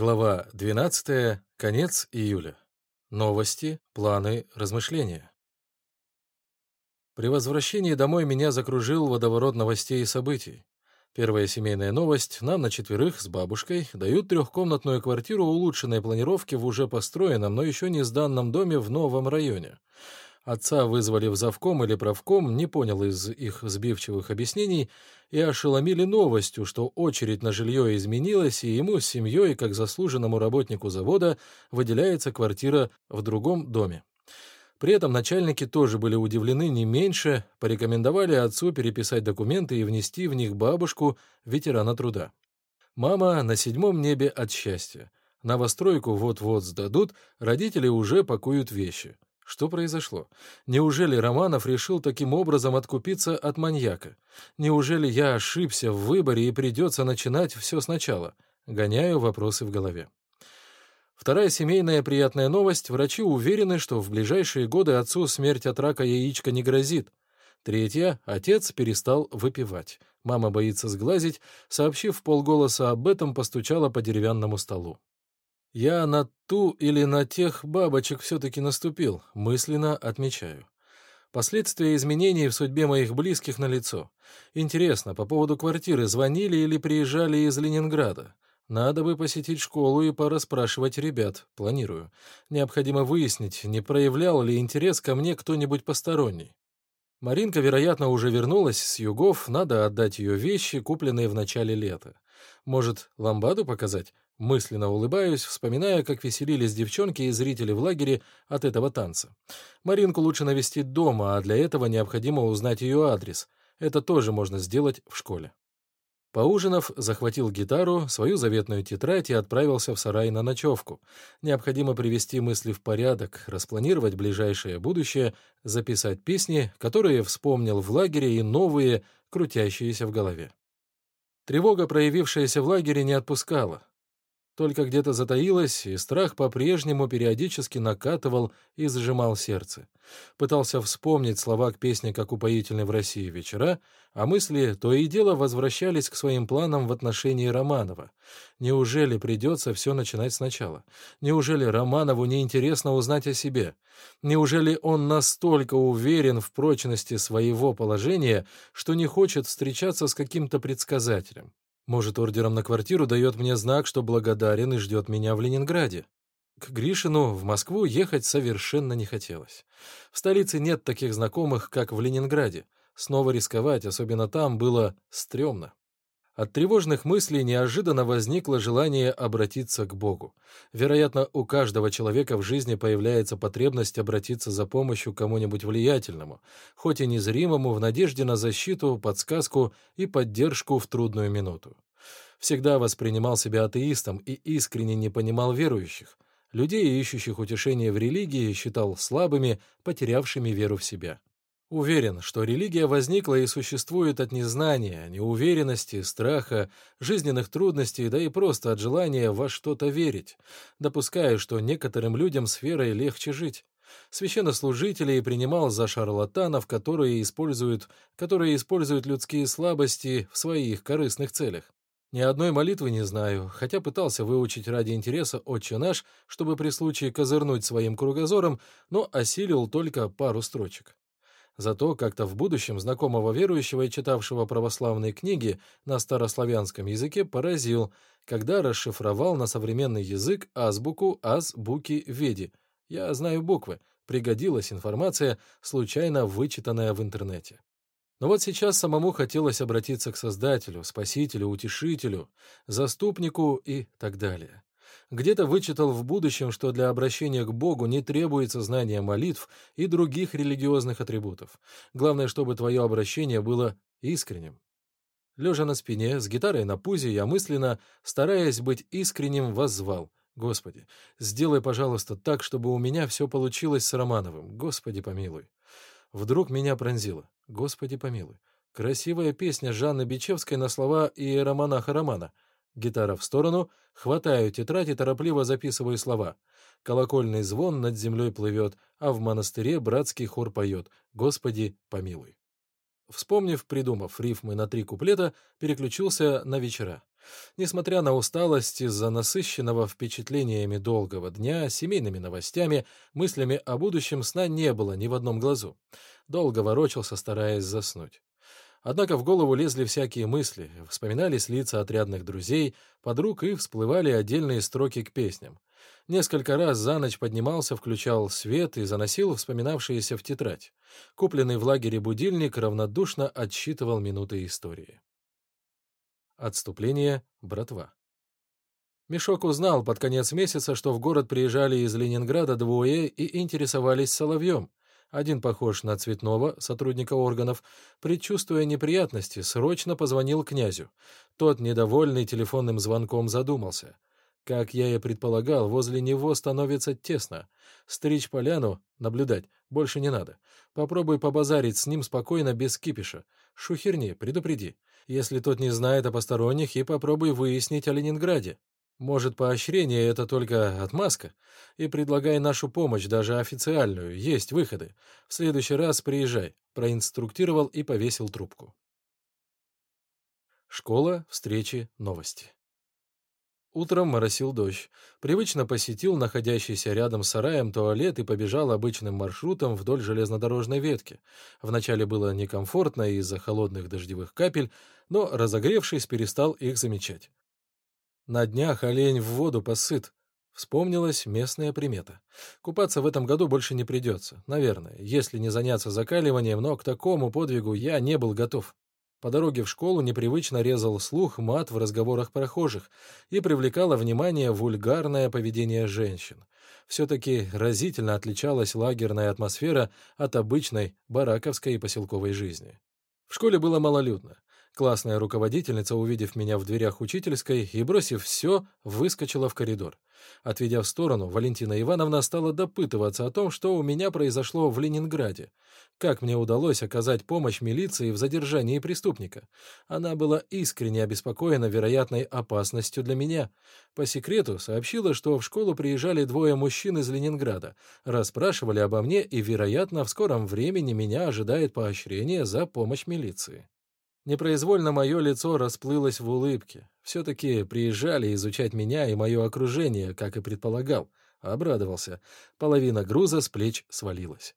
Глава 12. Конец июля. Новости, планы, размышления. При возвращении домой меня закружил водоворот новостей и событий. Первая семейная новость. Нам на четверых с бабушкой дают трехкомнатную квартиру улучшенной планировки в уже построенном, но еще не сданном доме в новом районе. Отца вызвали в завком или правком, не понял из их сбивчивых объяснений, и ошеломили новостью, что очередь на жилье изменилась, и ему с семьей, как заслуженному работнику завода, выделяется квартира в другом доме. При этом начальники тоже были удивлены не меньше, порекомендовали отцу переписать документы и внести в них бабушку, ветерана труда. Мама на седьмом небе от счастья. Новостройку вот-вот сдадут, родители уже пакуют вещи. Что произошло? Неужели Романов решил таким образом откупиться от маньяка? Неужели я ошибся в выборе и придется начинать все сначала? Гоняю вопросы в голове. Вторая семейная приятная новость. Врачи уверены, что в ближайшие годы отцу смерть от рака яичка не грозит. Третья. Отец перестал выпивать. Мама боится сглазить. Сообщив полголоса об этом, постучала по деревянному столу. Я на ту или на тех бабочек все-таки наступил, мысленно отмечаю. Последствия изменений в судьбе моих близких налицо. Интересно, по поводу квартиры звонили или приезжали из Ленинграда? Надо бы посетить школу и пораспрашивать ребят. Планирую. Необходимо выяснить, не проявлял ли интерес ко мне кто-нибудь посторонний. Маринка, вероятно, уже вернулась с югов, надо отдать ее вещи, купленные в начале лета. Может, ламбаду показать? Мысленно улыбаюсь, вспоминая, как веселились девчонки и зрители в лагере от этого танца. Маринку лучше навестить дома, а для этого необходимо узнать ее адрес. Это тоже можно сделать в школе. Поужинав, захватил гитару, свою заветную тетрадь и отправился в сарай на ночевку. Необходимо привести мысли в порядок, распланировать ближайшее будущее, записать песни, которые вспомнил в лагере, и новые, крутящиеся в голове. Тревога, проявившаяся в лагере, не отпускала только где-то затаилась, и страх по-прежнему периодически накатывал и сжимал сердце. Пытался вспомнить слова к песне «Как упоительны в России вечера», а мысли то и дело возвращались к своим планам в отношении Романова. Неужели придется все начинать сначала? Неужели Романову неинтересно узнать о себе? Неужели он настолько уверен в прочности своего положения, что не хочет встречаться с каким-то предсказателем? Может, ордером на квартиру дает мне знак, что благодарен и ждет меня в Ленинграде. К Гришину в Москву ехать совершенно не хотелось. В столице нет таких знакомых, как в Ленинграде. Снова рисковать, особенно там, было стрёмно. От тревожных мыслей неожиданно возникло желание обратиться к Богу. Вероятно, у каждого человека в жизни появляется потребность обратиться за помощью кому-нибудь влиятельному, хоть и незримому, в надежде на защиту, подсказку и поддержку в трудную минуту. Всегда воспринимал себя атеистом и искренне не понимал верующих. Людей, ищущих утешения в религии, считал слабыми, потерявшими веру в себя. Уверен, что религия возникла и существует от незнания, неуверенности, страха, жизненных трудностей, да и просто от желания во что-то верить. Допускаю, что некоторым людям с верой легче жить. Священнослужителей принимал за шарлатанов, которые используют, которые используют людские слабости в своих корыстных целях. Ни одной молитвы не знаю, хотя пытался выучить ради интереса «Отче наш», чтобы при случае козырнуть своим кругозором, но осилил только пару строчек. Зато как-то в будущем знакомого верующего и читавшего православные книги на старославянском языке поразил, когда расшифровал на современный язык азбуку азбуки Веди. Я знаю буквы, пригодилась информация, случайно вычитанная в интернете. Но вот сейчас самому хотелось обратиться к Создателю, Спасителю, Утешителю, Заступнику и так далее. Где-то вычитал в будущем, что для обращения к Богу не требуется знания молитв и других религиозных атрибутов. Главное, чтобы твое обращение было искренним. Лежа на спине, с гитарой на пузе, я мысленно, стараясь быть искренним, воззвал. «Господи, сделай, пожалуйста, так, чтобы у меня все получилось с Романовым. Господи, помилуй». Вдруг меня пронзило. «Господи, помилуй». Красивая песня Жанны Бичевской на слова иеромонаха Романа — Гитара в сторону, хватаю тетрадь и торопливо записываю слова. Колокольный звон над землей плывет, а в монастыре братский хор поет «Господи, помилуй». вспомнив, придумав рифмы на три куплета, переключился на вечера. Несмотря на усталость из-за насыщенного впечатлениями долгого дня, семейными новостями, мыслями о будущем сна не было ни в одном глазу. Долго ворочался, стараясь заснуть. Однако в голову лезли всякие мысли, вспоминались лица отрядных друзей, подруг и всплывали отдельные строки к песням. Несколько раз за ночь поднимался, включал свет и заносил вспоминавшиеся в тетрадь. Купленный в лагере будильник равнодушно отсчитывал минуты истории. Отступление братва. Мешок узнал под конец месяца, что в город приезжали из Ленинграда двое и интересовались Соловьем. Один похож на цветного, сотрудника органов, предчувствуя неприятности, срочно позвонил князю. Тот, недовольный телефонным звонком, задумался. Как я и предполагал, возле него становится тесно. Стричь поляну, наблюдать, больше не надо. Попробуй побазарить с ним спокойно, без кипиша. Шухерни, предупреди. Если тот не знает о посторонних, и попробуй выяснить о Ленинграде. Может, поощрение — это только отмазка? И предлагай нашу помощь, даже официальную. Есть выходы. В следующий раз приезжай. Проинструктировал и повесил трубку. Школа, встречи, новости. Утром моросил дождь. Привычно посетил находящийся рядом с сараем туалет и побежал обычным маршрутом вдоль железнодорожной ветки. Вначале было некомфортно из-за холодных дождевых капель, но, разогревшись, перестал их замечать. На днях олень в воду посыт. Вспомнилась местная примета. Купаться в этом году больше не придется, наверное, если не заняться закаливанием, но к такому подвигу я не был готов. По дороге в школу непривычно резал слух мат в разговорах прохожих и привлекало внимание вульгарное поведение женщин. Все-таки разительно отличалась лагерная атмосфера от обычной бараковской и поселковой жизни. В школе было малолюдно. Классная руководительница, увидев меня в дверях учительской и, бросив все, выскочила в коридор. Отведя в сторону, Валентина Ивановна стала допытываться о том, что у меня произошло в Ленинграде. Как мне удалось оказать помощь милиции в задержании преступника? Она была искренне обеспокоена вероятной опасностью для меня. По секрету сообщила, что в школу приезжали двое мужчин из Ленинграда, расспрашивали обо мне, и, вероятно, в скором времени меня ожидает поощрение за помощь милиции. Непроизвольно мое лицо расплылось в улыбке. Все-таки приезжали изучать меня и мое окружение, как и предполагал. Обрадовался. Половина груза с плеч свалилась.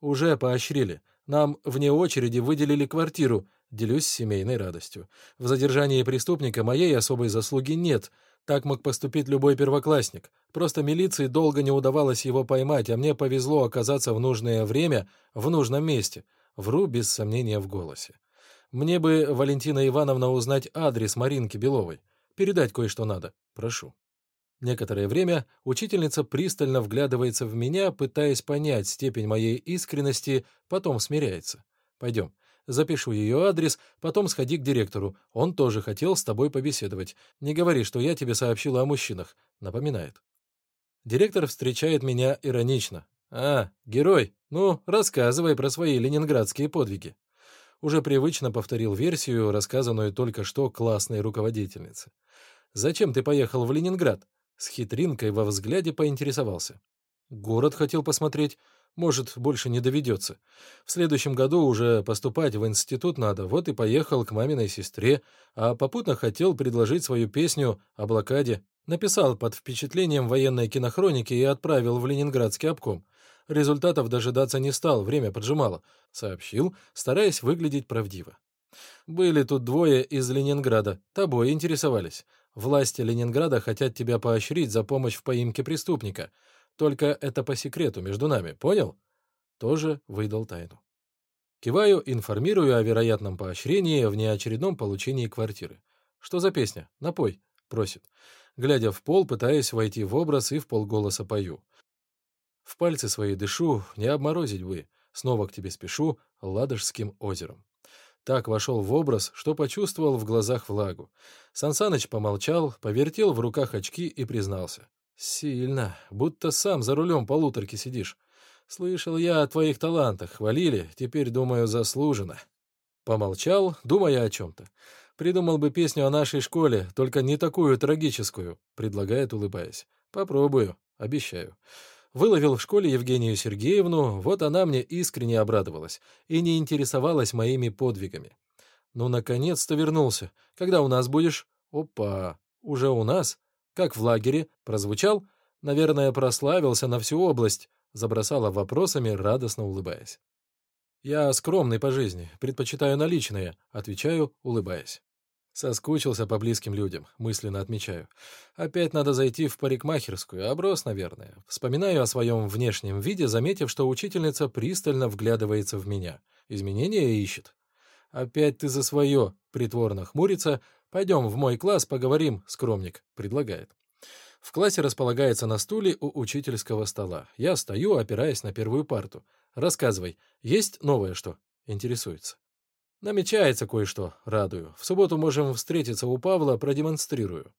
Уже поощрили. Нам вне очереди выделили квартиру. Делюсь семейной радостью. В задержании преступника моей особой заслуги нет. Так мог поступить любой первоклассник. Просто милиции долго не удавалось его поймать, а мне повезло оказаться в нужное время в нужном месте. Вру без сомнения в голосе. Мне бы, Валентина Ивановна, узнать адрес Маринки Беловой. Передать кое-что надо. Прошу. Некоторое время учительница пристально вглядывается в меня, пытаясь понять степень моей искренности, потом смиряется. Пойдем. Запишу ее адрес, потом сходи к директору. Он тоже хотел с тобой побеседовать. Не говори, что я тебе сообщила о мужчинах. Напоминает. Директор встречает меня иронично. «А, герой, ну, рассказывай про свои ленинградские подвиги» уже привычно повторил версию, рассказанную только что классной руководительнице. «Зачем ты поехал в Ленинград?» С хитринкой во взгляде поинтересовался. «Город хотел посмотреть. Может, больше не доведется. В следующем году уже поступать в институт надо, вот и поехал к маминой сестре, а попутно хотел предложить свою песню о блокаде. Написал под впечатлением военной кинохроники и отправил в Ленинградский обком. Результатов дожидаться не стал, время поджимало. Сообщил, стараясь выглядеть правдиво. Были тут двое из Ленинграда, тобой интересовались. Власти Ленинграда хотят тебя поощрить за помощь в поимке преступника. Только это по секрету между нами, понял? Тоже выдал тайну. Киваю, информирую о вероятном поощрении в неочередном получении квартиры. «Что за песня? Напой», — просит. Глядя в пол, пытаясь войти в образ и в полголоса пою. В пальцы свои дышу, не обморозить бы. Снова к тебе спешу, Ладожским озером. Так вошел в образ, что почувствовал в глазах влагу. Сансаныч помолчал, повертел в руках очки и признался. «Сильно, будто сам за рулем полуторки сидишь. Слышал я о твоих талантах, хвалили, теперь, думаю, заслуженно». Помолчал, думая о чем-то. «Придумал бы песню о нашей школе, только не такую трагическую», — предлагает, улыбаясь. «Попробую, обещаю. Выловил в школе Евгению Сергеевну, вот она мне искренне обрадовалась и не интересовалась моими подвигами. Ну, наконец-то вернулся. Когда у нас будешь? Опа, уже у нас? Как в лагере? Прозвучал? Наверное, прославился на всю область. Забросала вопросами, радостно улыбаясь. Я скромный по жизни, предпочитаю наличные, отвечаю, улыбаясь. Соскучился по близким людям, мысленно отмечаю. Опять надо зайти в парикмахерскую, оброс, наверное. Вспоминаю о своем внешнем виде, заметив, что учительница пристально вглядывается в меня. Изменения ищет. Опять ты за свое, притворно хмурится. Пойдем в мой класс, поговорим, скромник, предлагает. В классе располагается на стуле у учительского стола. Я стою, опираясь на первую парту. Рассказывай, есть новое что? Интересуется. Намечается кое-что, радую. В субботу можем встретиться у Павла, продемонстрирую.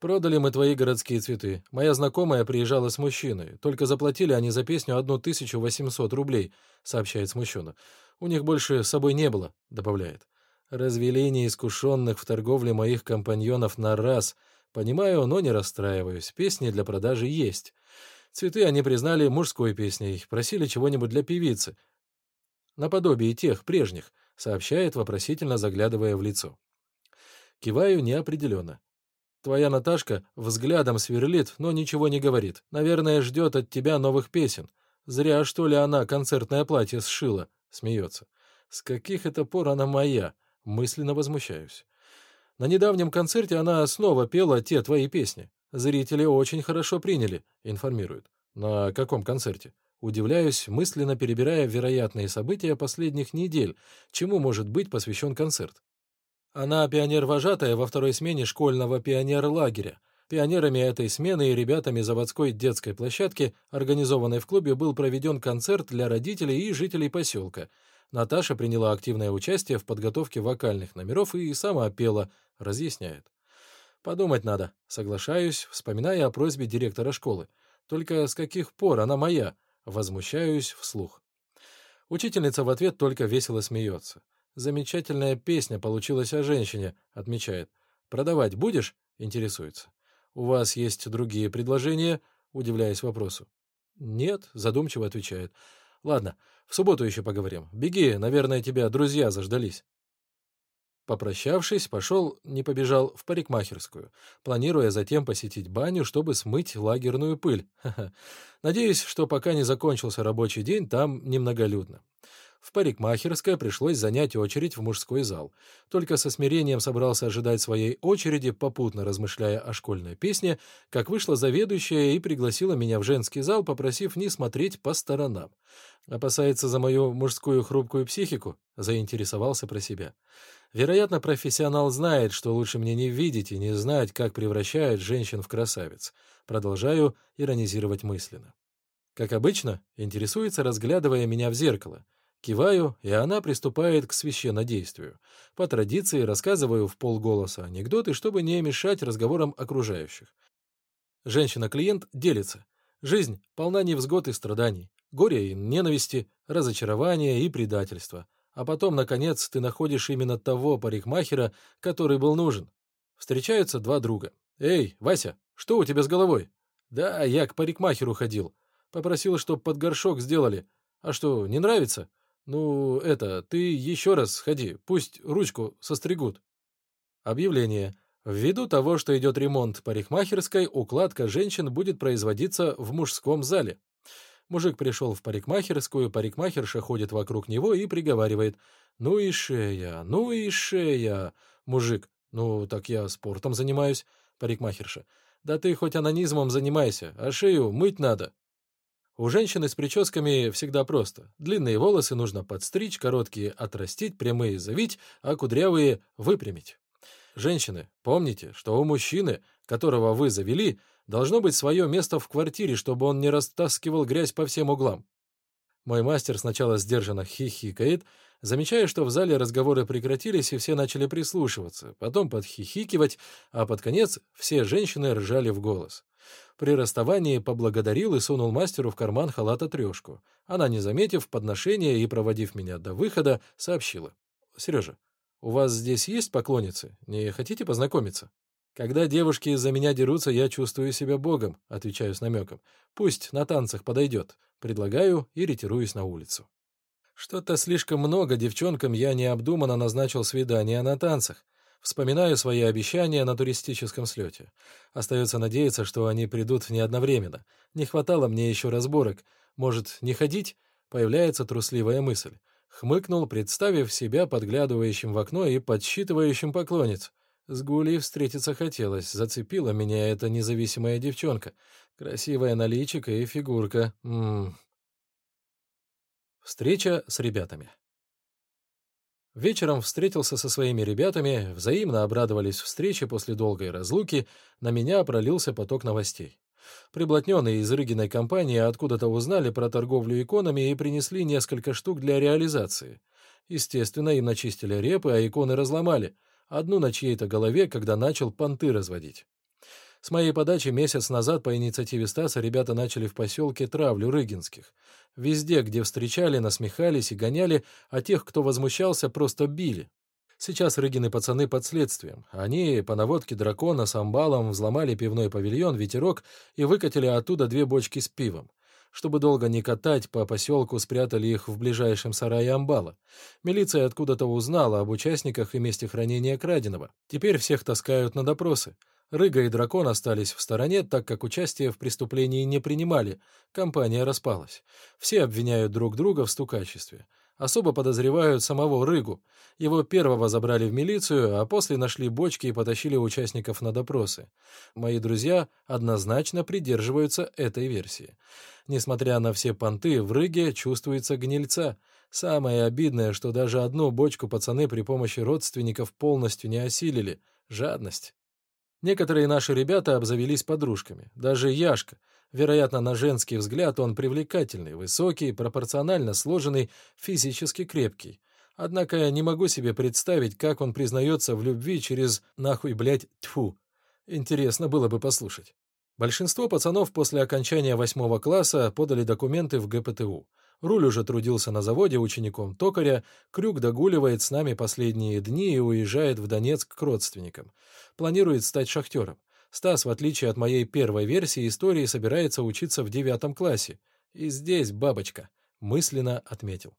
Продали мы твои городские цветы. Моя знакомая приезжала с мужчиной. Только заплатили они за песню 1800 рублей, сообщает смущенно. У них больше с собой не было, добавляет. Развели неискушенных в торговле моих компаньонов на раз. Понимаю, но не расстраиваюсь. Песни для продажи есть. Цветы они признали мужской песней, просили чего-нибудь для певицы. Наподобие тех, прежних, сообщает, вопросительно заглядывая в лицо. Киваю неопределенно. Твоя Наташка взглядом сверлит, но ничего не говорит. Наверное, ждет от тебя новых песен. Зря, что ли, она концертное платье сшила. Смеется. С каких это пор она моя? Мысленно возмущаюсь. На недавнем концерте она снова пела те твои песни. Зрители очень хорошо приняли, информирует. На каком концерте? Удивляюсь, мысленно перебирая вероятные события последних недель, чему может быть посвящен концерт. Она пионер-вожатая во второй смене школьного пионер-лагеря. Пионерами этой смены и ребятами заводской детской площадки, организованной в клубе, был проведен концерт для родителей и жителей поселка. Наташа приняла активное участие в подготовке вокальных номеров и сама пела, разъясняет. «Подумать надо», соглашаюсь, вспоминая о просьбе директора школы. «Только с каких пор она моя?» Возмущаюсь вслух. Учительница в ответ только весело смеется. Замечательная песня получилась о женщине, отмечает. Продавать будешь? Интересуется. У вас есть другие предложения? Удивляясь вопросу. Нет, задумчиво отвечает. Ладно, в субботу еще поговорим. Беги, наверное, тебя друзья заждались. Попрощавшись, пошел, не побежал, в парикмахерскую, планируя затем посетить баню, чтобы смыть лагерную пыль. Надеюсь, что пока не закончился рабочий день, там немноголюдно. В парикмахерской пришлось занять очередь в мужской зал. Только со смирением собрался ожидать своей очереди, попутно размышляя о школьной песне, как вышла заведующая и пригласила меня в женский зал, попросив не смотреть по сторонам. Опасается за мою мужскую хрупкую психику? Заинтересовался про себя. Вероятно, профессионал знает, что лучше мне не видеть и не знать, как превращают женщин в красавиц. Продолжаю иронизировать мысленно. Как обычно, интересуется, разглядывая меня в зеркало — Киваю, и она приступает к священнодействию. По традиции рассказываю в полголоса анекдоты, чтобы не мешать разговорам окружающих. Женщина-клиент делится. Жизнь полна невзгод и страданий, горя и ненависти, разочарования и предательства. А потом, наконец, ты находишь именно того парикмахера, который был нужен. Встречаются два друга. «Эй, Вася, что у тебя с головой?» «Да, я к парикмахеру ходил. Попросил, чтоб под горшок сделали. А что, не нравится?» «Ну, это, ты еще раз сходи, пусть ручку состригут». Объявление. Ввиду того, что идет ремонт парикмахерской, укладка женщин будет производиться в мужском зале. Мужик пришел в парикмахерскую, парикмахерша ходит вокруг него и приговаривает. «Ну и шея, ну и шея!» Мужик. «Ну, так я спортом занимаюсь». Парикмахерша. «Да ты хоть анонизмом занимайся, а шею мыть надо». У женщины с прическами всегда просто. Длинные волосы нужно подстричь, короткие отрастить, прямые завить, а кудрявые выпрямить. Женщины, помните, что у мужчины, которого вы завели, должно быть свое место в квартире, чтобы он не растаскивал грязь по всем углам. Мой мастер сначала сдержанно хихикает, замечая, что в зале разговоры прекратились и все начали прислушиваться, потом подхихикивать, а под конец все женщины ржали в голос. При расставании поблагодарил и сунул мастеру в карман халата трешку. Она, не заметив подношения и проводив меня до выхода, сообщила. «Сережа, у вас здесь есть поклонницы? Не хотите познакомиться?» Когда девушки из-за меня дерутся, я чувствую себя богом, отвечаю с намеком. Пусть на танцах подойдет. Предлагаю и ретируюсь на улицу. Что-то слишком много девчонкам я необдуманно назначил свидания на танцах. Вспоминаю свои обещания на туристическом слете. Остается надеяться, что они придут не одновременно. Не хватало мне еще разборок. Может, не ходить? Появляется трусливая мысль. Хмыкнул, представив себя подглядывающим в окно и подсчитывающим поклонниц. С Гулей встретиться хотелось, зацепила меня эта независимая девчонка. Красивая наличика и фигурка. М -м. Встреча с ребятами. Вечером встретился со своими ребятами, взаимно обрадовались встрече после долгой разлуки, на меня пролился поток новостей. Приблотненные из Рыгиной компании откуда-то узнали про торговлю иконами и принесли несколько штук для реализации. Естественно, им начистили репы, а иконы разломали — одну на чьей-то голове, когда начал понты разводить. С моей подачи месяц назад по инициативе Стаса ребята начали в поселке травлю Рыгинских. Везде, где встречали, насмехались и гоняли, а тех, кто возмущался, просто били. Сейчас Рыгины пацаны под следствием. Они по наводке дракона с амбалом взломали пивной павильон «Ветерок» и выкатили оттуда две бочки с пивом. Чтобы долго не катать, по поселку спрятали их в ближайшем сарае амбала. Милиция откуда-то узнала об участниках и месте хранения краденого. Теперь всех таскают на допросы. Рыга и дракон остались в стороне, так как участие в преступлении не принимали. Компания распалась. Все обвиняют друг друга в стукачестве. Особо подозревают самого Рыгу. Его первого забрали в милицию, а после нашли бочки и потащили участников на допросы. Мои друзья однозначно придерживаются этой версии. Несмотря на все понты, в Рыге чувствуется гнильца. Самое обидное, что даже одну бочку пацаны при помощи родственников полностью не осилили. Жадность. Некоторые наши ребята обзавелись подружками. Даже Яшка. Вероятно, на женский взгляд он привлекательный, высокий, пропорционально сложенный, физически крепкий. Однако я не могу себе представить, как он признается в любви через «нахуй, блядь, тьфу». Интересно было бы послушать. Большинство пацанов после окончания восьмого класса подали документы в ГПТУ. Руль уже трудился на заводе учеником токаря, Крюк догуливает с нами последние дни и уезжает в Донецк к родственникам. Планирует стать шахтером. Стас, в отличие от моей первой версии истории, собирается учиться в девятом классе. И здесь бабочка, мысленно отметил.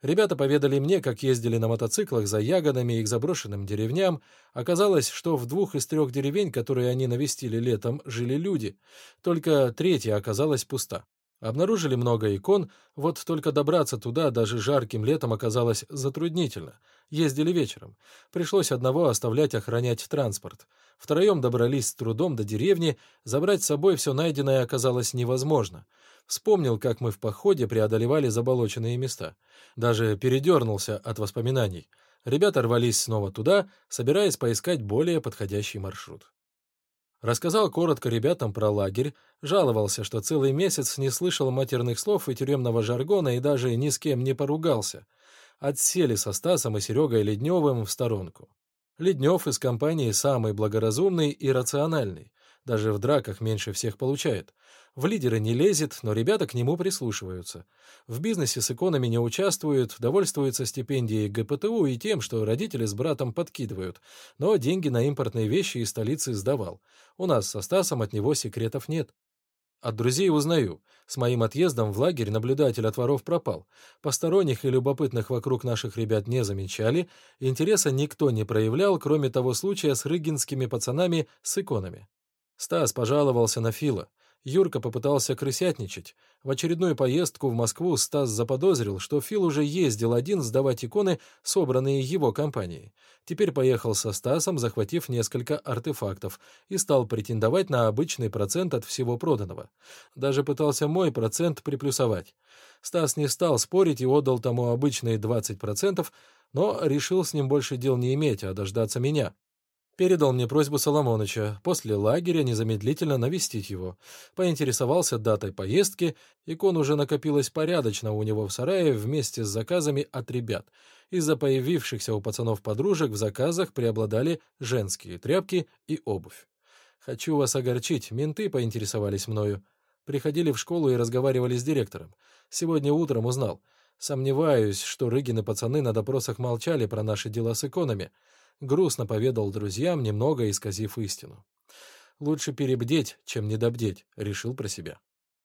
Ребята поведали мне, как ездили на мотоциклах за ягодами и к заброшенным деревням. Оказалось, что в двух из трех деревень, которые они навестили летом, жили люди. Только третья оказалась пуста. Обнаружили много икон, вот только добраться туда даже жарким летом оказалось затруднительно. Ездили вечером. Пришлось одного оставлять охранять транспорт. Втроем добрались с трудом до деревни, забрать с собой все найденное оказалось невозможно. Вспомнил, как мы в походе преодолевали заболоченные места. Даже передернулся от воспоминаний. Ребята рвались снова туда, собираясь поискать более подходящий маршрут. Рассказал коротко ребятам про лагерь, жаловался, что целый месяц не слышал матерных слов и тюремного жаргона и даже ни с кем не поругался. Отсели со Стасом и Серегой Ледневым в сторонку. Леднев из компании самый благоразумный и рациональный. Даже в драках меньше всех получает. В лидеры не лезет, но ребята к нему прислушиваются. В бизнесе с иконами не участвуют, довольствуются стипендией ГПТУ и тем, что родители с братом подкидывают. Но деньги на импортные вещи из столицы сдавал. У нас со Стасом от него секретов нет. От друзей узнаю. С моим отъездом в лагерь наблюдатель от воров пропал. Посторонних и любопытных вокруг наших ребят не замечали, интереса никто не проявлял, кроме того случая с рыгинскими пацанами с иконами. Стас пожаловался на Фила. Юрка попытался крысятничать. В очередную поездку в Москву Стас заподозрил, что Фил уже ездил один сдавать иконы, собранные его компанией. Теперь поехал со Стасом, захватив несколько артефактов, и стал претендовать на обычный процент от всего проданного. Даже пытался мой процент приплюсовать. Стас не стал спорить и отдал тому обычные 20%, но решил с ним больше дел не иметь, а дождаться меня. Передал мне просьбу Соломоныча после лагеря незамедлительно навестить его. Поинтересовался датой поездки, икон уже накопилось порядочно у него в сарае вместе с заказами от ребят. Из-за появившихся у пацанов подружек в заказах преобладали женские тряпки и обувь. «Хочу вас огорчить, менты поинтересовались мною. Приходили в школу и разговаривали с директором. Сегодня утром узнал. Сомневаюсь, что Рыгины пацаны на допросах молчали про наши дела с иконами. Грустно поведал друзьям, немного исказив истину. «Лучше перебдеть, чем недобдеть», — решил про себя.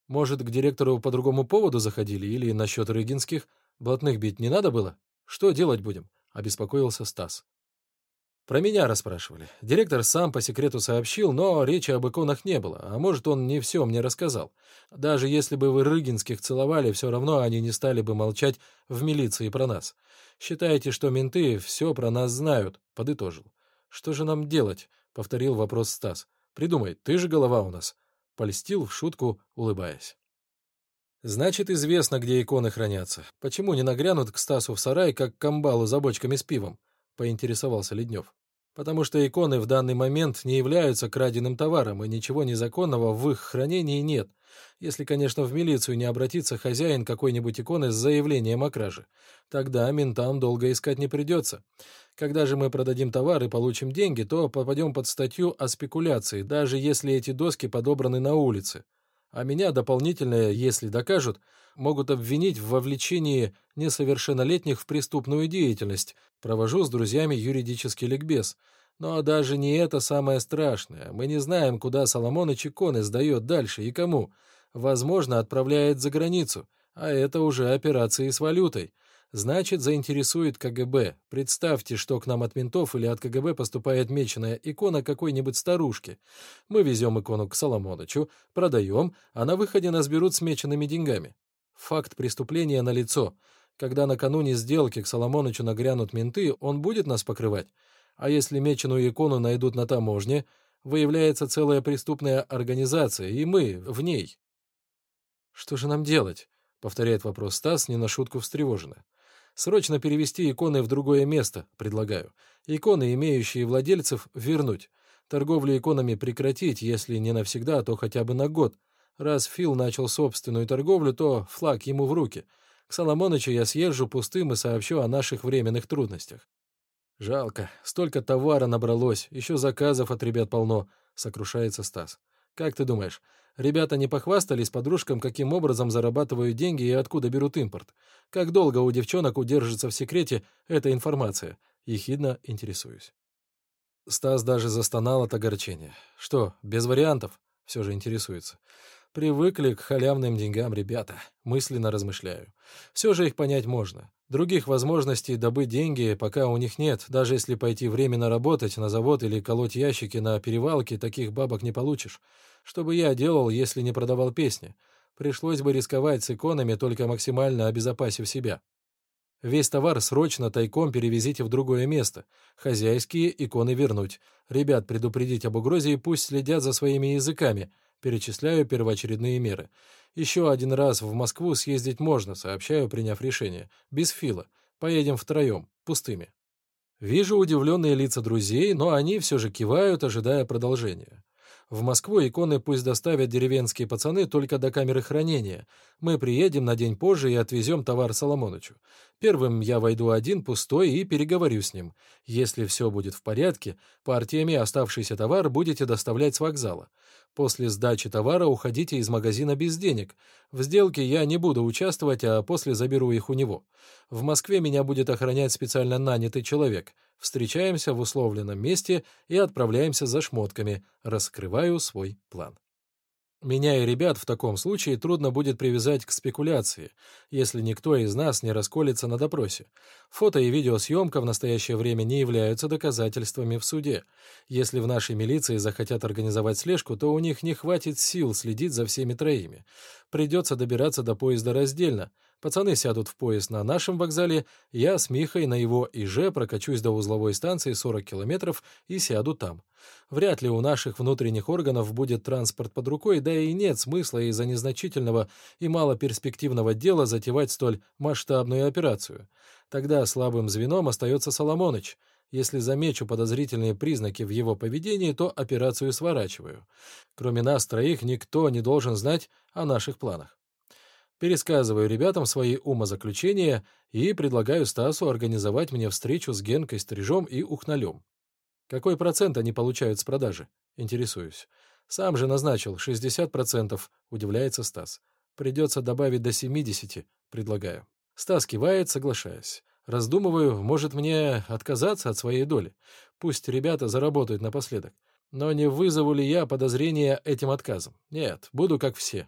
«Может, к директору по другому поводу заходили или насчет Рыгинских? Блатных бить не надо было? Что делать будем?» — обеспокоился Стас. Про меня расспрашивали. Директор сам по секрету сообщил, но речи об иконах не было, а может, он не все мне рассказал. Даже если бы вы Рыгинских целовали, все равно они не стали бы молчать в милиции про нас. Считаете, что менты все про нас знают, — подытожил. Что же нам делать? — повторил вопрос Стас. Придумай, ты же голова у нас. Польстил в шутку, улыбаясь. Значит, известно, где иконы хранятся. Почему не нагрянут к Стасу в сарай, как к камбалу за бочками с пивом? — поинтересовался Леднев. «Потому что иконы в данный момент не являются краденым товаром, и ничего незаконного в их хранении нет, если, конечно, в милицию не обратится хозяин какой-нибудь иконы с заявлением о краже. Тогда ментам долго искать не придется. Когда же мы продадим товар и получим деньги, то попадем под статью о спекуляции, даже если эти доски подобраны на улице а меня дополнительно, если докажут, могут обвинить в вовлечении несовершеннолетних в преступную деятельность. Провожу с друзьями юридический ликбез. Но даже не это самое страшное. Мы не знаем, куда Соломоныч иконы сдает дальше и кому. Возможно, отправляет за границу. А это уже операции с валютой. Значит, заинтересует КГБ. Представьте, что к нам от ментов или от КГБ поступает меченая икона какой-нибудь старушки. Мы везем икону к Соломонычу, продаем, а на выходе нас берут с меченными деньгами. Факт преступления налицо. Когда накануне сделки к Соломонычу нагрянут менты, он будет нас покрывать. А если меченую икону найдут на таможне, выявляется целая преступная организация, и мы в ней. «Что же нам делать?» — повторяет вопрос Стас, не на шутку встревоженно. Срочно перевести иконы в другое место, предлагаю. Иконы, имеющие владельцев, вернуть. Торговлю иконами прекратить, если не навсегда, то хотя бы на год. Раз Фил начал собственную торговлю, то флаг ему в руки. К Соломонычу я съезжу пустым и сообщу о наших временных трудностях. Жалко, столько товара набралось, еще заказов от ребят полно, сокрушается Стас. Как ты думаешь, Ребята не похвастались подружкам, каким образом зарабатывают деньги и откуда берут импорт. Как долго у девчонок удержится в секрете эта информация? Ехидно интересуюсь. Стас даже застонал от огорчения. Что, без вариантов? Все же интересуется. Привыкли к халявным деньгам ребята. Мысленно размышляю. Все же их понять можно. Других возможностей добыть деньги пока у них нет. Даже если пойти временно работать на завод или колоть ящики на перевалке, таких бабок не получишь. Что бы я делал, если не продавал песни? Пришлось бы рисковать с иконами, только максимально обезопасив себя. Весь товар срочно тайком перевезите в другое место. Хозяйские иконы вернуть. Ребят предупредить об угрозе и пусть следят за своими языками. Перечисляю первоочередные меры. Еще один раз в Москву съездить можно, сообщаю, приняв решение. Без фила. Поедем втроем, пустыми. Вижу удивленные лица друзей, но они все же кивают, ожидая продолжения. В Москву иконы пусть доставят деревенские пацаны только до камеры хранения. Мы приедем на день позже и отвезем товар Соломонычу. Первым я войду один пустой и переговорю с ним. Если все будет в порядке, партиями оставшийся товар будете доставлять с вокзала. После сдачи товара уходите из магазина без денег. В сделке я не буду участвовать, а после заберу их у него. В Москве меня будет охранять специально нанятый человек. Встречаемся в условленном месте и отправляемся за шмотками. Раскрываю свой план. Меня и ребят в таком случае трудно будет привязать к спекуляции, если никто из нас не расколется на допросе. Фото и видеосъемка в настоящее время не являются доказательствами в суде. Если в нашей милиции захотят организовать слежку, то у них не хватит сил следить за всеми троими. Придется добираться до поезда раздельно. Пацаны сядут в поезд на нашем вокзале, я с Михой на его ИЖ прокачусь до узловой станции 40 километров и сяду там. Вряд ли у наших внутренних органов будет транспорт под рукой, да и нет смысла из-за незначительного и малоперспективного дела затевать столь масштабную операцию. Тогда слабым звеном остается Соломоныч. Если замечу подозрительные признаки в его поведении, то операцию сворачиваю. Кроме нас троих никто не должен знать о наших планах. Пересказываю ребятам свои умозаключения и предлагаю Стасу организовать мне встречу с Генкой Стрижом и Ухналем. Какой процент они получают с продажи? Интересуюсь. Сам же назначил 60%, удивляется Стас. Придется добавить до 70, предлагаю. Стас кивает, соглашаясь. Раздумываю, может мне отказаться от своей доли. Пусть ребята заработают напоследок. Но не вызову ли я подозрения этим отказом? Нет, буду как все.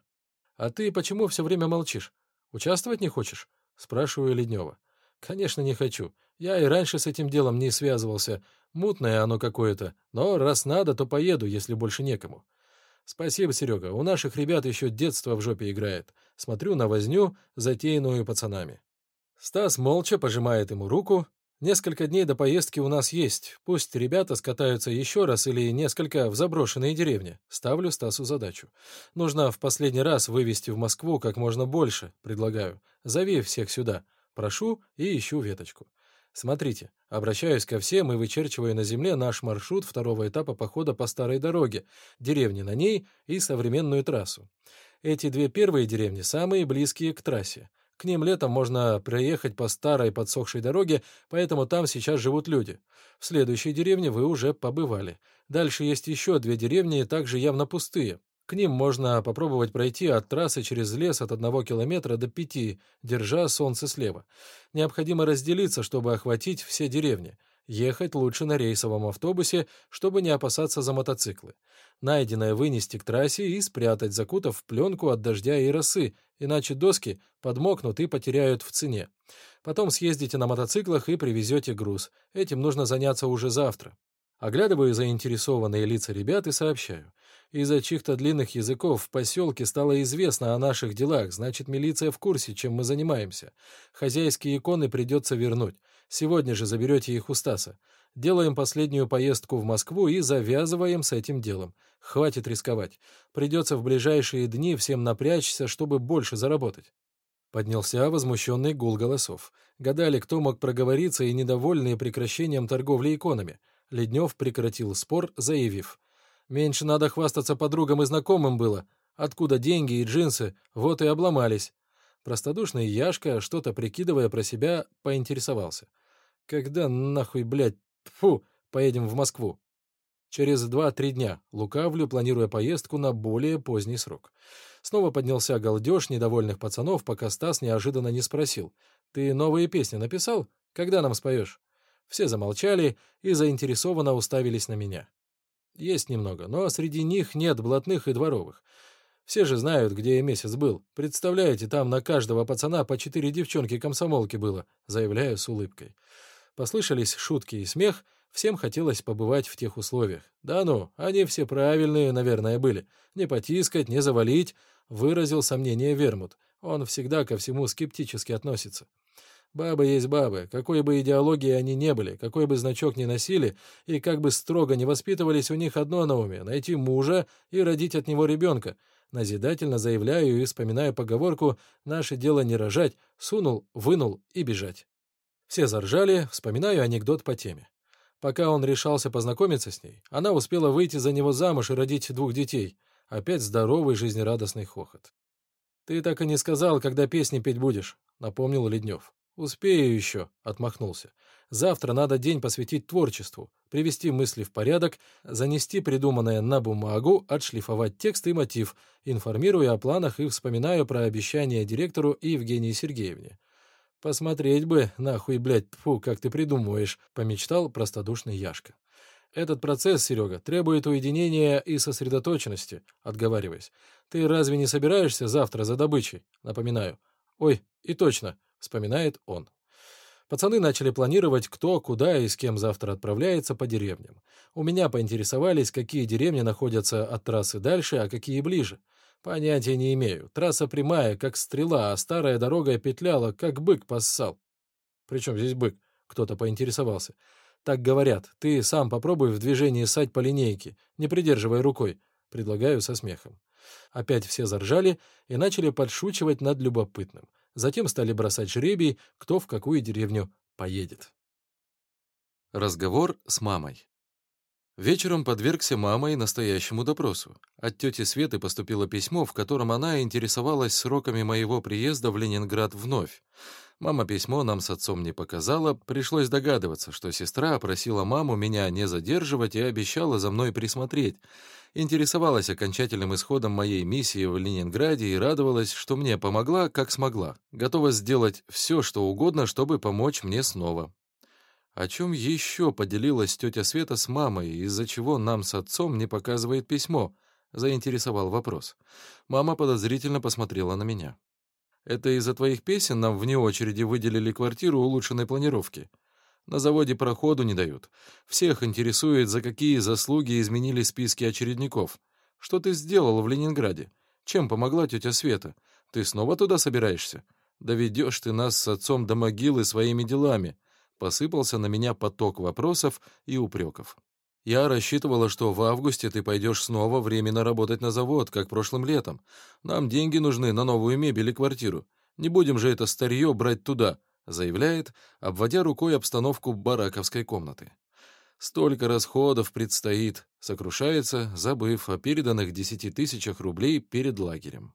А ты почему все время молчишь? Участвовать не хочешь? Спрашиваю Леднева. Конечно, не хочу. Я и раньше с этим делом не связывался. Мутное оно какое-то. Но раз надо, то поеду, если больше некому. Спасибо, Серега. У наших ребят еще детство в жопе играет. Смотрю на возню, затеянную пацанами. Стас молча пожимает ему руку. Несколько дней до поездки у нас есть. Пусть ребята скатаются еще раз или несколько в заброшенные деревни. Ставлю Стасу задачу. Нужно в последний раз вывести в Москву как можно больше, предлагаю. Зови всех сюда. Прошу и ищу веточку. Смотрите, обращаюсь ко всем и вычерчиваю на земле наш маршрут второго этапа похода по старой дороге, деревни на ней и современную трассу. Эти две первые деревни самые близкие к трассе. К ним летом можно проехать по старой подсохшей дороге, поэтому там сейчас живут люди. В следующей деревне вы уже побывали. Дальше есть еще две деревни, также явно пустые. К ним можно попробовать пройти от трассы через лес от одного километра до пяти, держа солнце слева. Необходимо разделиться, чтобы охватить все деревни. Ехать лучше на рейсовом автобусе, чтобы не опасаться за мотоциклы. Найденное вынести к трассе и спрятать, закутав в пленку от дождя и росы, иначе доски подмокнут и потеряют в цене. Потом съездите на мотоциклах и привезете груз. Этим нужно заняться уже завтра. Оглядываю заинтересованные лица ребят и сообщаю. Из-за чьих-то длинных языков в поселке стало известно о наших делах, значит, милиция в курсе, чем мы занимаемся. Хозяйские иконы придется вернуть. Сегодня же заберете их у Стаса. Делаем последнюю поездку в Москву и завязываем с этим делом. Хватит рисковать. Придется в ближайшие дни всем напрячься, чтобы больше заработать. Поднялся возмущенный гул голосов. Гадали, кто мог проговориться и недовольные прекращением торговли иконами. Леднев прекратил спор, заявив. «Меньше надо хвастаться подругам и знакомым было. Откуда деньги и джинсы? Вот и обломались». Простодушный Яшка, что-то прикидывая про себя, поинтересовался. «Когда нахуй, блядь, фу, поедем в Москву?» «Через два-три дня. Лукавлю, планируя поездку на более поздний срок». Снова поднялся галдеж недовольных пацанов, пока Стас неожиданно не спросил. «Ты новые песни написал? Когда нам споешь?» Все замолчали и заинтересованно уставились на меня. Есть немного, но среди них нет блатных и дворовых. Все же знают, где я месяц был. Представляете, там на каждого пацана по четыре девчонки-комсомолки было, заявляю с улыбкой. Послышались шутки и смех, всем хотелось побывать в тех условиях. Да ну, они все правильные, наверное, были. Не потискать, не завалить, выразил сомнение Вермут. Он всегда ко всему скептически относится. Бабы есть бабы, какой бы идеологии они не были, какой бы значок ни носили, и как бы строго не воспитывались, у них одно на уме — найти мужа и родить от него ребенка. Назидательно заявляю и вспоминаю поговорку «наше дело не рожать», сунул, вынул и бежать. Все заржали, вспоминаю анекдот по теме. Пока он решался познакомиться с ней, она успела выйти за него замуж и родить двух детей. Опять здоровый жизнерадостный хохот. «Ты так и не сказал, когда песни петь будешь», — напомнил Леднев. «Успею еще», — отмахнулся. «Завтра надо день посвятить творчеству, привести мысли в порядок, занести придуманное на бумагу, отшлифовать текст и мотив, информируя о планах и вспоминаю про обещание директору и Евгении Сергеевне. «Посмотреть бы, нахуй, блядь, фу, как ты придумываешь», — помечтал простодушный Яшка. «Этот процесс, Серега, требует уединения и сосредоточенности», — отговариваясь. «Ты разве не собираешься завтра за добычей?» — напоминаю. «Ой, и точно, — вспоминает он. Пацаны начали планировать, кто, куда и с кем завтра отправляется по деревням. У меня поинтересовались, какие деревни находятся от трассы дальше, а какие ближе. Понятия не имею. Трасса прямая, как стрела, а старая дорога петляла, как бык поссал. Причем здесь бык? Кто-то поинтересовался. Так говорят. Ты сам попробуй в движении ссать по линейке, не придерживая рукой. Предлагаю со смехом. Опять все заржали и начали подшучивать над любопытным. Затем стали бросать жребий, кто в какую деревню поедет. Разговор с мамой. Вечером подвергся мамой настоящему допросу. От тети Светы поступило письмо, в котором она интересовалась сроками моего приезда в Ленинград вновь. Мама письмо нам с отцом не показала, пришлось догадываться, что сестра просила маму меня не задерживать и обещала за мной присмотреть. Интересовалась окончательным исходом моей миссии в Ленинграде и радовалась, что мне помогла, как смогла. Готова сделать все, что угодно, чтобы помочь мне снова. О чем еще поделилась тетя Света с мамой, из-за чего нам с отцом не показывает письмо? Заинтересовал вопрос. Мама подозрительно посмотрела на меня. Это из-за твоих песен нам вне очереди выделили квартиру улучшенной планировки. На заводе проходу не дают. Всех интересует, за какие заслуги изменили списки очередников. Что ты сделал в Ленинграде? Чем помогла тетя Света? Ты снова туда собираешься? Доведешь ты нас с отцом до могилы своими делами. Посыпался на меня поток вопросов и упреков. Я рассчитывала, что в августе ты пойдешь снова временно работать на завод, как прошлым летом. Нам деньги нужны на новую мебель и квартиру. Не будем же это старье брать туда», — заявляет, обводя рукой обстановку бараковской комнаты. «Столько расходов предстоит», — сокрушается, забыв о переданных десяти тысячах рублей перед лагерем.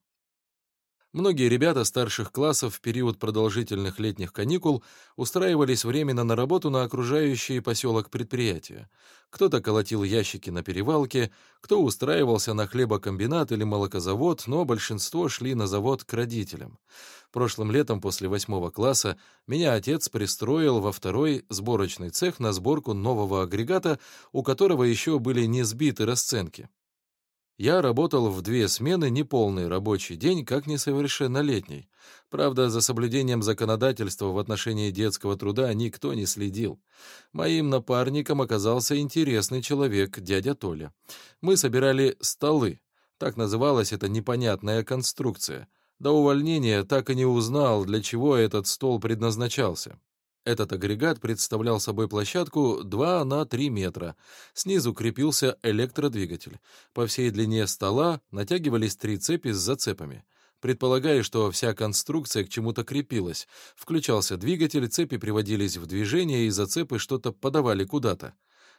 Многие ребята старших классов в период продолжительных летних каникул устраивались временно на работу на окружающий поселок предприятия. Кто-то колотил ящики на перевалке, кто устраивался на хлебокомбинат или молокозавод, но большинство шли на завод к родителям. Прошлым летом после восьмого класса меня отец пристроил во второй сборочный цех на сборку нового агрегата, у которого еще были не сбиты расценки. Я работал в две смены неполный рабочий день, как несовершеннолетний. Правда, за соблюдением законодательства в отношении детского труда никто не следил. Моим напарником оказался интересный человек, дядя Толя. Мы собирали столы. Так называлась эта непонятная конструкция. До увольнения так и не узнал, для чего этот стол предназначался. Этот агрегат представлял собой площадку 2 на 3 метра. Снизу крепился электродвигатель. По всей длине стола натягивались три цепи с зацепами. Предполагая, что вся конструкция к чему-то крепилась, включался двигатель, цепи приводились в движение, и зацепы что-то подавали куда-то.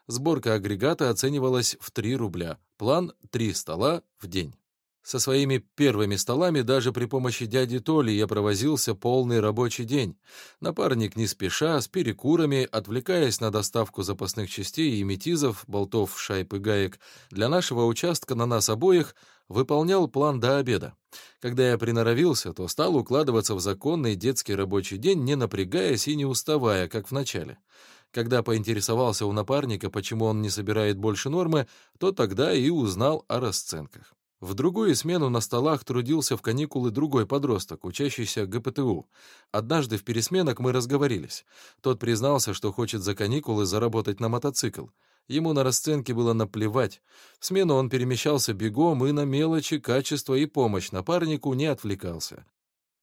Сборка агрегата оценивалась в 3 рубля. План — 3 стола в день. Со своими первыми столами даже при помощи дяди Толи я провозился полный рабочий день. Напарник не спеша, с перекурами, отвлекаясь на доставку запасных частей и метизов, болтов, шайб и гаек, для нашего участка на нас обоих выполнял план до обеда. Когда я приноровился, то стал укладываться в законный детский рабочий день, не напрягаясь и не уставая, как в начале. Когда поинтересовался у напарника, почему он не собирает больше нормы, то тогда и узнал о расценках. В другую смену на столах трудился в каникулы другой подросток, учащийся ГПТУ. Однажды в пересменок мы разговорились. Тот признался, что хочет за каникулы заработать на мотоцикл. Ему на расценке было наплевать. В смену он перемещался бегом и на мелочи, качество и помощь напарнику не отвлекался.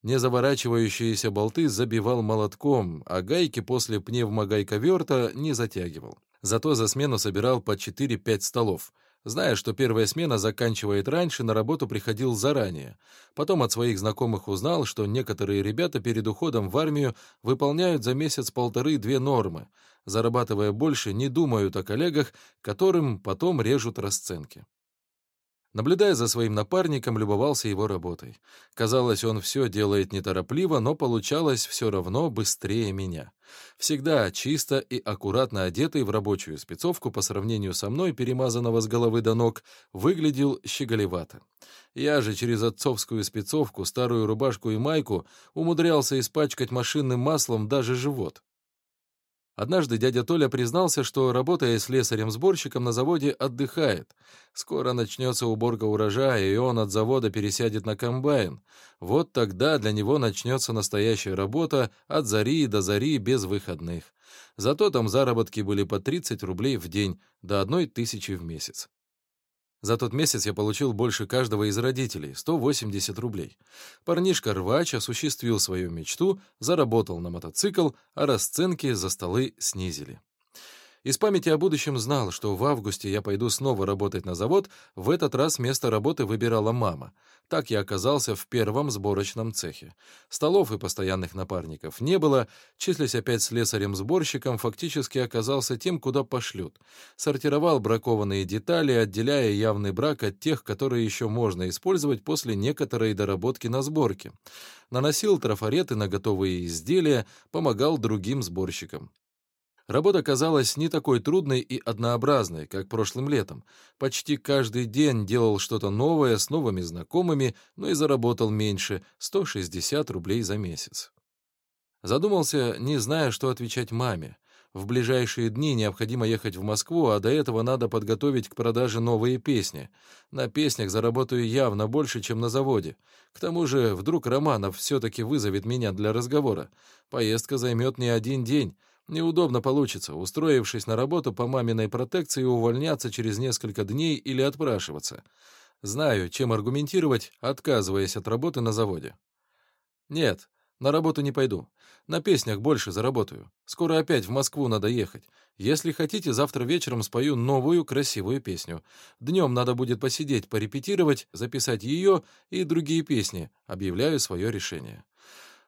Не заворачивающиеся болты забивал молотком, а гайки после пневмогайковерта не затягивал. Зато за смену собирал по 4-5 столов — Зная, что первая смена заканчивает раньше, на работу приходил заранее. Потом от своих знакомых узнал, что некоторые ребята перед уходом в армию выполняют за месяц-полторы две нормы. Зарабатывая больше, не думают о коллегах, которым потом режут расценки. Наблюдая за своим напарником, любовался его работой. Казалось, он все делает неторопливо, но получалось все равно быстрее меня. Всегда чисто и аккуратно одетый в рабочую спецовку по сравнению со мной, перемазанного с головы до ног, выглядел щеголевато. Я же через отцовскую спецовку, старую рубашку и майку умудрялся испачкать машинным маслом даже живот. Однажды дядя Толя признался, что, работая слесарем-сборщиком на заводе, отдыхает. Скоро начнется уборка урожая, и он от завода пересядет на комбайн. Вот тогда для него начнется настоящая работа от зари до зари без выходных. Зато там заработки были по 30 рублей в день, до одной тысячи в месяц. За тот месяц я получил больше каждого из родителей — 180 рублей. Парнишка-рвач осуществил свою мечту, заработал на мотоцикл, а расценки за столы снизили. Из памяти о будущем знал, что в августе я пойду снова работать на завод, в этот раз место работы выбирала мама. Так я оказался в первом сборочном цехе. Столов и постоянных напарников не было, числясь опять слесарем-сборщиком, фактически оказался тем, куда пошлют. Сортировал бракованные детали, отделяя явный брак от тех, которые еще можно использовать после некоторой доработки на сборке. Наносил трафареты на готовые изделия, помогал другим сборщикам. Работа казалась не такой трудной и однообразной, как прошлым летом. Почти каждый день делал что-то новое с новыми знакомыми, но и заработал меньше — 160 рублей за месяц. Задумался, не зная, что отвечать маме. В ближайшие дни необходимо ехать в Москву, а до этого надо подготовить к продаже новые песни. На песнях заработаю явно больше, чем на заводе. К тому же вдруг Романов все-таки вызовет меня для разговора. Поездка займет не один день. Неудобно получится, устроившись на работу по маминой протекции, увольняться через несколько дней или отпрашиваться. Знаю, чем аргументировать, отказываясь от работы на заводе. Нет, на работу не пойду. На песнях больше заработаю. Скоро опять в Москву надо ехать. Если хотите, завтра вечером спою новую красивую песню. Днем надо будет посидеть, порепетировать, записать ее и другие песни. Объявляю свое решение.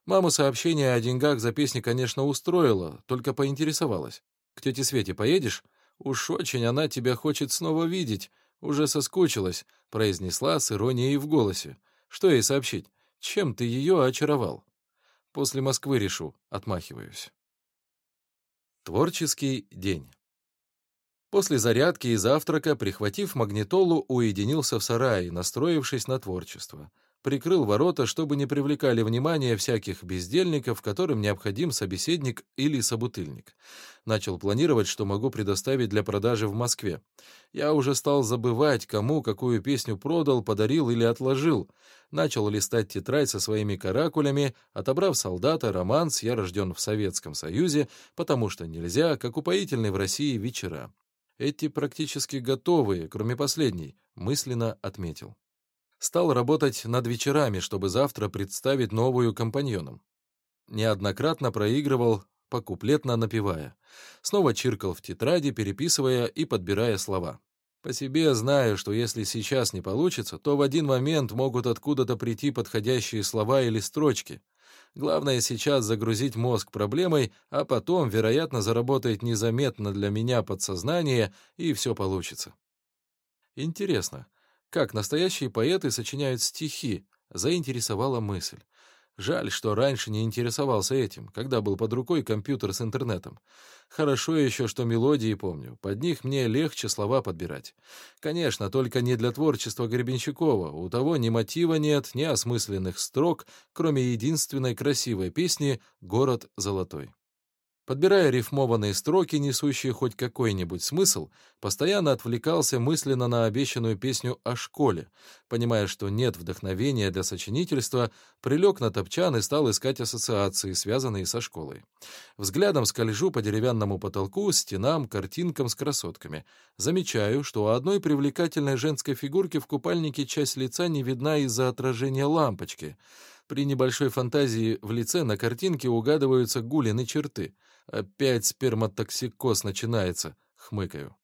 Мама сообщение о деньгах за песни, конечно, устроила, только поинтересовалась. «К тете Свете поедешь? Уж очень она тебя хочет снова видеть. Уже соскучилась», — произнесла с иронией в голосе. «Что ей сообщить? Чем ты ее очаровал?» «После Москвы решу», — отмахиваюсь. Творческий день. После зарядки и завтрака, прихватив магнитолу, уединился в сарае, настроившись на творчество прикрыл ворота, чтобы не привлекали внимания всяких бездельников, которым необходим собеседник или собутыльник. Начал планировать, что могу предоставить для продажи в Москве. Я уже стал забывать, кому какую песню продал, подарил или отложил. Начал листать тетрадь со своими каракулями, отобрав солдата, романс «Я рожден в Советском Союзе», потому что нельзя, как упоительный в России вечера. Эти практически готовые, кроме последней, мысленно отметил. Стал работать над вечерами, чтобы завтра представить новую компаньонам. Неоднократно проигрывал, покуплетно напевая. Снова чиркал в тетради, переписывая и подбирая слова. По себе знаю, что если сейчас не получится, то в один момент могут откуда-то прийти подходящие слова или строчки. Главное сейчас загрузить мозг проблемой, а потом, вероятно, заработает незаметно для меня подсознание, и все получится. Интересно, как настоящие поэты сочиняют стихи, заинтересовала мысль. Жаль, что раньше не интересовался этим, когда был под рукой компьютер с интернетом. Хорошо еще, что мелодии помню, под них мне легче слова подбирать. Конечно, только не для творчества Гребенщикова, у того ни мотива нет, ни осмысленных строк, кроме единственной красивой песни «Город золотой». Подбирая рифмованные строки, несущие хоть какой-нибудь смысл, постоянно отвлекался мысленно на обещанную песню о школе. Понимая, что нет вдохновения для сочинительства, прилег на топчан и стал искать ассоциации, связанные со школой. Взглядом скольжу по деревянному потолку, стенам, картинкам с красотками. Замечаю, что у одной привлекательной женской фигурки в купальнике часть лица не видна из-за отражения лампочки. При небольшой фантазии в лице на картинке угадываются гулины черты — Опять сперматоксикоз начинается, хмыкаю.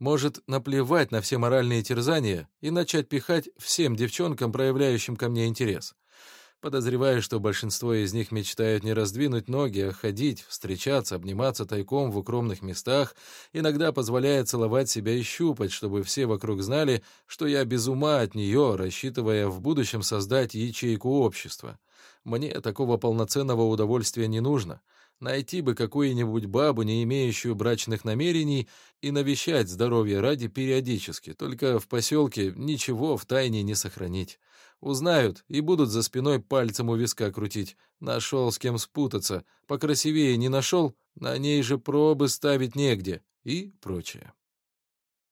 Может, наплевать на все моральные терзания и начать пихать всем девчонкам, проявляющим ко мне интерес. Подозреваю, что большинство из них мечтают не раздвинуть ноги, а ходить, встречаться, обниматься тайком в укромных местах, иногда позволяя целовать себя и щупать, чтобы все вокруг знали, что я без ума от нее, рассчитывая в будущем создать ячейку общества. Мне такого полноценного удовольствия не нужно. Найти бы какую-нибудь бабу, не имеющую брачных намерений, и навещать здоровье ради периодически, только в поселке ничего в тайне не сохранить. Узнают и будут за спиной пальцем у виска крутить. Нашел с кем спутаться, покрасивее не нашел, на ней же пробы ставить негде и прочее.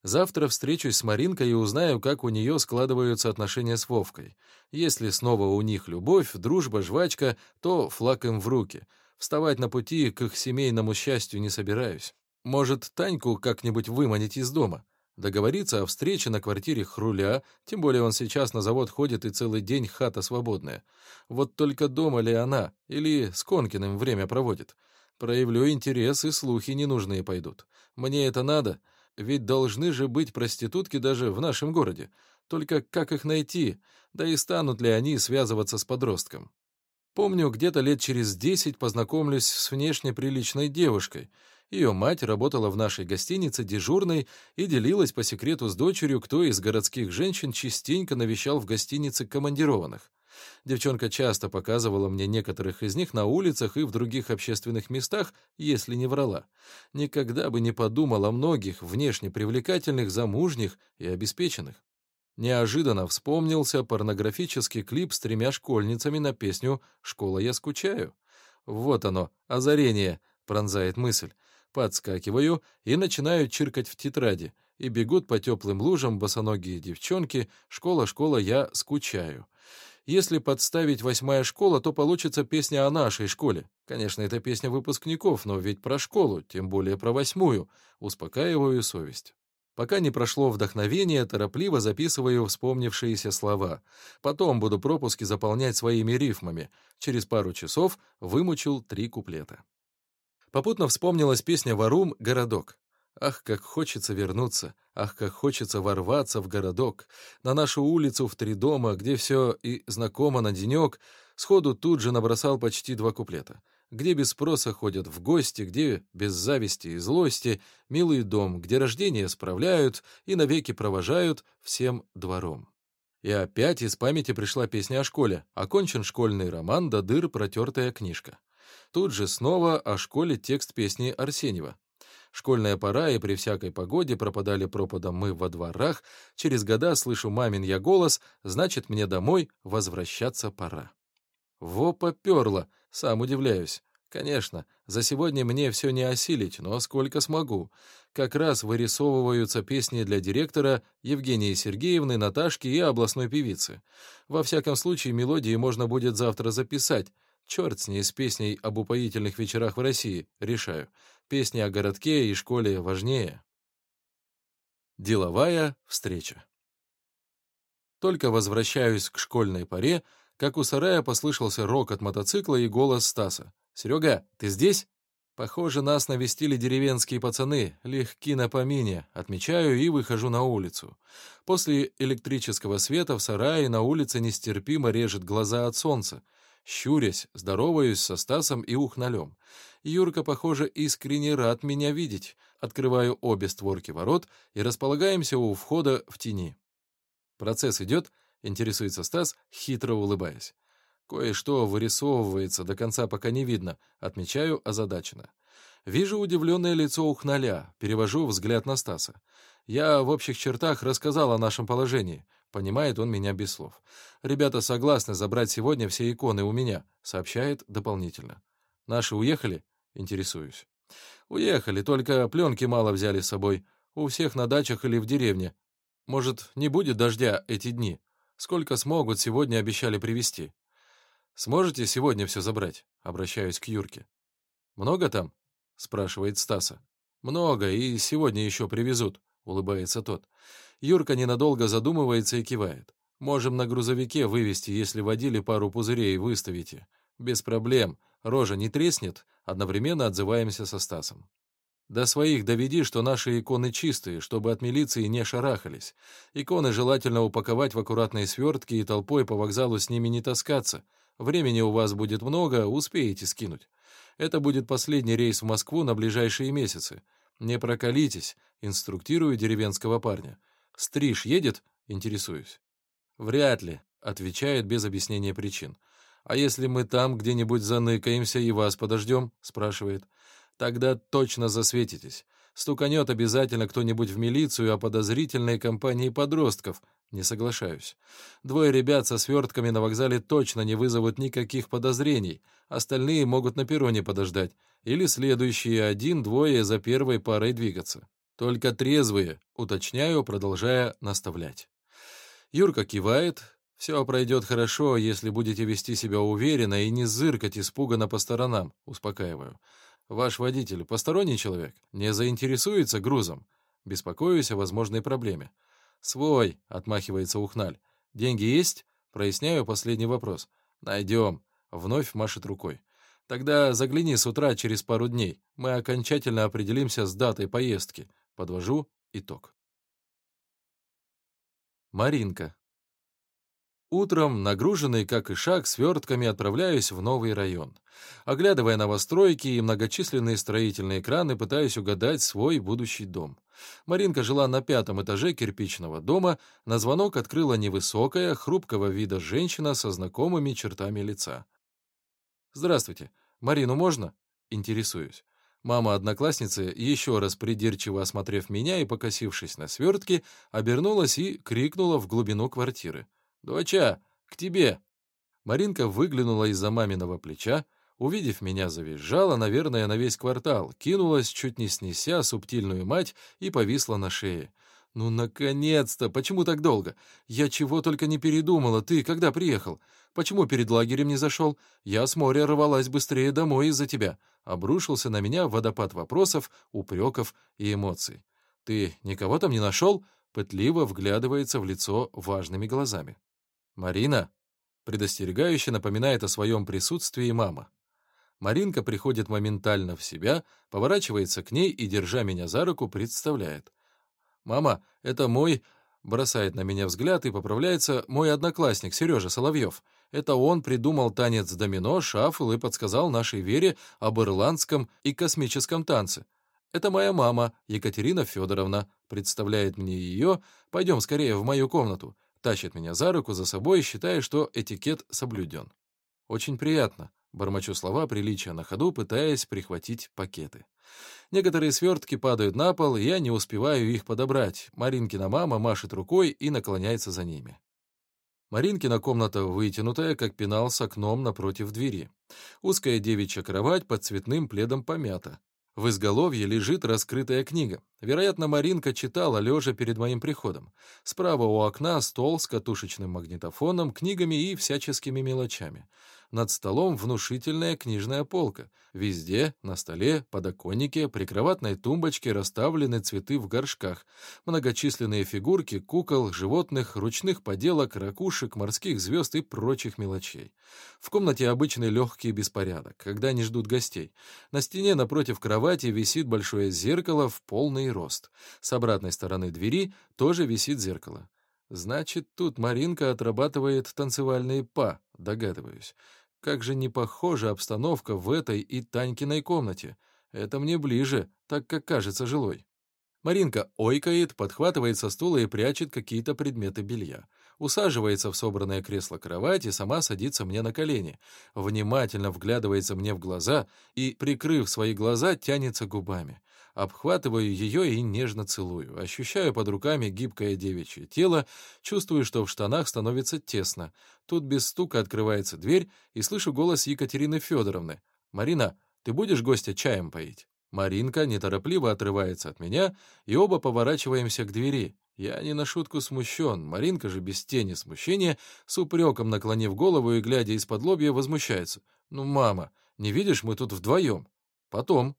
Завтра встречусь с Маринкой и узнаю, как у нее складываются отношения с Вовкой. Если снова у них любовь, дружба, жвачка, то флаг им в руки — Вставать на пути к их семейному счастью не собираюсь. Может, Таньку как-нибудь выманить из дома? Договориться о встрече на квартире Хруля, тем более он сейчас на завод ходит и целый день хата свободная. Вот только дома ли она, или с Конкиным время проводит? Проявлю интерес, и слухи ненужные пойдут. Мне это надо, ведь должны же быть проститутки даже в нашем городе. Только как их найти? Да и станут ли они связываться с подростком? Помню, где-то лет через десять познакомлюсь с внешне приличной девушкой. Ее мать работала в нашей гостинице дежурной и делилась по секрету с дочерью, кто из городских женщин частенько навещал в гостинице командированных. Девчонка часто показывала мне некоторых из них на улицах и в других общественных местах, если не врала. Никогда бы не подумал о многих внешне привлекательных, замужних и обеспеченных. Неожиданно вспомнился порнографический клип с тремя школьницами на песню «Школа, я скучаю». Вот оно, озарение, пронзает мысль. Подскакиваю и начинаю чиркать в тетради, и бегут по теплым лужам босоногие девчонки «Школа, школа, я скучаю». Если подставить восьмая школа, то получится песня о нашей школе. Конечно, это песня выпускников, но ведь про школу, тем более про восьмую. Успокаиваю совесть. Пока не прошло вдохновение, торопливо записываю вспомнившиеся слова. Потом буду пропуски заполнять своими рифмами. Через пару часов вымучил три куплета. Попутно вспомнилась песня «Варум. Городок». Ах, как хочется вернуться, ах, как хочется ворваться в городок, на нашу улицу в три дома, где все и знакомо на денек, сходу тут же набросал почти два куплета где без спроса ходят в гости, где без зависти и злости, милый дом, где рождение справляют и навеки провожают всем двором. И опять из памяти пришла песня о школе. Окончен школьный роман, до дыр протертая книжка. Тут же снова о школе текст песни Арсеньева. Школьная пора, и при всякой погоде пропадали пропадом мы во дворах. Через года слышу мамин я голос, значит, мне домой возвращаться пора. Во поперло, сам удивляюсь. Конечно, за сегодня мне все не осилить, но сколько смогу. Как раз вырисовываются песни для директора Евгении Сергеевны, Наташки и областной певицы. Во всяком случае, мелодии можно будет завтра записать. Черт с ней с песней об упоительных вечерах в России, решаю. Песни о городке и школе важнее. Деловая встреча. Только возвращаюсь к школьной паре, как у сарая послышался рок от мотоцикла и голос Стаса. «Серега, ты здесь?» Похоже, нас навестили деревенские пацаны, легки на помине. Отмечаю и выхожу на улицу. После электрического света в сарае на улице нестерпимо режет глаза от солнца. Щурясь, здороваюсь со Стасом и Ухналем. Юрка, похоже, искренне рад меня видеть. Открываю обе створки ворот и располагаемся у входа в тени. Процесс идет — Интересуется Стас, хитро улыбаясь. Кое-что вырисовывается, до конца пока не видно. Отмечаю озадаченно. Вижу удивленное лицо Ухналя, перевожу взгляд на Стаса. Я в общих чертах рассказал о нашем положении. Понимает он меня без слов. Ребята согласны забрать сегодня все иконы у меня, сообщает дополнительно. Наши уехали? Интересуюсь. Уехали, только пленки мало взяли с собой. У всех на дачах или в деревне. Может, не будет дождя эти дни? Сколько смогут, сегодня обещали привезти. Сможете сегодня все забрать? Обращаюсь к Юрке. Много там? Спрашивает Стаса. Много, и сегодня еще привезут, улыбается тот. Юрка ненадолго задумывается и кивает. Можем на грузовике вывести, если водили пару пузырей, выставите. Без проблем. Рожа не треснет, одновременно отзываемся со Стасом. До своих доведи, что наши иконы чистые, чтобы от милиции не шарахались. Иконы желательно упаковать в аккуратные свертки и толпой по вокзалу с ними не таскаться. Времени у вас будет много, успеете скинуть. Это будет последний рейс в Москву на ближайшие месяцы. Не проколитесь, инструктирую деревенского парня. Стриж едет? Интересуюсь. Вряд ли, отвечает без объяснения причин. А если мы там где-нибудь заныкаемся и вас подождем? спрашивает. Тогда точно засветитесь. Стуканет обязательно кто-нибудь в милицию о подозрительной компании подростков. Не соглашаюсь. Двое ребят со свертками на вокзале точно не вызовут никаких подозрений. Остальные могут на перроне подождать. Или следующие один-двое за первой парой двигаться. Только трезвые, уточняю, продолжая наставлять. Юрка кивает. «Все пройдет хорошо, если будете вести себя уверенно и не зыркать испуганно по сторонам», успокаиваю. Ваш водитель посторонний человек? Не заинтересуется грузом? Беспокоюсь о возможной проблеме. Свой, отмахивается Ухналь. Деньги есть? Проясняю последний вопрос. Найдем. Вновь машет рукой. Тогда загляни с утра через пару дней. Мы окончательно определимся с датой поездки. Подвожу итог. Маринка. Утром, нагруженный, как и шаг, свертками отправляюсь в новый район. Оглядывая новостройки и многочисленные строительные краны, пытаюсь угадать свой будущий дом. Маринка жила на пятом этаже кирпичного дома, на звонок открыла невысокая, хрупкого вида женщина со знакомыми чертами лица. «Здравствуйте. Марину можно?» Интересуюсь. Мама одноклассницы, еще раз придирчиво осмотрев меня и покосившись на свертки, обернулась и крикнула в глубину квартиры. «Доча, к тебе!» Маринка выглянула из-за маминого плеча, увидев меня, завизжала, наверное, на весь квартал, кинулась, чуть не снеся субтильную мать, и повисла на шее. «Ну, наконец-то! Почему так долго? Я чего только не передумала. Ты когда приехал? Почему перед лагерем не зашел? Я с моря рвалась быстрее домой из-за тебя». Обрушился на меня водопад вопросов, упреков и эмоций. «Ты никого там не нашел?» Пытливо вглядывается в лицо важными глазами. «Марина!» — предостерегающе напоминает о своем присутствии мама. Маринка приходит моментально в себя, поворачивается к ней и, держа меня за руку, представляет. «Мама, это мой...» Бросает на меня взгляд и поправляется мой одноклассник Сережа Соловьев. Это он придумал танец домино, шафл и подсказал нашей Вере об ирландском и космическом танце. Это моя мама, Екатерина Федоровна, представляет мне ее. Пойдем скорее в мою комнату тащит меня за руку за собой, считая, что этикет соблюден. Очень приятно, бормочу слова приличия на ходу, пытаясь прихватить пакеты. Некоторые свертки падают на пол, и я не успеваю их подобрать. Маринкина мама машет рукой и наклоняется за ними. Маринкина комната вытянутая, как пенал с окном напротив двери. Узкая девичья кровать под цветным пледом помята. В изголовье лежит раскрытая книга. Вероятно, Маринка читала, лежа перед моим приходом. Справа у окна стол с катушечным магнитофоном, книгами и всяческими мелочами. Над столом внушительная книжная полка. Везде, на столе, подоконнике, прикроватной тумбочке расставлены цветы в горшках. Многочисленные фигурки, кукол, животных, ручных поделок, ракушек, морских звезд и прочих мелочей. В комнате обычный легкий беспорядок, когда не ждут гостей. На стене напротив кровати висит большое зеркало в полный рост. С обратной стороны двери тоже висит зеркало. Значит, тут Маринка отрабатывает танцевальные па, догадываюсь. Как же не похожа обстановка в этой и Танькиной комнате. Это мне ближе, так как кажется жилой. Маринка ойкает, подхватывает со стула и прячет какие-то предметы белья. Усаживается в собранное кресло кровать и сама садится мне на колени. Внимательно вглядывается мне в глаза и, прикрыв свои глаза, тянется губами. Обхватываю ее и нежно целую. Ощущаю под руками гибкое девичье тело, чувствую, что в штанах становится тесно. Тут без стука открывается дверь и слышу голос Екатерины Федоровны. «Марина, ты будешь гостя чаем поить?» Маринка неторопливо отрывается от меня, и оба поворачиваемся к двери. Я не на шутку смущен, Маринка же без тени смущения, с упреком наклонив голову и, глядя из-под лобья, возмущается. «Ну, мама, не видишь, мы тут вдвоем. Потом».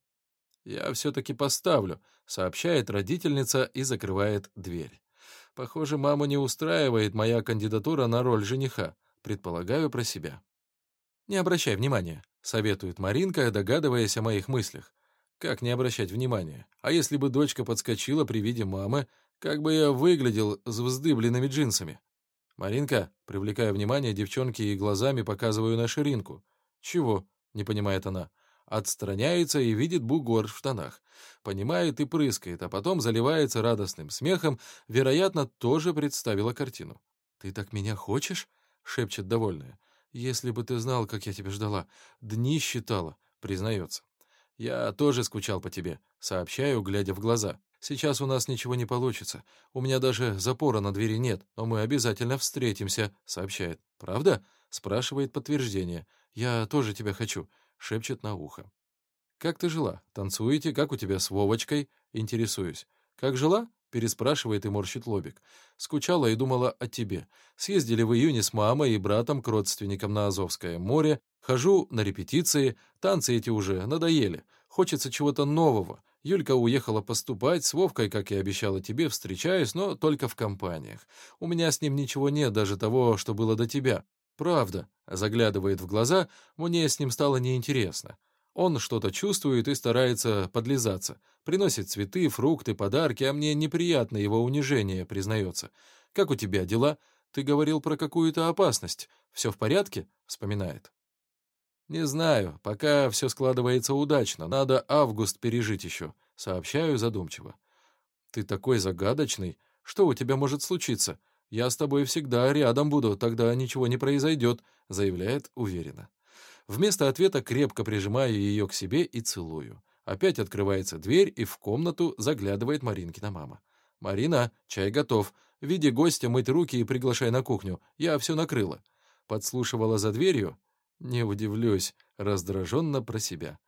«Я все-таки поставлю», — сообщает родительница и закрывает дверь. «Похоже, маму не устраивает моя кандидатура на роль жениха. Предполагаю про себя». «Не обращай внимания», — советует Маринка, догадываясь о моих мыслях. Как не обращать внимания? А если бы дочка подскочила при виде мамы, как бы я выглядел с вздыбленными джинсами? Маринка, привлекая внимание девчонки и глазами показываю на ширинку. Чего? Не понимает она. Отстраняется и видит бугор в штанах. Понимает и прыскает, а потом заливается радостным смехом, вероятно, тоже представила картину. «Ты так меня хочешь?» — шепчет довольная. «Если бы ты знал, как я тебя ждала. Дни считала», — признается. «Я тоже скучал по тебе», — сообщаю, глядя в глаза. «Сейчас у нас ничего не получится. У меня даже запора на двери нет, но мы обязательно встретимся», — сообщает. «Правда?» — спрашивает подтверждение. «Я тоже тебя хочу», — шепчет на ухо. «Как ты жила? Танцуете? Как у тебя с Вовочкой?» Интересуюсь. «Как жила?» — переспрашивает и морщит лобик. «Скучала и думала о тебе. Съездили в июне с мамой и братом к родственникам на Азовское море. Хожу на репетиции, танцы эти уже надоели. Хочется чего-то нового. Юлька уехала поступать, с Вовкой, как и обещала тебе, встречаюсь, но только в компаниях. У меня с ним ничего нет, даже того, что было до тебя. Правда, заглядывает в глаза, мне с ним стало неинтересно. Он что-то чувствует и старается подлизаться. Приносит цветы, фрукты, подарки, а мне неприятно его унижение, признается. «Как у тебя дела? Ты говорил про какую-то опасность. Все в порядке?» — вспоминает. «Не знаю, пока все складывается удачно. Надо август пережить еще», — сообщаю задумчиво. «Ты такой загадочный. Что у тебя может случиться? Я с тобой всегда рядом буду, тогда ничего не произойдет», — заявляет уверенно. Вместо ответа крепко прижимаю ее к себе и целую. Опять открывается дверь, и в комнату заглядывает Маринкина мама. «Марина, чай готов. В виде гостя мыть руки и приглашай на кухню. Я все накрыла». Подслушивала за дверью. Не удивлюсь, раздраженно про себя.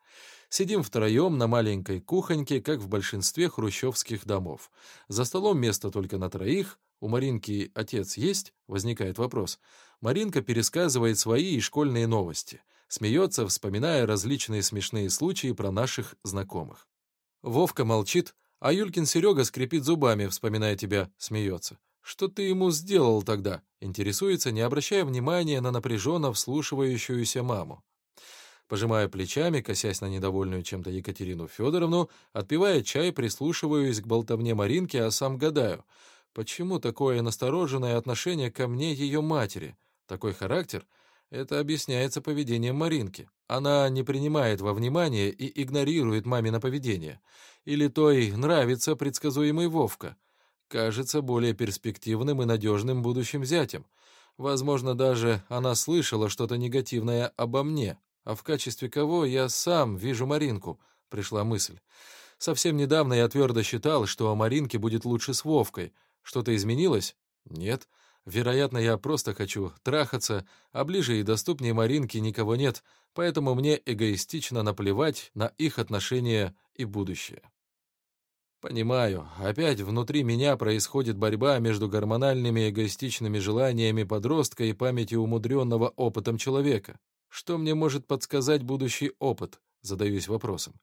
Сидим втроем на маленькой кухоньке, как в большинстве хрущевских домов. За столом место только на троих. У Маринки отец есть? Возникает вопрос. Маринка пересказывает свои и школьные новости. Смеется, вспоминая различные смешные случаи про наших знакомых. Вовка молчит, а Юлькин Серега скрипит зубами, вспоминая тебя, смеется. «Что ты ему сделал тогда?» Интересуется, не обращая внимания на напряженно вслушивающуюся маму. Пожимая плечами, косясь на недовольную чем-то Екатерину Федоровну, отпивая чай, прислушиваюсь к болтовне Маринки, а сам гадаю, почему такое настороженное отношение ко мне ее матери? Такой характер? Это объясняется поведением Маринки. Она не принимает во внимание и игнорирует мамино поведение. Или той нравится предсказуемый Вовка — кажется более перспективным и надежным будущим зятем. Возможно, даже она слышала что-то негативное обо мне, а в качестве кого я сам вижу Маринку, пришла мысль. Совсем недавно я твердо считал, что о Маринке будет лучше с Вовкой. Что-то изменилось? Нет. Вероятно, я просто хочу трахаться, а ближе и доступнее Маринки никого нет, поэтому мне эгоистично наплевать на их отношения и будущее. Понимаю, опять внутри меня происходит борьба между гормональными эгоистичными желаниями подростка и памятью умудренного опытом человека. Что мне может подсказать будущий опыт? Задаюсь вопросом.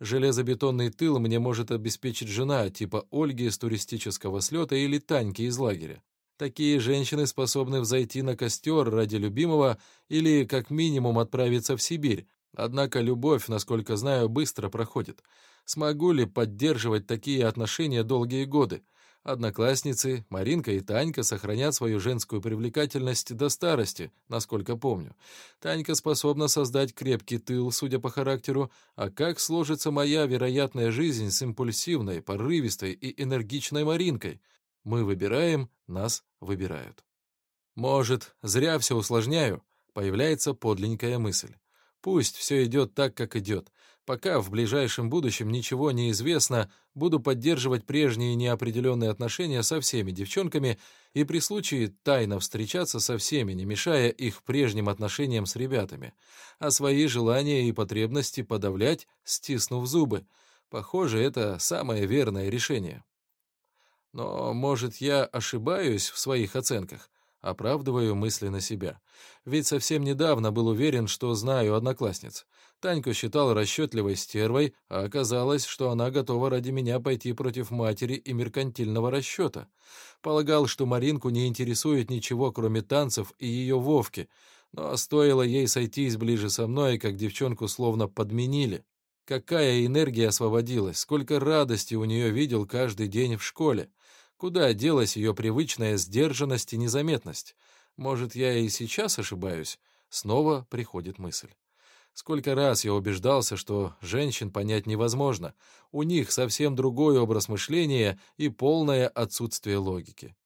Железобетонный тыл мне может обеспечить жена типа Ольги с туристического слета или Таньки из лагеря. Такие женщины способны взойти на костер ради любимого или, как минимум, отправиться в Сибирь. Однако любовь, насколько знаю, быстро проходит. Смогу ли поддерживать такие отношения долгие годы? Одноклассницы, Маринка и Танька сохранят свою женскую привлекательность до старости, насколько помню. Танька способна создать крепкий тыл, судя по характеру, а как сложится моя вероятная жизнь с импульсивной, порывистой и энергичной Маринкой? Мы выбираем, нас выбирают. Может, зря все усложняю? Появляется подлинная мысль. Пусть все идет так, как идет. Пока в ближайшем будущем ничего не известно, буду поддерживать прежние неопределенные отношения со всеми девчонками и при случае тайно встречаться со всеми, не мешая их прежним отношениям с ребятами, а свои желания и потребности подавлять, стиснув зубы. Похоже, это самое верное решение. Но, может, я ошибаюсь в своих оценках? Оправдываю мысленно себя. Ведь совсем недавно был уверен, что знаю одноклассниц. Таньку считал расчетливой стервой, а оказалось, что она готова ради меня пойти против матери и меркантильного расчета. Полагал, что Маринку не интересует ничего, кроме танцев и ее Вовки, но стоило ей сойтись ближе со мной, как девчонку словно подменили. Какая энергия освободилась, сколько радости у нее видел каждый день в школе. Куда делась ее привычная сдержанность и незаметность? Может, я и сейчас ошибаюсь? Снова приходит мысль. Сколько раз я убеждался, что женщин понять невозможно. У них совсем другой образ мышления и полное отсутствие логики.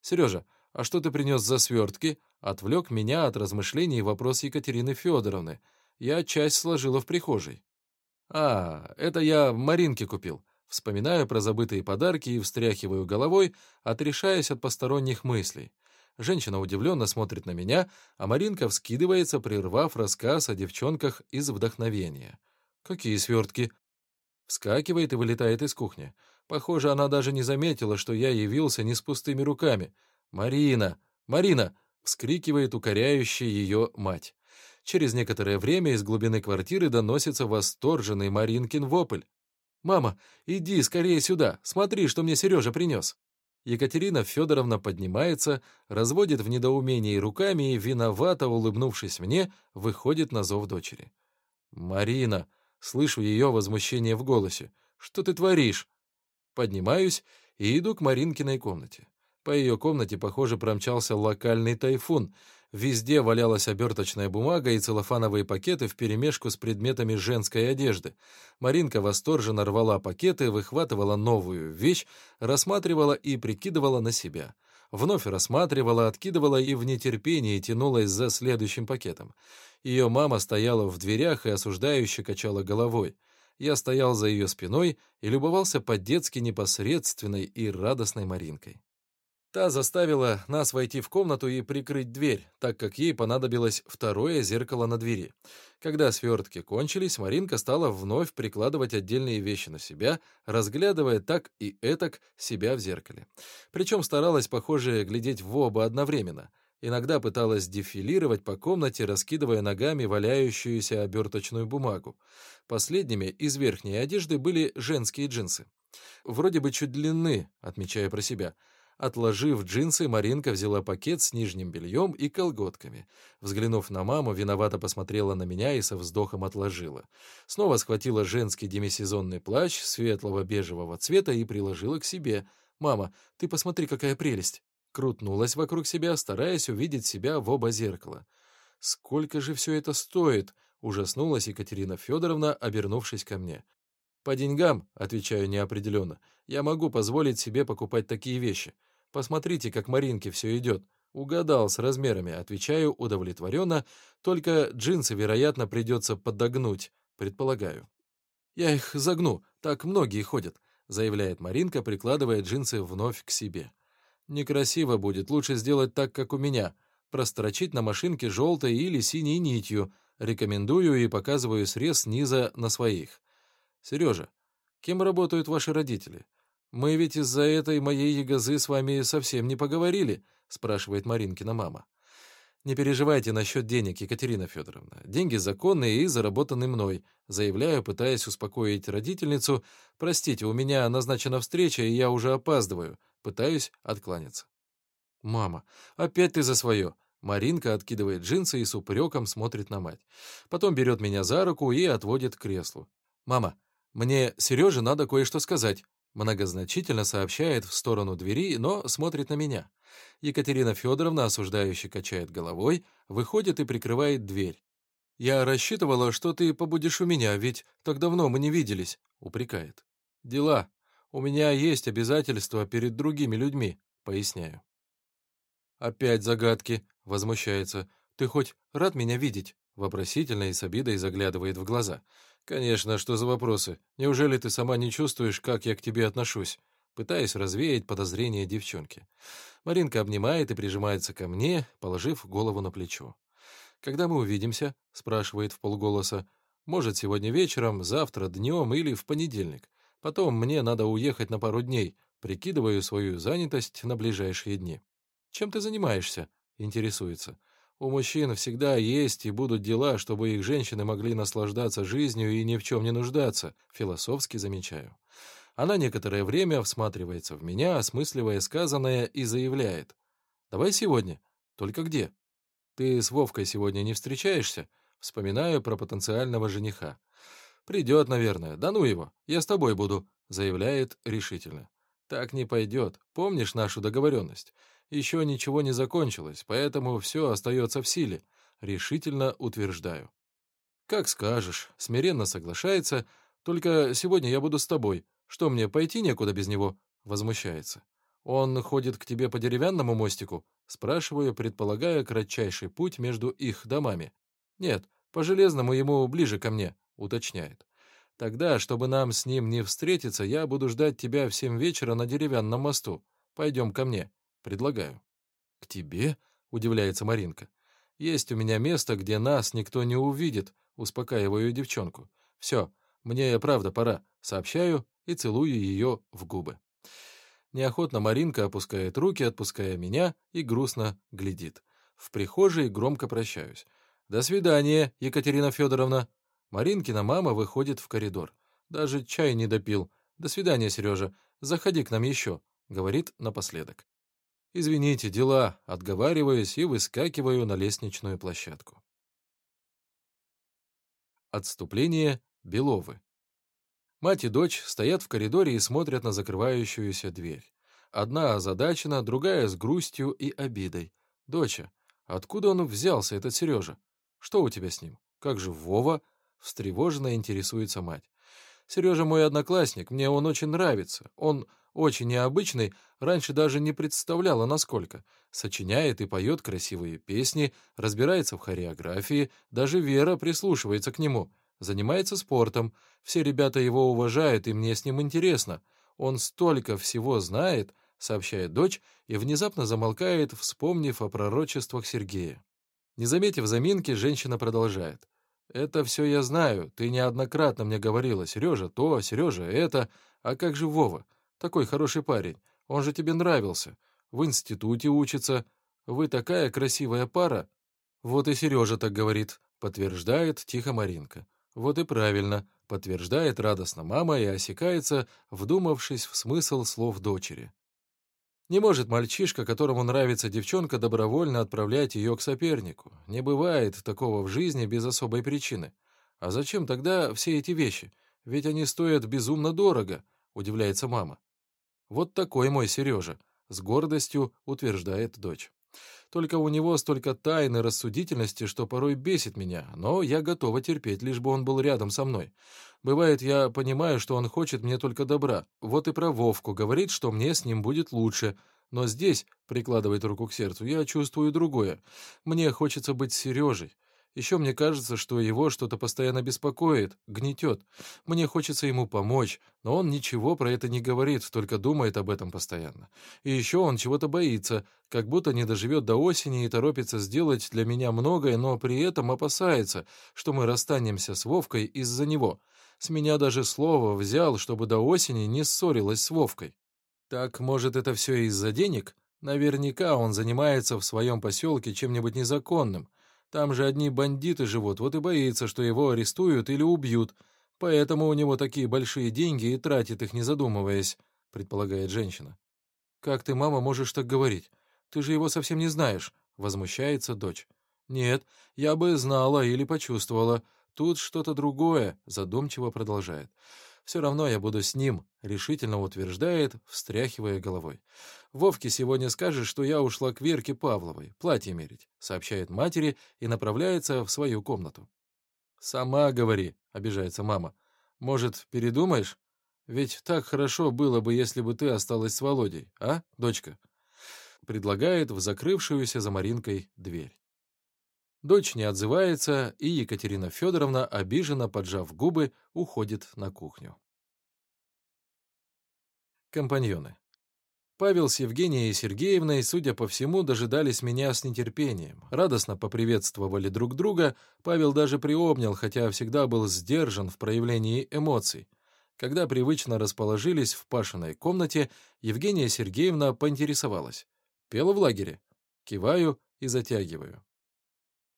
«Сережа, а что ты принес за свертки?» Отвлек меня от размышлений вопрос Екатерины Федоровны. Я часть сложила в прихожей. «А, это я Маринке купил. Вспоминаю про забытые подарки и встряхиваю головой, отрешаясь от посторонних мыслей. Женщина удивленно смотрит на меня, а Маринка вскидывается, прервав рассказ о девчонках из вдохновения. «Какие свертки?» Вскакивает и вылетает из кухни. Похоже, она даже не заметила, что я явился не с пустыми руками. «Марина! Марина!» — вскрикивает укоряющая ее мать. Через некоторое время из глубины квартиры доносится восторженный Маринкин вопль. «Мама, иди скорее сюда, смотри, что мне Сережа принес». Екатерина Федоровна поднимается, разводит в недоумении руками и, виновато улыбнувшись мне, выходит на зов дочери. «Марина!» — слышу ее возмущение в голосе. «Что ты творишь?» Поднимаюсь и иду к Маринкиной комнате. По ее комнате, похоже, промчался локальный тайфун. Везде валялась оберточная бумага и целлофановые пакеты вперемешку с предметами женской одежды. Маринка восторженно рвала пакеты, выхватывала новую вещь, рассматривала и прикидывала на себя. Вновь рассматривала, откидывала и в нетерпении тянулась за следующим пакетом. Ее мама стояла в дверях и осуждающе качала головой. Я стоял за ее спиной и любовался по-детски непосредственной и радостной Маринкой. Та заставила нас войти в комнату и прикрыть дверь, так как ей понадобилось второе зеркало на двери. Когда свертки кончились, Маринка стала вновь прикладывать отдельные вещи на себя, разглядывая так и этак себя в зеркале. Причем старалась, похоже, глядеть в оба одновременно. Иногда пыталась дефилировать по комнате, раскидывая ногами валяющуюся оберточную бумагу. Последними из верхней одежды были женские джинсы. Вроде бы чуть длинны, отмечая про себя — Отложив джинсы, Маринка взяла пакет с нижним бельем и колготками. Взглянув на маму, виновато посмотрела на меня и со вздохом отложила. Снова схватила женский демисезонный плащ светлого бежевого цвета и приложила к себе. «Мама, ты посмотри, какая прелесть!» Крутнулась вокруг себя, стараясь увидеть себя в оба зеркала. «Сколько же все это стоит?» — ужаснулась Екатерина Федоровна, обернувшись ко мне. «По деньгам», — отвечаю неопределенно, — «я могу позволить себе покупать такие вещи. Посмотрите, как Маринке все идет. Угадал с размерами, отвечаю удовлетворенно, только джинсы, вероятно, придется подогнуть, предполагаю. Я их загну, так многие ходят, заявляет Маринка, прикладывая джинсы вновь к себе. Некрасиво будет, лучше сделать так, как у меня, прострочить на машинке желтой или синей нитью, рекомендую и показываю срез низа на своих. Сережа, кем работают ваши родители? «Мы ведь из-за этой моей ягозы с вами совсем не поговорили», — спрашивает Маринкина мама. «Не переживайте насчет денег, Екатерина Федоровна. Деньги законные и заработаны мной», — заявляю, пытаясь успокоить родительницу. «Простите, у меня назначена встреча, и я уже опаздываю». Пытаюсь откланяться. «Мама, опять ты за свое!» Маринка откидывает джинсы и с упреком смотрит на мать. Потом берет меня за руку и отводит к креслу. «Мама, мне Сереже надо кое-что сказать», Многозначительно сообщает в сторону двери, но смотрит на меня. Екатерина Федоровна, осуждающе качает головой, выходит и прикрывает дверь. «Я рассчитывала, что ты побудешь у меня, ведь так давно мы не виделись», — упрекает. «Дела. У меня есть обязательства перед другими людьми», — поясняю. «Опять загадки», — возмущается. «Ты хоть рад меня видеть?» — вопросительно и с обидой заглядывает в глаза. «Конечно, что за вопросы? Неужели ты сама не чувствуешь, как я к тебе отношусь?» Пытаясь развеять подозрения девчонки. Маринка обнимает и прижимается ко мне, положив голову на плечо. «Когда мы увидимся?» — спрашивает в полголоса. «Может, сегодня вечером, завтра днем или в понедельник. Потом мне надо уехать на пару дней. Прикидываю свою занятость на ближайшие дни». «Чем ты занимаешься?» — интересуется. У мужчин всегда есть и будут дела, чтобы их женщины могли наслаждаться жизнью и ни в чем не нуждаться, философски замечаю. Она некоторое время всматривается в меня, осмысливая сказанное, и заявляет. «Давай сегодня. Только где? Ты с Вовкой сегодня не встречаешься?» Вспоминаю про потенциального жениха. «Придет, наверное. Да ну его. Я с тобой буду», — заявляет решительно. «Так не пойдет. Помнишь нашу договоренность? Еще ничего не закончилось, поэтому все остается в силе, решительно утверждаю. Как скажешь, смиренно соглашается, только сегодня я буду с тобой. Что мне, пойти некуда без него? Возмущается. Он ходит к тебе по деревянному мостику? Спрашиваю, предполагая кратчайший путь между их домами. Нет, по железному ему ближе ко мне, уточняет. Тогда, чтобы нам с ним не встретиться, я буду ждать тебя в семь вечера на деревянном мосту. Пойдем ко мне. Предлагаю. К тебе? Удивляется Маринка. Есть у меня место, где нас никто не увидит, успокаиваю девчонку. Все, мне правда пора. Сообщаю и целую ее в губы. Неохотно Маринка опускает руки, отпуская меня, и грустно глядит. В прихожей громко прощаюсь. «До свидания, Екатерина Федоровна!» Маринкина мама выходит в коридор. Даже чай не допил. «До свидания, Сережа. Заходи к нам еще. говорит напоследок. «Извините, дела», отговариваюсь и выскакиваю на лестничную площадку. Отступление Беловы. Мать и дочь стоят в коридоре и смотрят на закрывающуюся дверь. Одна озадачена, другая с грустью и обидой. «Доча, откуда он взялся, этот Сережа? Что у тебя с ним? Как же Вова?» Встревоженно интересуется мать. «Сережа мой одноклассник, мне он очень нравится. Он очень необычный, раньше даже не представляла, насколько. Сочиняет и поет красивые песни, разбирается в хореографии, даже Вера прислушивается к нему, занимается спортом. Все ребята его уважают, и мне с ним интересно. Он столько всего знает, сообщает дочь, и внезапно замолкает, вспомнив о пророчествах Сергея. Не заметив заминки, женщина продолжает. «Это все я знаю. Ты неоднократно мне говорила. Сережа то, Сережа это. А как же Вова? Такой хороший парень. Он же тебе нравился. В институте учится. Вы такая красивая пара. Вот и Сережа так говорит, подтверждает тихо Маринка. Вот и правильно, подтверждает радостно мама и осекается, вдумавшись в смысл слов дочери. Не может мальчишка, которому нравится девчонка, добровольно отправлять ее к сопернику. Не бывает такого в жизни без особой причины. А зачем тогда все эти вещи? Ведь они стоят безумно дорого, удивляется мама. Вот такой мой Сережа, с гордостью утверждает дочь. Только у него столько тайны рассудительности, что порой бесит меня, но я готова терпеть, лишь бы он был рядом со мной. Бывает, я понимаю, что он хочет мне только добра. Вот и про Вовку говорит, что мне с ним будет лучше. Но здесь, прикладывает руку к сердцу, я чувствую другое. Мне хочется быть Сережей. Еще мне кажется, что его что-то постоянно беспокоит, гнетет. Мне хочется ему помочь, но он ничего про это не говорит, только думает об этом постоянно. И еще он чего-то боится, как будто не доживет до осени и торопится сделать для меня многое, но при этом опасается, что мы расстанемся с Вовкой из-за него. С меня даже слово взял, чтобы до осени не ссорилась с Вовкой. Так, может, это все из-за денег? Наверняка он занимается в своем поселке чем-нибудь незаконным. Там же одни бандиты живут, вот и боится, что его арестуют или убьют. Поэтому у него такие большие деньги и тратит их, не задумываясь», — предполагает женщина. «Как ты, мама, можешь так говорить? Ты же его совсем не знаешь», — возмущается дочь. «Нет, я бы знала или почувствовала. Тут что-то другое», — задумчиво продолжает. Все равно я буду с ним», — решительно утверждает, встряхивая головой. «Вовке сегодня скажешь, что я ушла к Верке Павловой, платье мерить», — сообщает матери и направляется в свою комнату. «Сама говори», — обижается мама. «Может, передумаешь? Ведь так хорошо было бы, если бы ты осталась с Володей, а, дочка?» Предлагает в закрывшуюся за Маринкой дверь. Дочь не отзывается, и Екатерина Федоровна, обиженно поджав губы, уходит на кухню. Компаньоны. Павел с Евгенией Сергеевной, судя по всему, дожидались меня с нетерпением. Радостно поприветствовали друг друга, Павел даже приобнял, хотя всегда был сдержан в проявлении эмоций. Когда привычно расположились в Пашиной комнате, Евгения Сергеевна поинтересовалась. «Пела в лагере?» Киваю и затягиваю.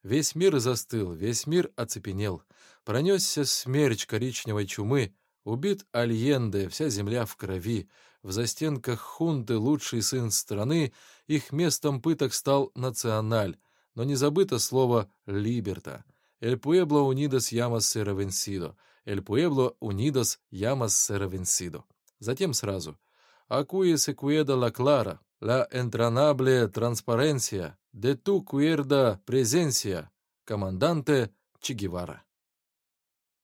Весь мир застыл, весь мир оцепенел. Пронесся смерч коричневой чумы, убит Альенде, вся земля в крови. В застенках хунты лучший сын страны, их местом пыток стал националь, но не забыто слово «либерта». «El pueblo unidos llamas será vencido». «El pueblo unidos llamas será vencido». Затем сразу «Acuye se cuida la clara». La entranable transparencia de tu cuerda presencia, команданте Че.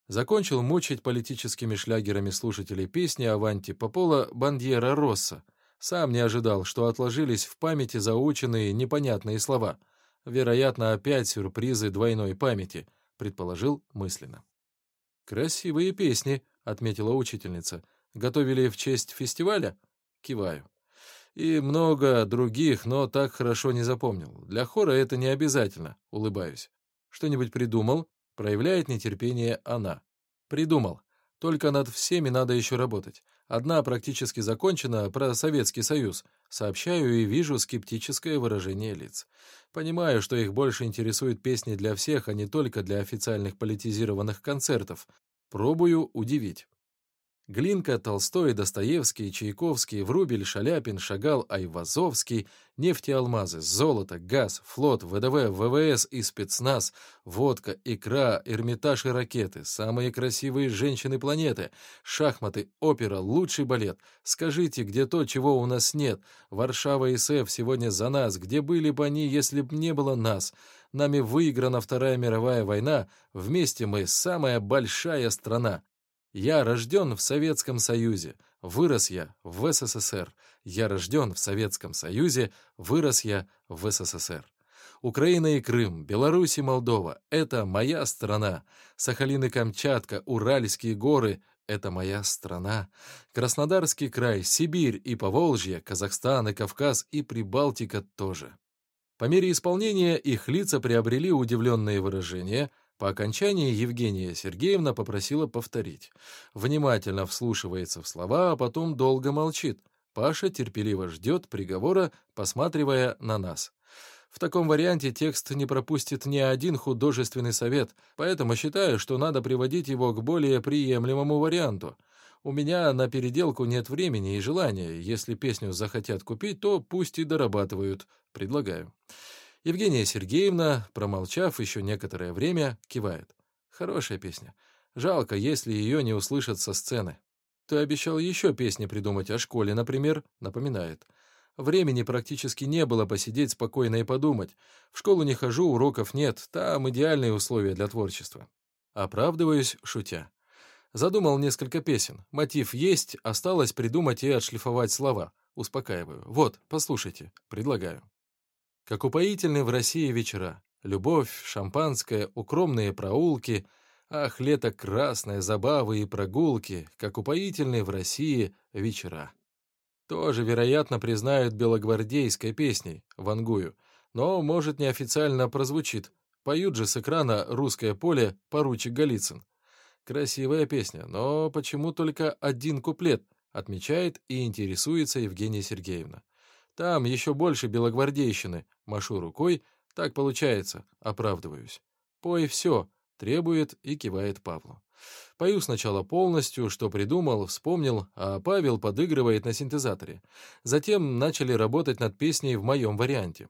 Закончил мучить политическими шлягерами слушателей песни Аванти Попола Бандьера Росса. Сам не ожидал, что отложились в памяти заученные непонятные слова. Вероятно, опять сюрпризы двойной памяти, предположил мысленно. «Красивые песни», — отметила учительница. «Готовили в честь фестиваля?» Киваю. И много других, но так хорошо не запомнил. Для хора это не обязательно, улыбаюсь. Что-нибудь придумал? Проявляет нетерпение она. Придумал. Только над всеми надо еще работать. Одна практически закончена про Советский Союз. Сообщаю и вижу скептическое выражение лиц. Понимаю, что их больше интересуют песни для всех, а не только для официальных политизированных концертов. Пробую удивить. Глинка, Толстой, Достоевский, Чайковский, Врубель, Шаляпин, Шагал, Айвазовский, нефть и алмазы, золото, газ, флот, ВДВ, ВВС и спецназ, водка, икра, Эрмитаж и ракеты, самые красивые женщины планеты, шахматы, опера, лучший балет. Скажите, где то, чего у нас нет? Варшава и СФ сегодня за нас. Где были бы они, если б не было нас? Нами выиграна Вторая мировая война. Вместе мы самая большая страна. Я рожден в Советском Союзе, вырос я в СССР. Я рожден в Советском Союзе, вырос я в СССР. Украина и Крым, Беларусь и Молдова — это моя страна. Сахалин и Камчатка, Уральские горы — это моя страна. Краснодарский край, Сибирь и Поволжье, Казахстан и Кавказ и Прибалтика тоже. По мере исполнения их лица приобрели удивленные выражения — по окончании Евгения Сергеевна попросила повторить. Внимательно вслушивается в слова, а потом долго молчит. Паша терпеливо ждет приговора, посматривая на нас. В таком варианте текст не пропустит ни один художественный совет, поэтому считаю, что надо приводить его к более приемлемому варианту. У меня на переделку нет времени и желания. Если песню захотят купить, то пусть и дорабатывают. Предлагаю. Евгения Сергеевна, промолчав еще некоторое время, кивает. Хорошая песня. Жалко, если ее не услышат со сцены. Ты обещал еще песни придумать о школе, например, напоминает. Времени практически не было посидеть спокойно и подумать. В школу не хожу, уроков нет, там идеальные условия для творчества. Оправдываюсь, шутя. Задумал несколько песен. Мотив есть, осталось придумать и отшлифовать слова. Успокаиваю. Вот, послушайте, предлагаю. Как упоительны в России вечера. Любовь, шампанское, укромные проулки. Ах, лето красное, забавы и прогулки. Как упоительны в России вечера. Тоже, вероятно, признают белогвардейской песней, вангую. Но, может, неофициально прозвучит. Поют же с экрана «Русское поле» поручик Голицын. Красивая песня, но почему только один куплет, отмечает и интересуется Евгения Сергеевна. Там еще больше белогвардейщины. Машу рукой. Так получается. Оправдываюсь. Пой все. Требует и кивает Павлу. Пою сначала полностью, что придумал, вспомнил, а Павел подыгрывает на синтезаторе. Затем начали работать над песней в моем варианте.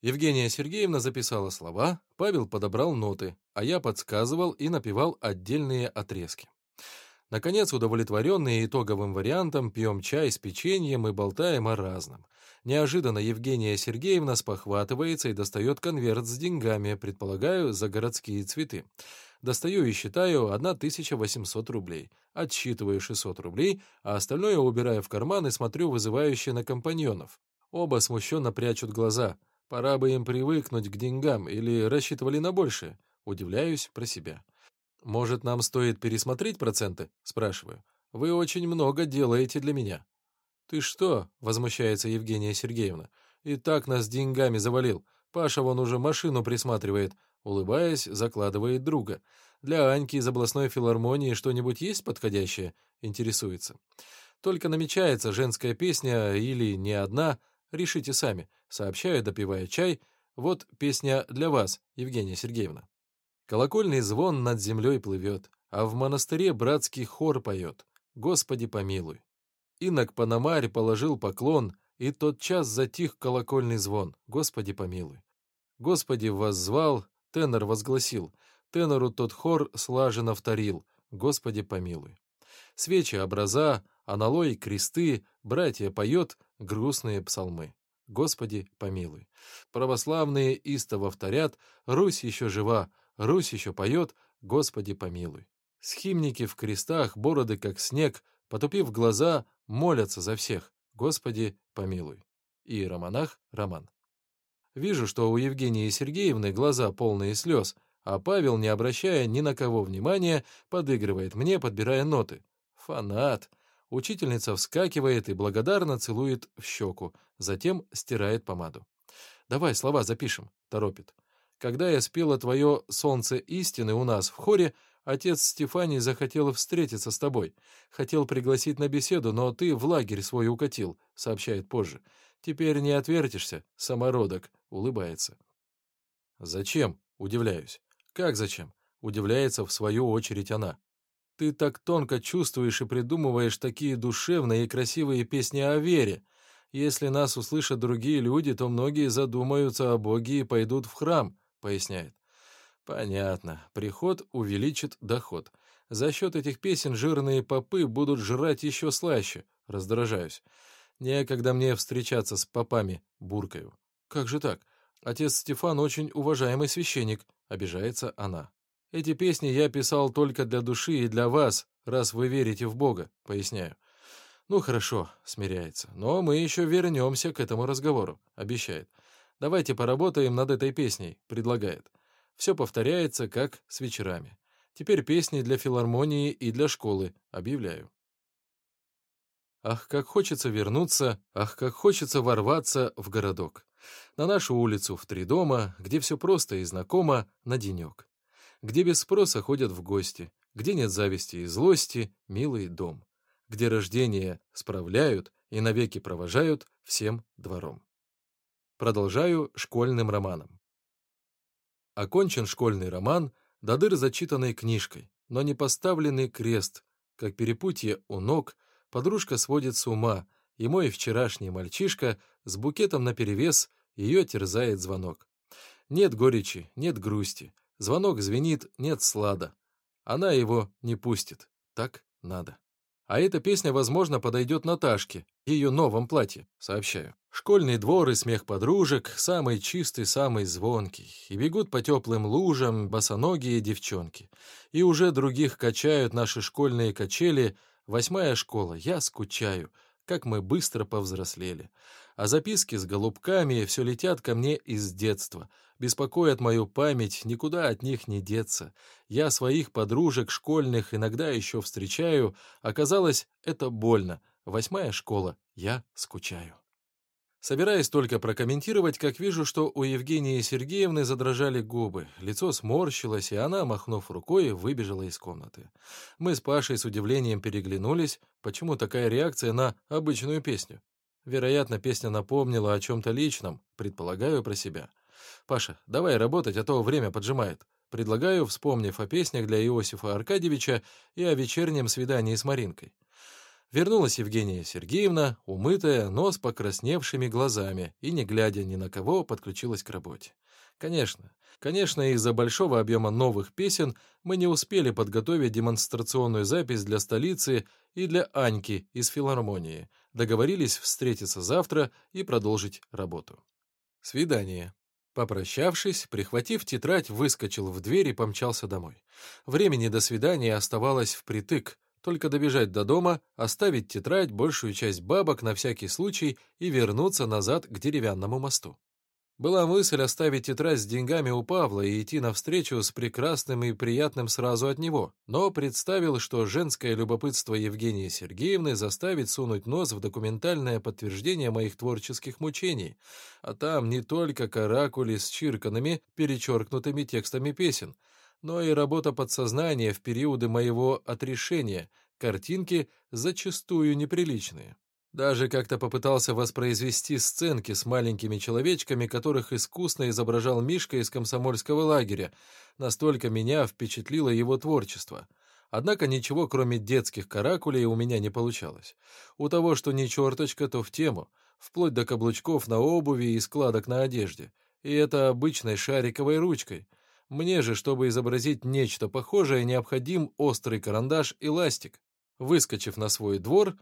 Евгения Сергеевна записала слова, Павел подобрал ноты, а я подсказывал и напевал отдельные отрезки. Наконец, удовлетворенные итоговым вариантом, пьем чай с печеньем и болтаем о разном. Неожиданно Евгения Сергеевна спохватывается и достает конверт с деньгами, предполагаю, за городские цветы. Достаю и считаю 1800 рублей. Отсчитываю 600 рублей, а остальное убираю в карман и смотрю вызывающе на компаньонов. Оба смущенно прячут глаза. Пора бы им привыкнуть к деньгам или рассчитывали на большее. Удивляюсь про себя. «Может, нам стоит пересмотреть проценты?» — спрашиваю. «Вы очень много делаете для меня». «Ты что?» — возмущается Евгения Сергеевна. «И так нас деньгами завалил. Паша вон уже машину присматривает». Улыбаясь, закладывает друга. «Для Аньки из областной филармонии что-нибудь есть подходящее?» — интересуется. «Только намечается женская песня или не одна. Решите сами», — сообщаю, допивая чай. «Вот песня для вас, Евгения Сергеевна». Колокольный звон над землей плывет, а в монастыре братский хор поет. Господи помилуй. Инок Пономарь положил поклон, и тот час затих колокольный звон. Господи помилуй. Господи воззвал, тенор возгласил. Тенору тот хор слаженно вторил. Господи помилуй. Свечи, образа, аналой, кресты, братья поет грустные псалмы. Господи помилуй. Православные истово вторят, Русь еще жива, Русь еще поет «Господи помилуй». Схимники в крестах, бороды как снег, потупив глаза, молятся за всех «Господи помилуй». И романах Роман. Вижу, что у Евгении Сергеевны глаза полные слез, а Павел, не обращая ни на кого внимания, подыгрывает мне, подбирая ноты. Фанат. Учительница вскакивает и благодарно целует в щеку, затем стирает помаду. «Давай слова запишем», — торопит. Когда я спела твое «Солнце истины» у нас в хоре, отец Стефаний захотел встретиться с тобой. Хотел пригласить на беседу, но ты в лагерь свой укатил, сообщает позже. Теперь не отвертишься, самородок, улыбается. Зачем? Удивляюсь. Как зачем? Удивляется в свою очередь она. Ты так тонко чувствуешь и придумываешь такие душевные и красивые песни о вере. Если нас услышат другие люди, то многие задумаются о Боге и пойдут в храм, поясняет. Понятно. Приход увеличит доход. За счет этих песен жирные попы будут жрать еще слаще. Раздражаюсь. Некогда мне встречаться с попами, буркаю. Как же так? Отец Стефан очень уважаемый священник, обижается она. Эти песни я писал только для души и для вас, раз вы верите в Бога, поясняю. Ну хорошо, смиряется. Но мы еще вернемся к этому разговору, обещает. Давайте поработаем над этой песней, предлагает. Все повторяется, как с вечерами. Теперь песни для филармонии и для школы, объявляю. Ах, как хочется вернуться, ах, как хочется ворваться в городок. На нашу улицу в три дома, где все просто и знакомо, на денек. Где без спроса ходят в гости, где нет зависти и злости, милый дом. Где рождение справляют и навеки провожают всем двором. Продолжаю школьным романом. Окончен школьный роман, до дыр зачитанной книжкой, но не поставленный крест, как перепутье у ног, подружка сводит с ума, и мой вчерашний мальчишка с букетом наперевес ее терзает звонок. Нет горечи, нет грусти, звонок звенит, нет слада. Она его не пустит, так надо. А эта песня, возможно, подойдет Наташке, ее новом платье, сообщаю. Школьный двор и смех подружек, самый чистый, самый звонкий. И бегут по теплым лужам босоногие девчонки. И уже других качают наши школьные качели. Восьмая школа, я скучаю, как мы быстро повзрослели. А записки с голубками все летят ко мне из детства — беспокоят мою память, никуда от них не деться. Я своих подружек школьных иногда еще встречаю. Оказалось, это больно. Восьмая школа. Я скучаю. Собираюсь только прокомментировать, как вижу, что у Евгении Сергеевны задрожали губы, лицо сморщилось, и она, махнув рукой, выбежала из комнаты. Мы с Пашей с удивлением переглянулись, почему такая реакция на обычную песню. Вероятно, песня напомнила о чем-то личном, предполагаю про себя. «Паша, давай работать, а то время поджимает». Предлагаю, вспомнив о песнях для Иосифа Аркадьевича и о вечернем свидании с Маринкой. Вернулась Евгения Сергеевна, умытая, но с покрасневшими глазами, и, не глядя ни на кого, подключилась к работе. Конечно, конечно, из-за большого объема новых песен мы не успели подготовить демонстрационную запись для столицы и для Аньки из филармонии. Договорились встретиться завтра и продолжить работу. Свидание. Попрощавшись, прихватив тетрадь, выскочил в дверь и помчался домой. Времени до свидания оставалось впритык, только добежать до дома, оставить тетрадь, большую часть бабок на всякий случай и вернуться назад к деревянному мосту. Была мысль оставить тетрадь с деньгами у Павла и идти навстречу с прекрасным и приятным сразу от него, но представил, что женское любопытство Евгении Сергеевны заставит сунуть нос в документальное подтверждение моих творческих мучений, а там не только каракули с чирканами, перечеркнутыми текстами песен, но и работа подсознания в периоды моего отрешения, картинки зачастую неприличные. Даже как-то попытался воспроизвести сценки с маленькими человечками, которых искусно изображал Мишка из комсомольского лагеря. Настолько меня впечатлило его творчество. Однако ничего, кроме детских каракулей, у меня не получалось. У того, что не черточка, то в тему, вплоть до каблучков на обуви и складок на одежде. И это обычной шариковой ручкой. Мне же, чтобы изобразить нечто похожее, необходим острый карандаш и ластик. Выскочив на свой двор,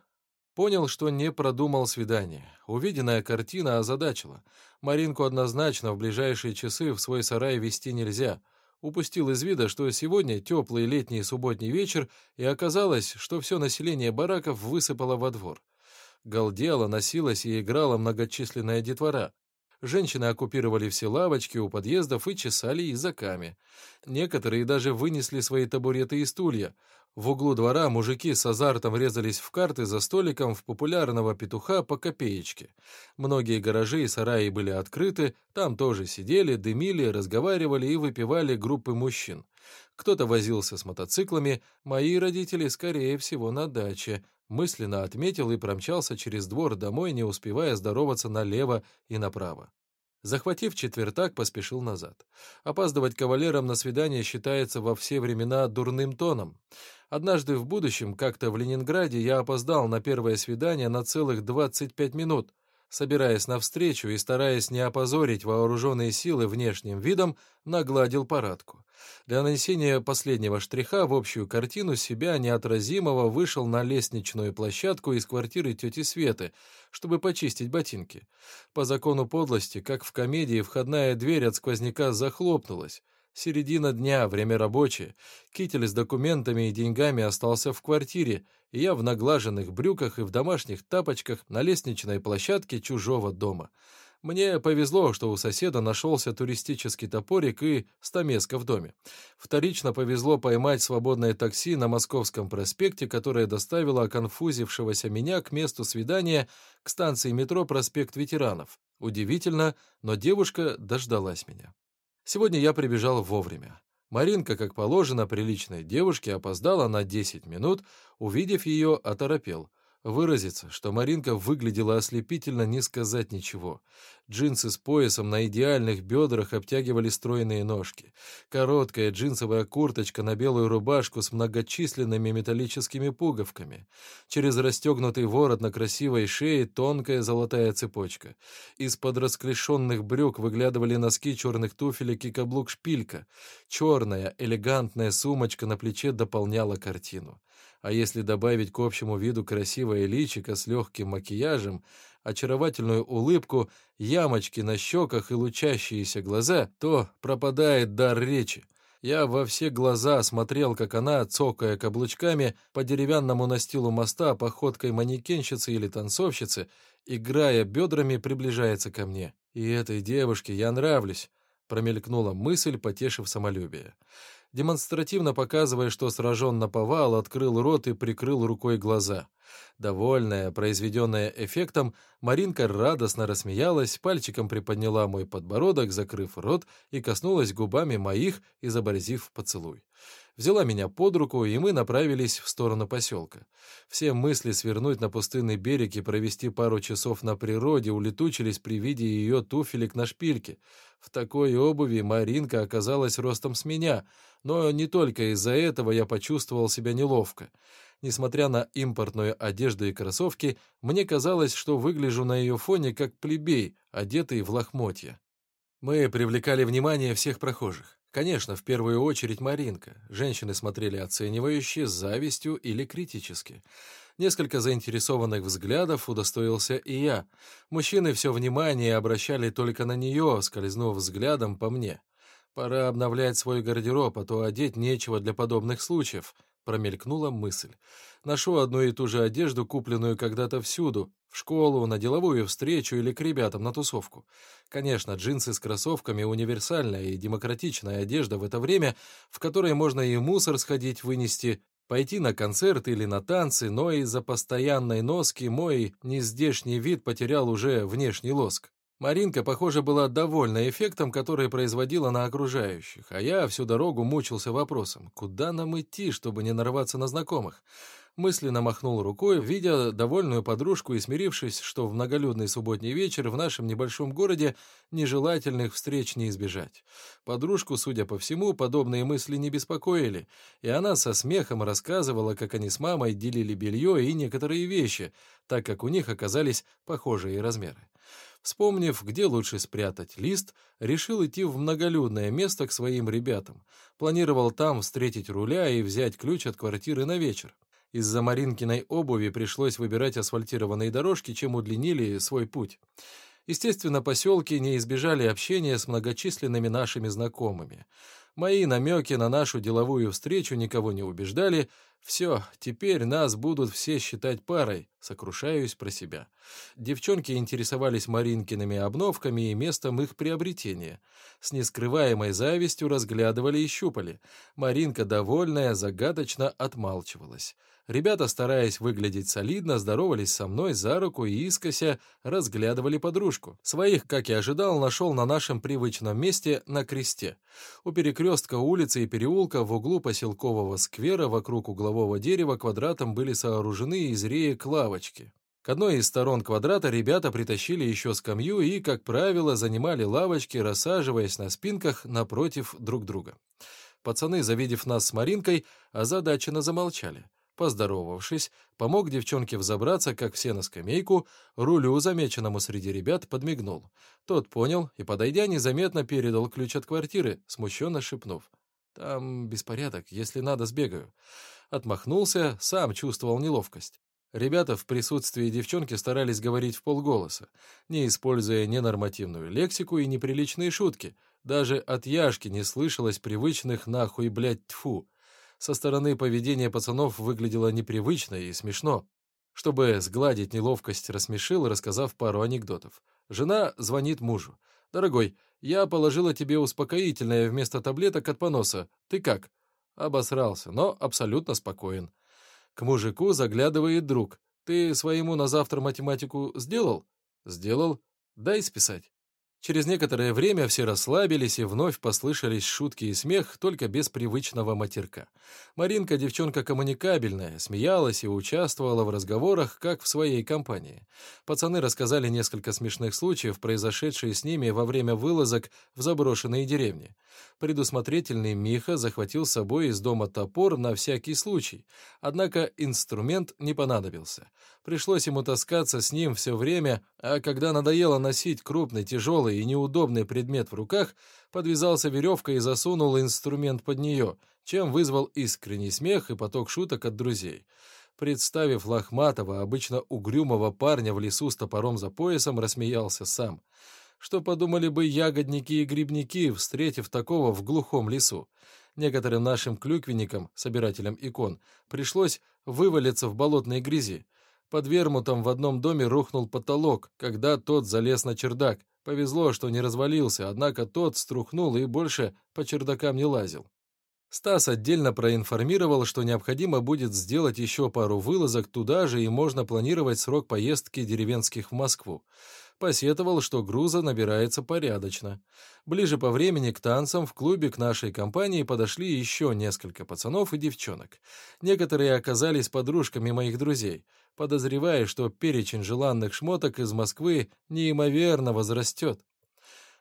Понял, что не продумал свидание. Увиденная картина озадачила. Маринку однозначно в ближайшие часы в свой сарай вести нельзя. Упустил из вида, что сегодня теплый летний субботний вечер, и оказалось, что все население бараков высыпало во двор. Галдела, носилась и играла многочисленная детвора. Женщины оккупировали все лавочки у подъездов и чесали языками. Некоторые даже вынесли свои табуреты и стулья. В углу двора мужики с азартом резались в карты за столиком в популярного петуха по копеечке. Многие гаражи и сараи были открыты, там тоже сидели, дымили, разговаривали и выпивали группы мужчин. Кто-то возился с мотоциклами, мои родители, скорее всего, на даче. Мысленно отметил и промчался через двор домой, не успевая здороваться налево и направо. Захватив четвертак, поспешил назад. Опаздывать кавалерам на свидание считается во все времена дурным тоном. Однажды в будущем, как-то в Ленинграде, я опоздал на первое свидание на целых 25 минут. Собираясь навстречу и стараясь не опозорить вооруженные силы внешним видом, нагладил парадку. Для нанесения последнего штриха в общую картину себя неотразимого вышел на лестничную площадку из квартиры тети Светы, чтобы почистить ботинки. По закону подлости, как в комедии, входная дверь от сквозняка захлопнулась. Середина дня, время рабочее. Китель с документами и деньгами остался в квартире, и я в наглаженных брюках и в домашних тапочках на лестничной площадке чужого дома. Мне повезло, что у соседа нашелся туристический топорик и стамеска в доме. Вторично повезло поймать свободное такси на Московском проспекте, которое доставило оконфузившегося меня к месту свидания к станции метро «Проспект ветеранов». Удивительно, но девушка дождалась меня. Сегодня я прибежал вовремя. Маринка, как положено приличной девушке, опоздала на 10 минут, увидев ее, оторопел — Выразиться, что Маринка выглядела ослепительно, не сказать ничего. Джинсы с поясом на идеальных бедрах обтягивали стройные ножки. Короткая джинсовая курточка на белую рубашку с многочисленными металлическими пуговками. Через расстегнутый ворот на красивой шее тонкая золотая цепочка. Из-под расклешенных брюк выглядывали носки черных туфелек и каблук-шпилька. Черная, элегантная сумочка на плече дополняла картину. А если добавить к общему виду красивое личико с легким макияжем, очаровательную улыбку, ямочки на щеках и лучащиеся глаза, то пропадает дар речи. Я во все глаза смотрел, как она, цокая каблучками по деревянному настилу моста походкой манекенщицы или танцовщицы, играя бедрами, приближается ко мне. И этой девушке я нравлюсь, промелькнула мысль, потешив самолюбие демонстративно показывая, что сражен на повал, открыл рот и прикрыл рукой глаза. Довольная, произведенная эффектом, Маринка радостно рассмеялась, пальчиком приподняла мой подбородок, закрыв рот, и коснулась губами моих, изобразив поцелуй взяла меня под руку, и мы направились в сторону поселка. Все мысли свернуть на пустынный берег и провести пару часов на природе улетучились при виде ее туфелек на шпильке. В такой обуви Маринка оказалась ростом с меня, но не только из-за этого я почувствовал себя неловко. Несмотря на импортную одежду и кроссовки, мне казалось, что выгляжу на ее фоне как плебей, одетый в лохмотья. Мы привлекали внимание всех прохожих. Конечно, в первую очередь Маринка. Женщины смотрели оценивающе, с завистью или критически. Несколько заинтересованных взглядов удостоился и я. Мужчины все внимание обращали только на нее, скользнув взглядом по мне. Пора обновлять свой гардероб, а то одеть нечего для подобных случаев. Промелькнула мысль. Ношу одну и ту же одежду, купленную когда-то всюду, в школу, на деловую встречу или к ребятам на тусовку. Конечно, джинсы с кроссовками — универсальная и демократичная одежда в это время, в которой можно и мусор сходить вынести, пойти на концерт или на танцы, но из-за постоянной носки мой нездешний вид потерял уже внешний лоск. Маринка, похоже, была довольна эффектом, который производила на окружающих, а я всю дорогу мучился вопросом, куда нам идти, чтобы не нарваться на знакомых. Мысленно махнул рукой, видя довольную подружку и смирившись, что в многолюдный субботний вечер в нашем небольшом городе нежелательных встреч не избежать. Подружку, судя по всему, подобные мысли не беспокоили, и она со смехом рассказывала, как они с мамой делили белье и некоторые вещи, так как у них оказались похожие размеры. Вспомнив, где лучше спрятать лист, решил идти в многолюдное место к своим ребятам. Планировал там встретить руля и взять ключ от квартиры на вечер. Из-за Маринкиной обуви пришлось выбирать асфальтированные дорожки, чем удлинили свой путь. Естественно, поселки не избежали общения с многочисленными нашими знакомыми. Мои намеки на нашу деловую встречу никого не убеждали. Все, теперь нас будут все считать парой, сокрушаюсь про себя. Девчонки интересовались Маринкиными обновками и местом их приобретения. С нескрываемой завистью разглядывали и щупали. Маринка, довольная, загадочно отмалчивалась. Ребята, стараясь выглядеть солидно, здоровались со мной за руку и искося разглядывали подружку. Своих, как и ожидал, нашел на нашем привычном месте на кресте. У перекрестка улицы и переулка в углу поселкового сквера вокруг углового дерева квадратом были сооружены из реек лавочки. К одной из сторон квадрата ребята притащили еще скамью и, как правило, занимали лавочки, рассаживаясь на спинках напротив друг друга. Пацаны, завидев нас с Маринкой, озадаченно замолчали. Поздоровавшись, помог девчонке взобраться, как все на скамейку, рулю, замеченному среди ребят, подмигнул. Тот понял и, подойдя, незаметно передал ключ от квартиры, смущенно шепнув. «Там беспорядок, если надо, сбегаю». Отмахнулся, сам чувствовал неловкость. Ребята в присутствии девчонки старались говорить в полголоса, не используя ненормативную лексику и неприличные шутки. Даже от Яшки не слышалось привычных «нахуй, блядь, тьфу». Со стороны поведение пацанов выглядело непривычно и смешно. Чтобы сгладить неловкость, рассмешил, рассказав пару анекдотов. Жена звонит мужу. «Дорогой, я положила тебе успокоительное вместо таблеток от поноса. Ты как?» Обосрался, но абсолютно спокоен. К мужику заглядывает друг. «Ты своему на завтра математику сделал?» «Сделал. Дай списать». Через некоторое время все расслабились, и вновь послышались шутки и смех, только без привычного матерка. Маринка девчонка коммуникабельная, смеялась и участвовала в разговорах, как в своей компании. Пацаны рассказали несколько смешных случаев, произошедшие с ними во время вылазок в заброшенные деревни. Предусмотрительный Миха захватил с собой из дома топор на всякий случай, однако инструмент не понадобился. Пришлось ему таскаться с ним все время, а когда надоело носить крупный, тяжелый и неудобный предмет в руках, подвязался веревкой и засунул инструмент под нее, чем вызвал искренний смех и поток шуток от друзей. Представив лохматого, обычно угрюмого парня в лесу с топором за поясом, рассмеялся сам. Что подумали бы ягодники и грибники, встретив такого в глухом лесу? Некоторым нашим клюквенникам, собирателям икон, пришлось вывалиться в болотной грязи. Под вермутом в одном доме рухнул потолок, когда тот залез на чердак. Повезло, что не развалился, однако тот струхнул и больше по чердакам не лазил. Стас отдельно проинформировал, что необходимо будет сделать еще пару вылазок туда же и можно планировать срок поездки деревенских в Москву. Посетовал, что груза набирается порядочно. Ближе по времени к танцам в клубе к нашей компании подошли еще несколько пацанов и девчонок. Некоторые оказались подружками моих друзей, подозревая, что перечень желанных шмоток из Москвы неимоверно возрастет.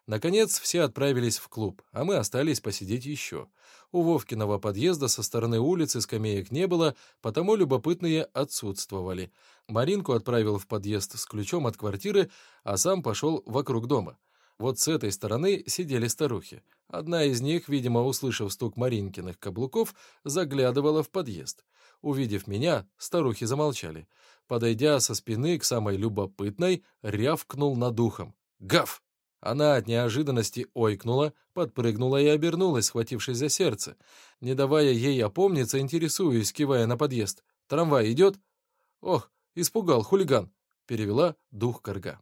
Наконец, все отправились в клуб, а мы остались посидеть еще. У Вовкиного подъезда со стороны улицы скамеек не было, потому любопытные отсутствовали. Маринку отправил в подъезд с ключом от квартиры, а сам пошел вокруг дома. Вот с этой стороны сидели старухи. Одна из них, видимо, услышав стук Маринкиных каблуков, заглядывала в подъезд. Увидев меня, старухи замолчали. Подойдя со спины к самой любопытной, рявкнул над ухом. «Гав!» Она от неожиданности ойкнула, подпрыгнула и обернулась, схватившись за сердце. Не давая ей опомниться, интересуюсь, кивая на подъезд. «Трамвай идет?» «Ох, испугал хулиган!» — перевела дух корга.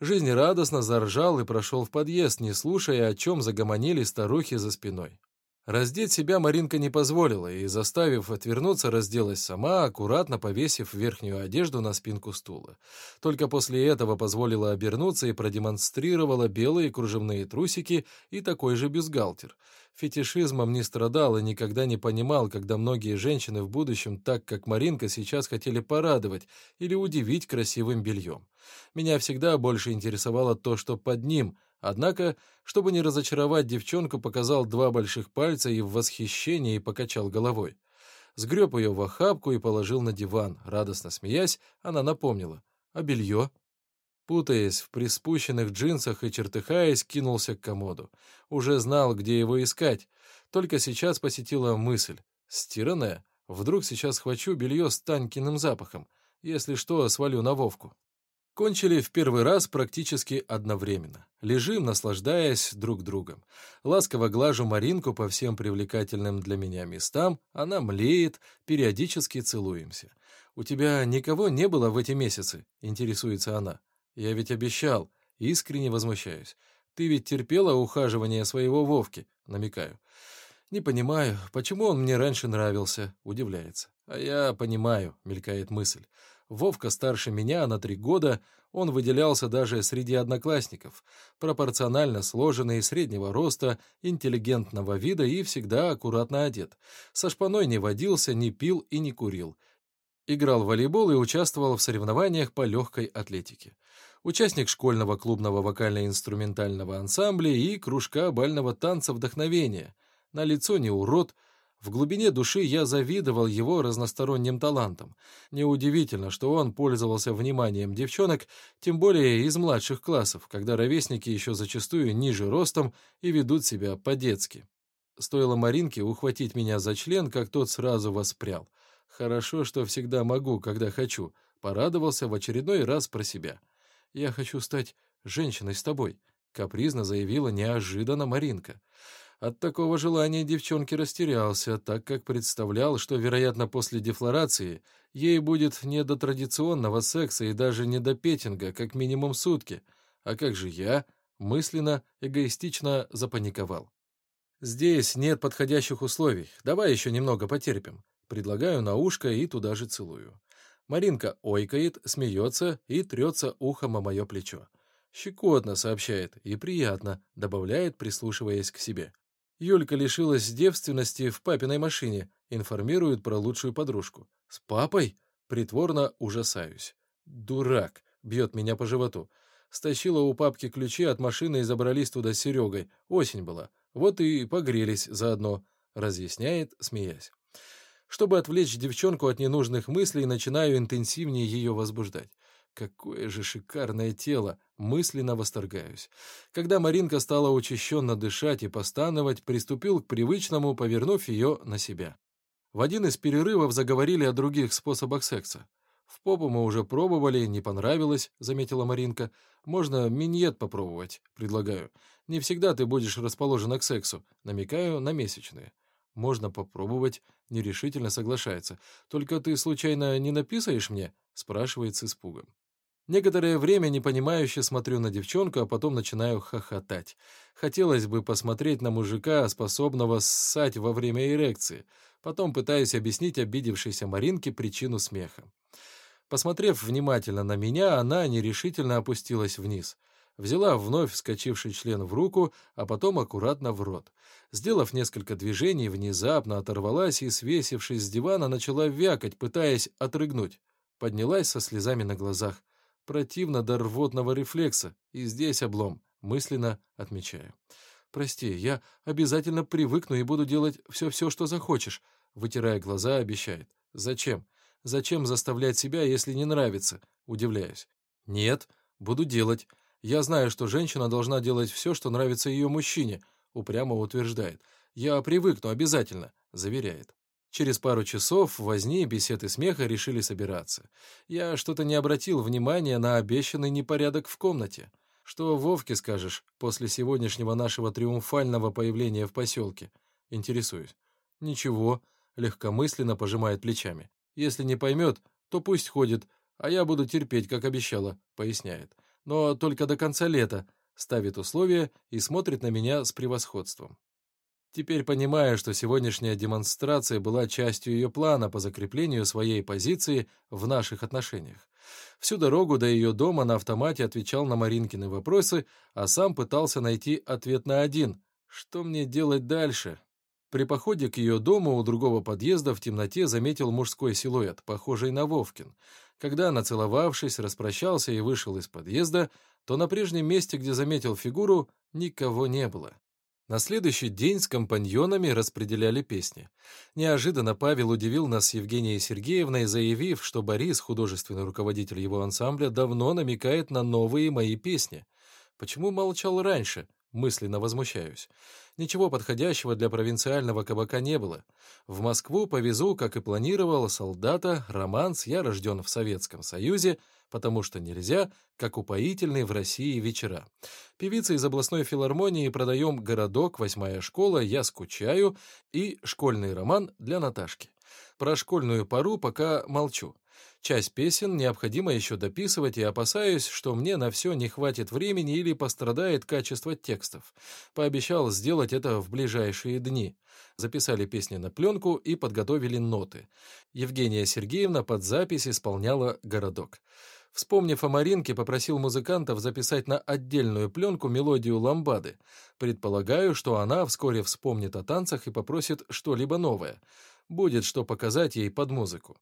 Жизнерадостно заржал и прошел в подъезд, не слушая, о чем загомонили старухи за спиной. Раздеть себя Маринка не позволила и, заставив отвернуться, разделась сама, аккуратно повесив верхнюю одежду на спинку стула. Только после этого позволила обернуться и продемонстрировала белые кружевные трусики и такой же бюстгальтер. Фетишизмом не страдал и никогда не понимал, когда многие женщины в будущем, так как Маринка, сейчас хотели порадовать или удивить красивым бельем. Меня всегда больше интересовало то, что под ним — Однако, чтобы не разочаровать девчонку, показал два больших пальца и в восхищении покачал головой. Сгреб ее в охапку и положил на диван. Радостно смеясь, она напомнила. «А белье?» Путаясь в приспущенных джинсах и чертыхаясь, кинулся к комоду. Уже знал, где его искать. Только сейчас посетила мысль. Стиранное? Вдруг сейчас схвачу белье с Танькиным запахом. Если что, свалю на Вовку. Кончили в первый раз практически одновременно. Лежим, наслаждаясь друг другом. Ласково глажу Маринку по всем привлекательным для меня местам, она млеет, периодически целуемся. «У тебя никого не было в эти месяцы?» — интересуется она. «Я ведь обещал». Искренне возмущаюсь. «Ты ведь терпела ухаживание своего Вовки?» — намекаю. «Не понимаю, почему он мне раньше нравился?» — удивляется. «А я понимаю», — мелькает мысль. Вовка старше меня на три года, он выделялся даже среди одноклассников, пропорционально сложенный, среднего роста, интеллигентного вида и всегда аккуратно одет. Со шпаной не водился, не пил и не курил. Играл в волейбол и участвовал в соревнованиях по легкой атлетике. Участник школьного клубного вокально-инструментального ансамбля и кружка бального танца «Вдохновение». На лицо не урод, в глубине души я завидовал его разносторонним талантам. Неудивительно, что он пользовался вниманием девчонок, тем более из младших классов, когда ровесники еще зачастую ниже ростом и ведут себя по-детски. Стоило Маринке ухватить меня за член, как тот сразу воспрял. Хорошо, что всегда могу, когда хочу. Порадовался в очередной раз про себя. «Я хочу стать женщиной с тобой», — капризно заявила неожиданно Маринка. От такого желания девчонки растерялся, так как представлял, что, вероятно, после дефлорации ей будет не до традиционного секса и даже не до петинга, как минимум сутки. А как же я? Мысленно, эгоистично запаниковал. «Здесь нет подходящих условий. Давай еще немного потерпим». Предлагаю на ушко и туда же целую. Маринка ойкает, смеется и трется ухом о мое плечо. «Щекотно», — сообщает, — «и приятно», — добавляет, прислушиваясь к себе. Юлька лишилась девственности в папиной машине, информирует про лучшую подружку. «С папой?» Притворно ужасаюсь. «Дурак!» — бьет меня по животу. Стащила у папки ключи от машины и забрались туда с Серегой. Осень была. Вот и погрелись заодно, разъясняет, смеясь. Чтобы отвлечь девчонку от ненужных мыслей, начинаю интенсивнее ее возбуждать. Какое же шикарное тело! Мысленно восторгаюсь. Когда Маринка стала учащенно дышать и постановать, приступил к привычному, повернув ее на себя. В один из перерывов заговорили о других способах секса. «В попу мы уже пробовали, не понравилось», — заметила Маринка. «Можно миньет попробовать», — предлагаю. «Не всегда ты будешь расположена к сексу», — намекаю на месячные. «Можно попробовать», — нерешительно соглашается. «Только ты, случайно, не написаешь мне?» — спрашивает с испугом. Некоторое время непонимающе смотрю на девчонку, а потом начинаю хохотать. Хотелось бы посмотреть на мужика, способного ссать во время эрекции. Потом пытаюсь объяснить обидевшейся Маринке причину смеха. Посмотрев внимательно на меня, она нерешительно опустилась вниз. Взяла вновь вскочивший член в руку, а потом аккуратно в рот. Сделав несколько движений, внезапно оторвалась и, свесившись с дивана, начала вякать, пытаясь отрыгнуть. Поднялась со слезами на глазах. Противно до рвотного рефлекса, и здесь облом, мысленно отмечаю. «Прости, я обязательно привыкну и буду делать все-все, что захочешь», вытирая глаза, обещает. «Зачем? Зачем заставлять себя, если не нравится?» Удивляюсь. «Нет, буду делать. Я знаю, что женщина должна делать все, что нравится ее мужчине», упрямо утверждает. «Я привыкну обязательно», заверяет. Через пару часов возни, бесед и смеха решили собираться. Я что-то не обратил внимания на обещанный непорядок в комнате. Что Вовке скажешь после сегодняшнего нашего триумфального появления в поселке? Интересуюсь. Ничего, легкомысленно пожимает плечами. Если не поймет, то пусть ходит, а я буду терпеть, как обещала, поясняет. Но только до конца лета, ставит условия и смотрит на меня с превосходством. Теперь понимаю, что сегодняшняя демонстрация была частью ее плана по закреплению своей позиции в наших отношениях. Всю дорогу до ее дома на автомате отвечал на Маринкины вопросы, а сам пытался найти ответ на один. Что мне делать дальше? При походе к ее дому у другого подъезда в темноте заметил мужской силуэт, похожий на Вовкин. Когда, нацеловавшись, распрощался и вышел из подъезда, то на прежнем месте, где заметил фигуру, никого не было. На следующий день с компаньонами распределяли песни. Неожиданно Павел удивил нас Евгенией Сергеевной, заявив, что Борис, художественный руководитель его ансамбля, давно намекает на новые мои песни. Почему молчал раньше? Мысленно возмущаюсь. Ничего подходящего для провинциального кабака не было. В Москву повезу, как и планировал, солдата, романс «Я рожден в Советском Союзе», потому что нельзя, как упоительные в России вечера. Певица из областной филармонии продаем «Городок», «Восьмая школа», «Я скучаю» и школьный роман для Наташки. Про школьную пару пока молчу. Часть песен необходимо еще дописывать, и опасаюсь, что мне на все не хватит времени или пострадает качество текстов. Пообещал сделать это в ближайшие дни. Записали песни на пленку и подготовили ноты. Евгения Сергеевна под запись исполняла «Городок». Вспомнив о Маринке, попросил музыкантов записать на отдельную пленку мелодию ламбады. Предполагаю, что она вскоре вспомнит о танцах и попросит что-либо новое. Будет что показать ей под музыку.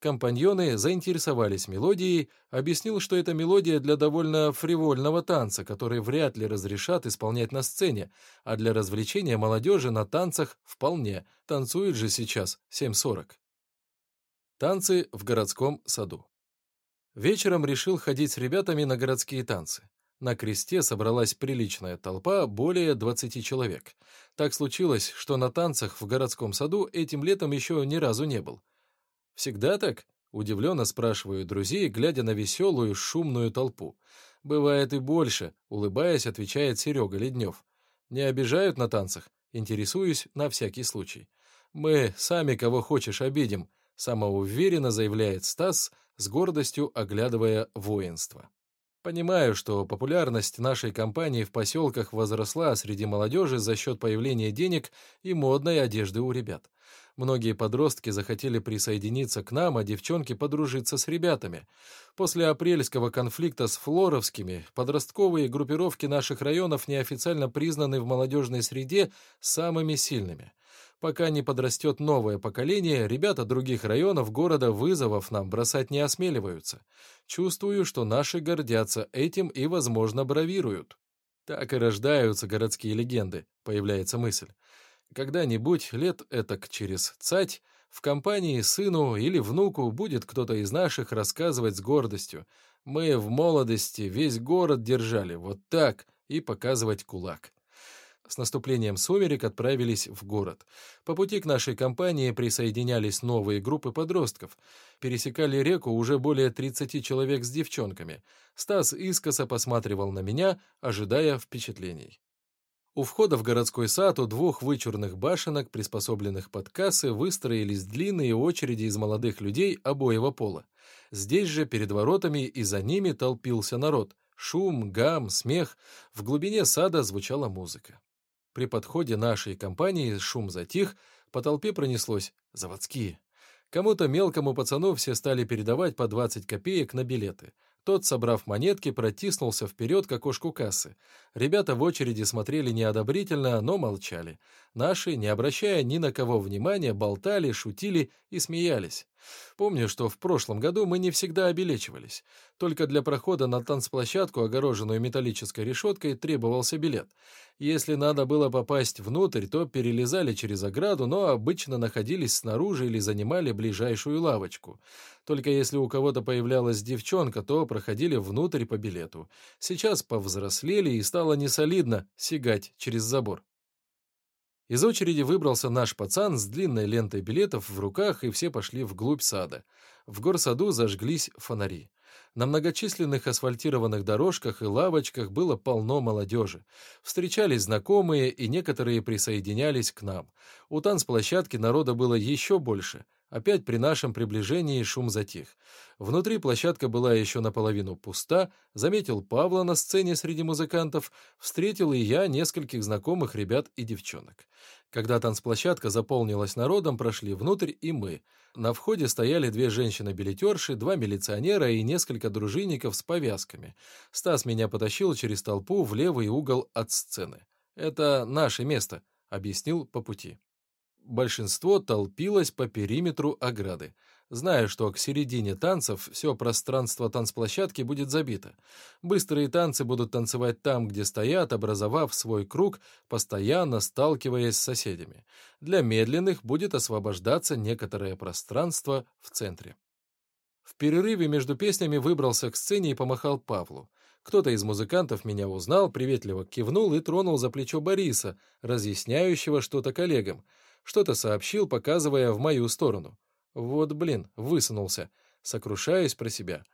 Компаньоны заинтересовались мелодией, объяснил, что это мелодия для довольно фривольного танца, который вряд ли разрешат исполнять на сцене, а для развлечения молодежи на танцах вполне. Танцует же сейчас 7.40. Танцы в городском саду. Вечером решил ходить с ребятами на городские танцы. На кресте собралась приличная толпа, более 20 человек. Так случилось, что на танцах в городском саду этим летом еще ни разу не был. «Всегда так?» — удивленно спрашиваю друзей, глядя на веселую, шумную толпу. «Бывает и больше», — улыбаясь, отвечает Серега Леднев. «Не обижают на танцах?» Интересуюсь на всякий случай. «Мы сами кого хочешь обидим», — самоуверенно заявляет Стас, с гордостью оглядывая воинство. Понимаю, что популярность нашей компании в поселках возросла среди молодежи за счет появления денег и модной одежды у ребят. Многие подростки захотели присоединиться к нам, а девчонки подружиться с ребятами. После апрельского конфликта с флоровскими подростковые группировки наших районов неофициально признаны в молодежной среде самыми сильными. Пока не подрастет новое поколение, ребята других районов города вызовов нам бросать не осмеливаются. Чувствую, что наши гордятся этим и, возможно, бравируют. Так и рождаются городские легенды, появляется мысль. Когда-нибудь, лет этак через цать, в компании сыну или внуку будет кто-то из наших рассказывать с гордостью. Мы в молодости весь город держали вот так и показывать кулак. С наступлением сумерек отправились в город. По пути к нашей компании присоединялись новые группы подростков. Пересекали реку уже более 30 человек с девчонками. Стас искоса посматривал на меня, ожидая впечатлений. У входа в городской сад у двух вычурных башенок, приспособленных под кассы, выстроились длинные очереди из молодых людей обоего пола. Здесь же, перед воротами и за ними толпился народ. Шум, гам, смех. В глубине сада звучала музыка. При подходе нашей компании шум затих, по толпе пронеслось «заводские». Кому-то мелкому пацану все стали передавать по 20 копеек на билеты — тот, собрав монетки, протиснулся вперед к окошку кассы. Ребята в очереди смотрели неодобрительно, но молчали. Наши, не обращая ни на кого внимания, болтали, шутили и смеялись. Помню, что в прошлом году мы не всегда обелечивались. Только для прохода на танцплощадку, огороженную металлической решеткой, требовался билет. Если надо было попасть внутрь, то перелезали через ограду, но обычно находились снаружи или занимали ближайшую лавочку. Только если у кого-то появлялась девчонка, то проходили внутрь по билету. Сейчас повзрослели и стало несолидно сигать через забор. Из очереди выбрался наш пацан с длинной лентой билетов в руках, и все пошли вглубь сада. В горсаду зажглись фонари. На многочисленных асфальтированных дорожках и лавочках было полно молодежи. Встречались знакомые, и некоторые присоединялись к нам. У танцплощадки народа было еще больше — Опять при нашем приближении шум затих. Внутри площадка была еще наполовину пуста, заметил Павла на сцене среди музыкантов, встретил и я нескольких знакомых ребят и девчонок. Когда танцплощадка заполнилась народом, прошли внутрь и мы. На входе стояли две женщины-билетерши, два милиционера и несколько дружинников с повязками. Стас меня потащил через толпу в левый угол от сцены. «Это наше место», — объяснил по пути большинство толпилось по периметру ограды, зная, что к середине танцев все пространство танцплощадки будет забито. Быстрые танцы будут танцевать там, где стоят, образовав свой круг, постоянно сталкиваясь с соседями. Для медленных будет освобождаться некоторое пространство в центре. В перерыве между песнями выбрался к сцене и помахал Павлу. Кто-то из музыкантов меня узнал, приветливо кивнул и тронул за плечо Бориса, разъясняющего что-то коллегам — что-то сообщил, показывая в мою сторону. Вот, блин, высунулся. Сокрушаясь про себя.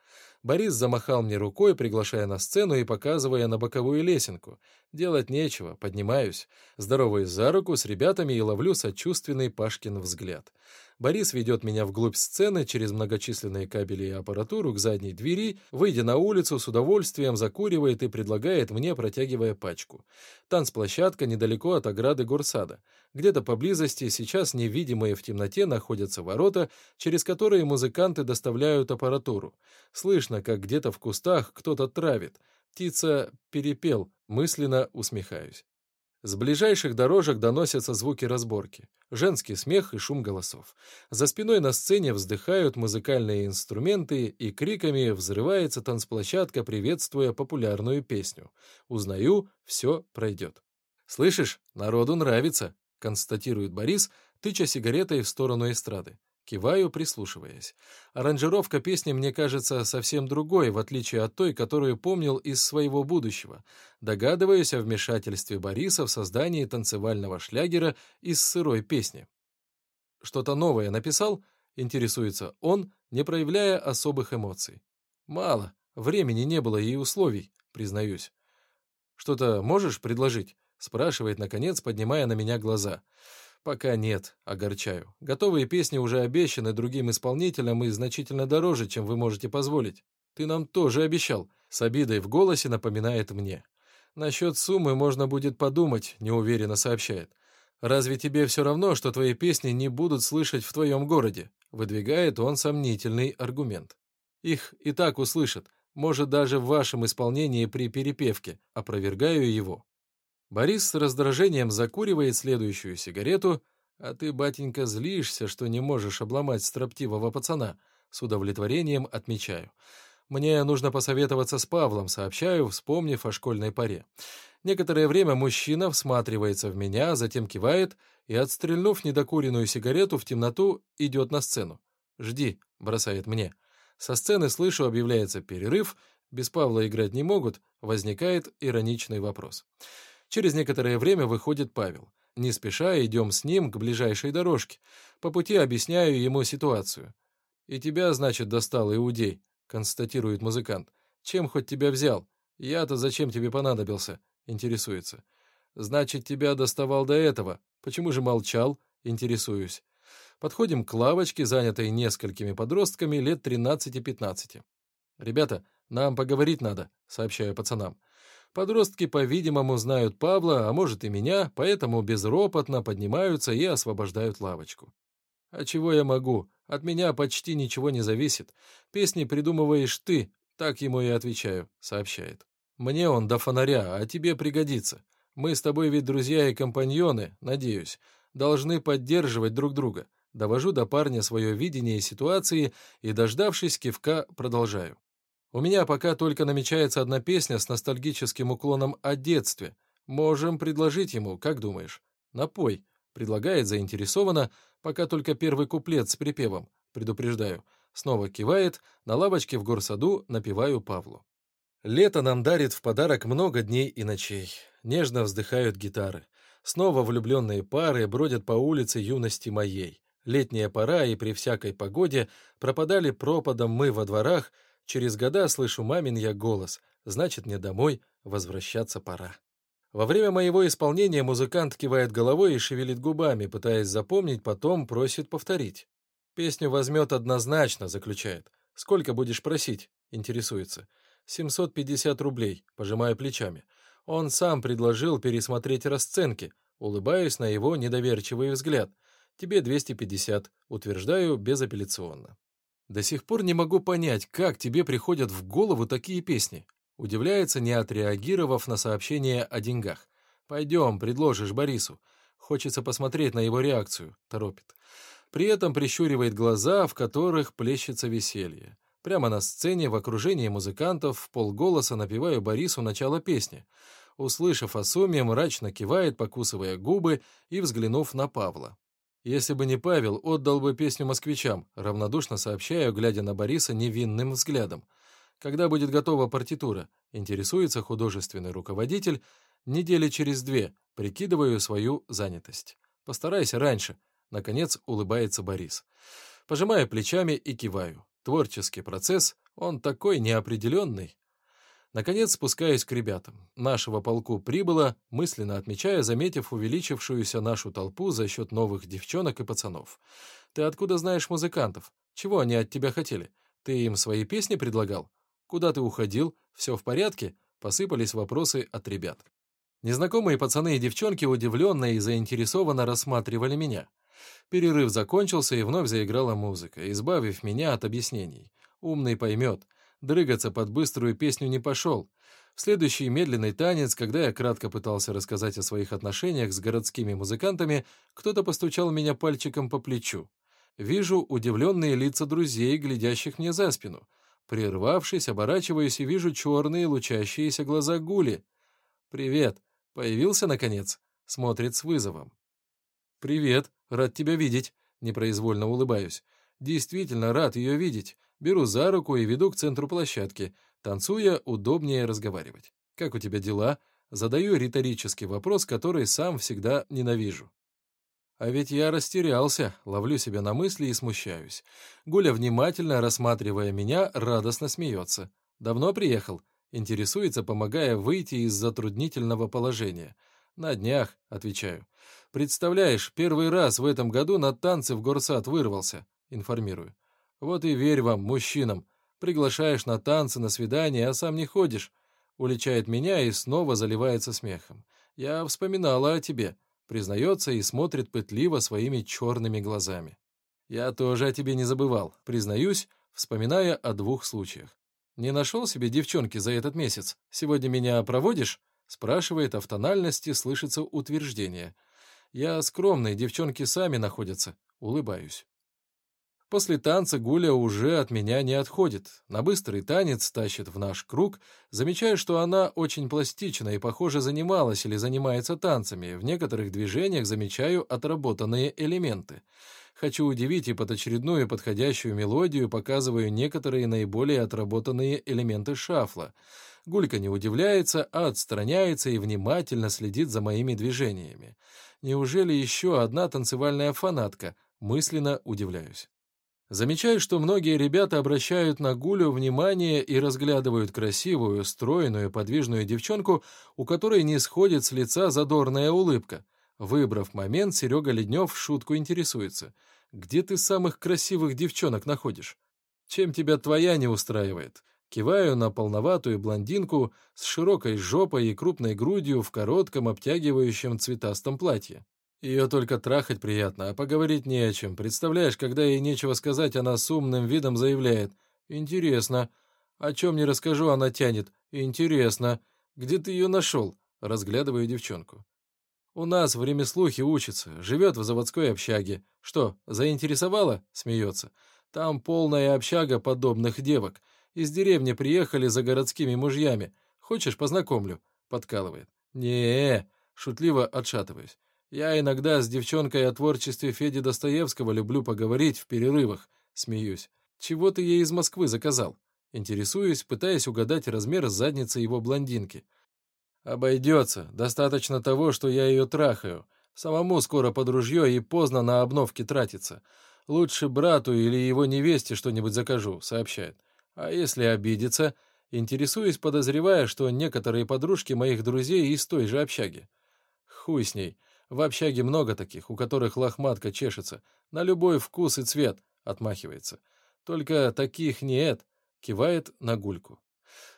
Борис замахал мне рукой, приглашая на сцену и показывая на боковую лесенку. Делать нечего, поднимаюсь. Здороваюсь за руку с ребятами и ловлю сочувственный Пашкин взгляд. Борис ведет меня вглубь сцены через многочисленные кабели и аппаратуру к задней двери, выйдя на улицу, с удовольствием закуривает и предлагает мне, протягивая пачку. Танцплощадка недалеко от ограды горсада. Где-то поблизости сейчас невидимые в темноте находятся ворота, через которые музыканты доставляют аппаратуру. Слышно, как где-то в кустах кто-то травит. Птица перепел, мысленно усмехаюсь. С ближайших дорожек доносятся звуки разборки, женский смех и шум голосов. За спиной на сцене вздыхают музыкальные инструменты, и криками взрывается танцплощадка, приветствуя популярную песню. Узнаю, все пройдет. «Слышишь, народу нравится», — констатирует Борис, тыча сигаретой в сторону эстрады. Киваю, прислушиваясь. Аранжировка песни мне кажется совсем другой, в отличие от той, которую помнил из своего будущего. Догадываюсь о вмешательстве Бориса в создании танцевального шлягера из сырой песни. Что-то новое написал? Интересуется он, не проявляя особых эмоций. Мало, времени не было и условий, признаюсь. Что-то можешь предложить? Спрашивает, наконец, поднимая на меня глаза. «Пока нет, огорчаю. Готовые песни уже обещаны другим исполнителям и значительно дороже, чем вы можете позволить. Ты нам тоже обещал», — с обидой в голосе напоминает мне. «Насчет суммы можно будет подумать», — неуверенно сообщает. «Разве тебе все равно, что твои песни не будут слышать в твоем городе?» — выдвигает он сомнительный аргумент. «Их и так услышат, может, даже в вашем исполнении при перепевке. Опровергаю его. Борис с раздражением закуривает следующую сигарету, а ты, батенька, злишься, что не можешь обломать строптивого пацана. С удовлетворением отмечаю. Мне нужно посоветоваться с Павлом, сообщаю, вспомнив о школьной паре. Некоторое время мужчина всматривается в меня, затем кивает и, отстрельнув недокуренную сигарету в темноту, идет на сцену. «Жди», — бросает мне. Со сцены слышу, объявляется перерыв, без Павла играть не могут, возникает ироничный вопрос. Через некоторое время выходит Павел. Не спеша идем с ним к ближайшей дорожке. По пути объясняю ему ситуацию. «И тебя, значит, достал Иудей», — констатирует музыкант. «Чем хоть тебя взял? Я-то зачем тебе понадобился?» — интересуется. «Значит, тебя доставал до этого. Почему же молчал?» — интересуюсь. Подходим к лавочке, занятой несколькими подростками лет 13-15. «Ребята, нам поговорить надо», — сообщаю пацанам. Подростки, по-видимому, знают Павла, а может и меня, поэтому безропотно поднимаются и освобождают лавочку. А чего я могу? От меня почти ничего не зависит. Песни придумываешь ты, так ему и отвечаю, сообщает. Мне он до фонаря, а тебе пригодится. Мы с тобой ведь друзья и компаньоны, надеюсь, должны поддерживать друг друга. Довожу до парня свое видение ситуации и, дождавшись кивка, продолжаю. У меня пока только намечается одна песня с ностальгическим уклоном о детстве. Можем предложить ему, как думаешь? Напой. Предлагает заинтересованно, пока только первый куплет с припевом. Предупреждаю. Снова кивает, на лавочке в горсаду напеваю Павлу. Лето нам дарит в подарок много дней и ночей. Нежно вздыхают гитары. Снова влюбленные пары бродят по улице юности моей. Летняя пора, и при всякой погоде пропадали пропадом мы во дворах, Через года слышу мамин я голос, значит, мне домой возвращаться пора. Во время моего исполнения музыкант кивает головой и шевелит губами, пытаясь запомнить, потом просит повторить. Песню возьмет однозначно, заключает. Сколько будешь просить? Интересуется. 750 рублей, пожимая плечами. Он сам предложил пересмотреть расценки, улыбаясь на его недоверчивый взгляд. Тебе 250, утверждаю безапелляционно. До сих пор не могу понять, как тебе приходят в голову такие песни. Удивляется, не отреагировав на сообщение о деньгах. «Пойдем, предложишь Борису». Хочется посмотреть на его реакцию, торопит. При этом прищуривает глаза, в которых плещется веселье. Прямо на сцене, в окружении музыкантов, в полголоса напеваю Борису начало песни. Услышав о сумме, мрачно кивает, покусывая губы и взглянув на Павла. Если бы не Павел, отдал бы песню москвичам, равнодушно сообщаю, глядя на Бориса невинным взглядом. Когда будет готова партитура? Интересуется художественный руководитель. Недели через две. Прикидываю свою занятость. Постарайся раньше. Наконец улыбается Борис. Пожимаю плечами и киваю. Творческий процесс, он такой неопределенный. Наконец спускаюсь к ребятам. Нашего полку прибыло, мысленно отмечая, заметив увеличившуюся нашу толпу за счет новых девчонок и пацанов. «Ты откуда знаешь музыкантов? Чего они от тебя хотели? Ты им свои песни предлагал? Куда ты уходил? Все в порядке?» Посыпались вопросы от ребят. Незнакомые пацаны и девчонки удивленно и заинтересованно рассматривали меня. Перерыв закончился, и вновь заиграла музыка, избавив меня от объяснений. Умный поймет — Дрыгаться под быструю песню не пошел. В следующий медленный танец, когда я кратко пытался рассказать о своих отношениях с городскими музыкантами, кто-то постучал меня пальчиком по плечу. Вижу удивленные лица друзей, глядящих мне за спину. Прервавшись, оборачиваюсь и вижу черные лучащиеся глаза Гули. «Привет! Появился, наконец?» Смотрит с вызовом. «Привет! Рад тебя видеть!» Непроизвольно улыбаюсь. «Действительно рад ее видеть. Беру за руку и веду к центру площадки. Танцуя, удобнее разговаривать. «Как у тебя дела?» Задаю риторический вопрос, который сам всегда ненавижу. А ведь я растерялся, ловлю себя на мысли и смущаюсь. Гуля, внимательно рассматривая меня, радостно смеется. «Давно приехал?» Интересуется, помогая выйти из затруднительного положения. «На днях», — отвечаю. «Представляешь, первый раз в этом году на танцы в горсад вырвался», — информирую. «Вот и верь вам, мужчинам. Приглашаешь на танцы, на свидания, а сам не ходишь. Уличает меня и снова заливается смехом. Я вспоминала о тебе. Признается и смотрит пытливо своими черными глазами. Я тоже о тебе не забывал, признаюсь, вспоминая о двух случаях. «Не нашел себе девчонки за этот месяц? Сегодня меня проводишь?» Спрашивает, в тональности слышится утверждение. «Я скромный, девчонки сами находятся». Улыбаюсь. После танца Гуля уже от меня не отходит. На быстрый танец тащит в наш круг. Замечаю, что она очень пластична и, похоже, занималась или занимается танцами. В некоторых движениях замечаю отработанные элементы. Хочу удивить и под очередную подходящую мелодию показываю некоторые наиболее отработанные элементы шафла. Гулька не удивляется, а отстраняется и внимательно следит за моими движениями. Неужели еще одна танцевальная фанатка? Мысленно удивляюсь. Замечаю, что многие ребята обращают на Гулю внимание и разглядывают красивую, стройную, подвижную девчонку, у которой не сходит с лица задорная улыбка. Выбрав момент, Серега Леднев в шутку интересуется. «Где ты самых красивых девчонок находишь? Чем тебя твоя не устраивает?» Киваю на полноватую блондинку с широкой жопой и крупной грудью в коротком обтягивающем цветастом платье. Ее только трахать приятно, а поговорить не о чем. Представляешь, когда ей нечего сказать, она с умным видом заявляет. «Интересно. О чем не расскажу, она тянет. Интересно. Где ты ее нашел?» Разглядываю девчонку. «У нас в ремеслухе учится, живет в заводской общаге. Что, заинтересовала?» — смеется. «Там полная общага подобных девок. Из деревни приехали за городскими мужьями. Хочешь, познакомлю?» — подкалывает. не шутливо отшатываюсь. Я иногда с девчонкой о творчестве Феди Достоевского люблю поговорить в перерывах. Смеюсь. Чего ты ей из Москвы заказал? Интересуюсь, пытаясь угадать размер задницы его блондинки. Обойдется. Достаточно того, что я ее трахаю. Самому скоро под ружье и поздно на обновки тратиться. Лучше брату или его невесте что-нибудь закажу, сообщает. А если обидится? Интересуюсь, подозревая, что некоторые подружки моих друзей из той же общаги. Хуй с ней. В общаге много таких, у которых лохматка чешется. На любой вкус и цвет, отмахивается. Только таких нет, кивает на Гульку.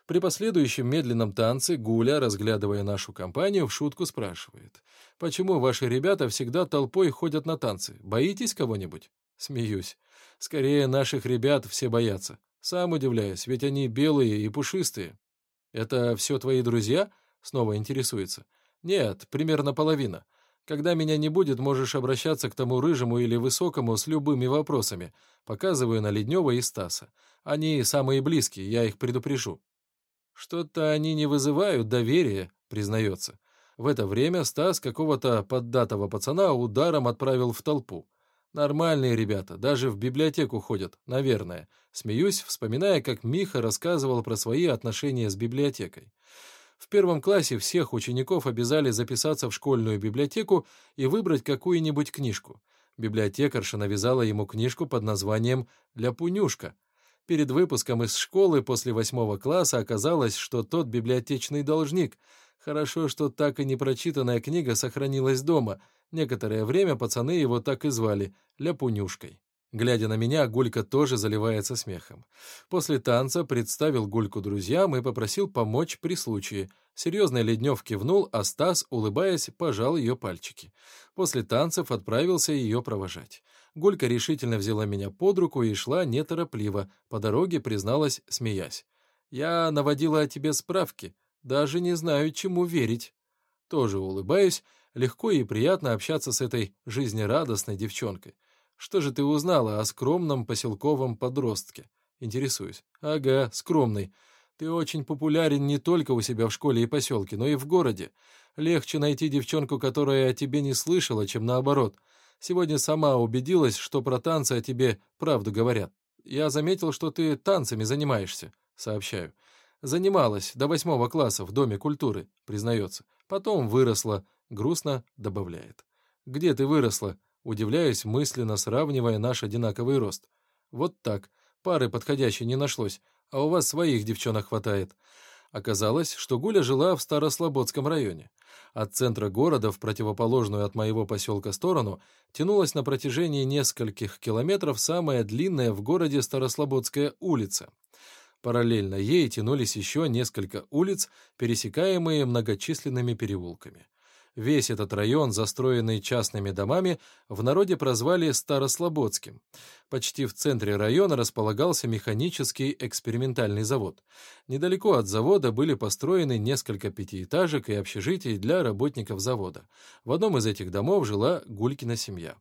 При последующем медленном танце Гуля, разглядывая нашу компанию, в шутку спрашивает. «Почему ваши ребята всегда толпой ходят на танцы? Боитесь кого-нибудь?» Смеюсь. «Скорее, наших ребят все боятся. Сам удивляюсь, ведь они белые и пушистые». «Это все твои друзья?» Снова интересуется. «Нет, примерно половина. Когда меня не будет, можешь обращаться к тому рыжему или высокому с любыми вопросами. Показываю на Леднева и Стаса. Они самые близкие, я их предупрежу. Что-то они не вызывают доверия, признается. В это время Стас какого-то поддатого пацана ударом отправил в толпу. Нормальные ребята, даже в библиотеку ходят, наверное. Смеюсь, вспоминая, как Миха рассказывал про свои отношения с библиотекой. В первом классе всех учеников обязали записаться в школьную библиотеку и выбрать какую-нибудь книжку. Библиотекарша навязала ему книжку под названием «Ляпунюшка». Перед выпуском из школы после восьмого класса оказалось, что тот библиотечный должник. Хорошо, что так и не прочитанная книга сохранилась дома. Некоторое время пацаны его так и звали — Ляпунюшкой. Глядя на меня, Гулька тоже заливается смехом. После танца представил Гульку друзьям и попросил помочь при случае. Серьезный Леднев кивнул, а Стас, улыбаясь, пожал ее пальчики. После танцев отправился ее провожать. Гулька решительно взяла меня под руку и шла неторопливо, по дороге призналась, смеясь. «Я наводила о тебе справки. Даже не знаю, чему верить. Тоже улыбаюсь, легко и приятно общаться с этой жизнерадостной девчонкой. Что же ты узнала о скромном поселковом подростке? Интересуюсь. Ага, скромный. Ты очень популярен не только у себя в школе и поселке, но и в городе. Легче найти девчонку, которая о тебе не слышала, чем наоборот. Сегодня сама убедилась, что про танцы о тебе правду говорят. Я заметил, что ты танцами занимаешься, сообщаю. Занималась до восьмого класса в Доме культуры, признается. Потом выросла, грустно добавляет. Где ты выросла? Удивляюсь, мысленно сравнивая наш одинаковый рост. Вот так. Пары подходящей не нашлось, а у вас своих девчонок хватает. Оказалось, что Гуля жила в Старослободском районе. От центра города в противоположную от моего поселка сторону тянулась на протяжении нескольких километров самая длинная в городе Старослободская улица. Параллельно ей тянулись еще несколько улиц, пересекаемые многочисленными переулками. Весь этот район, застроенный частными домами, в народе прозвали Старослободским. Почти в центре района располагался механический экспериментальный завод. Недалеко от завода были построены несколько пятиэтажек и общежитий для работников завода. В одном из этих домов жила Гулькина семья.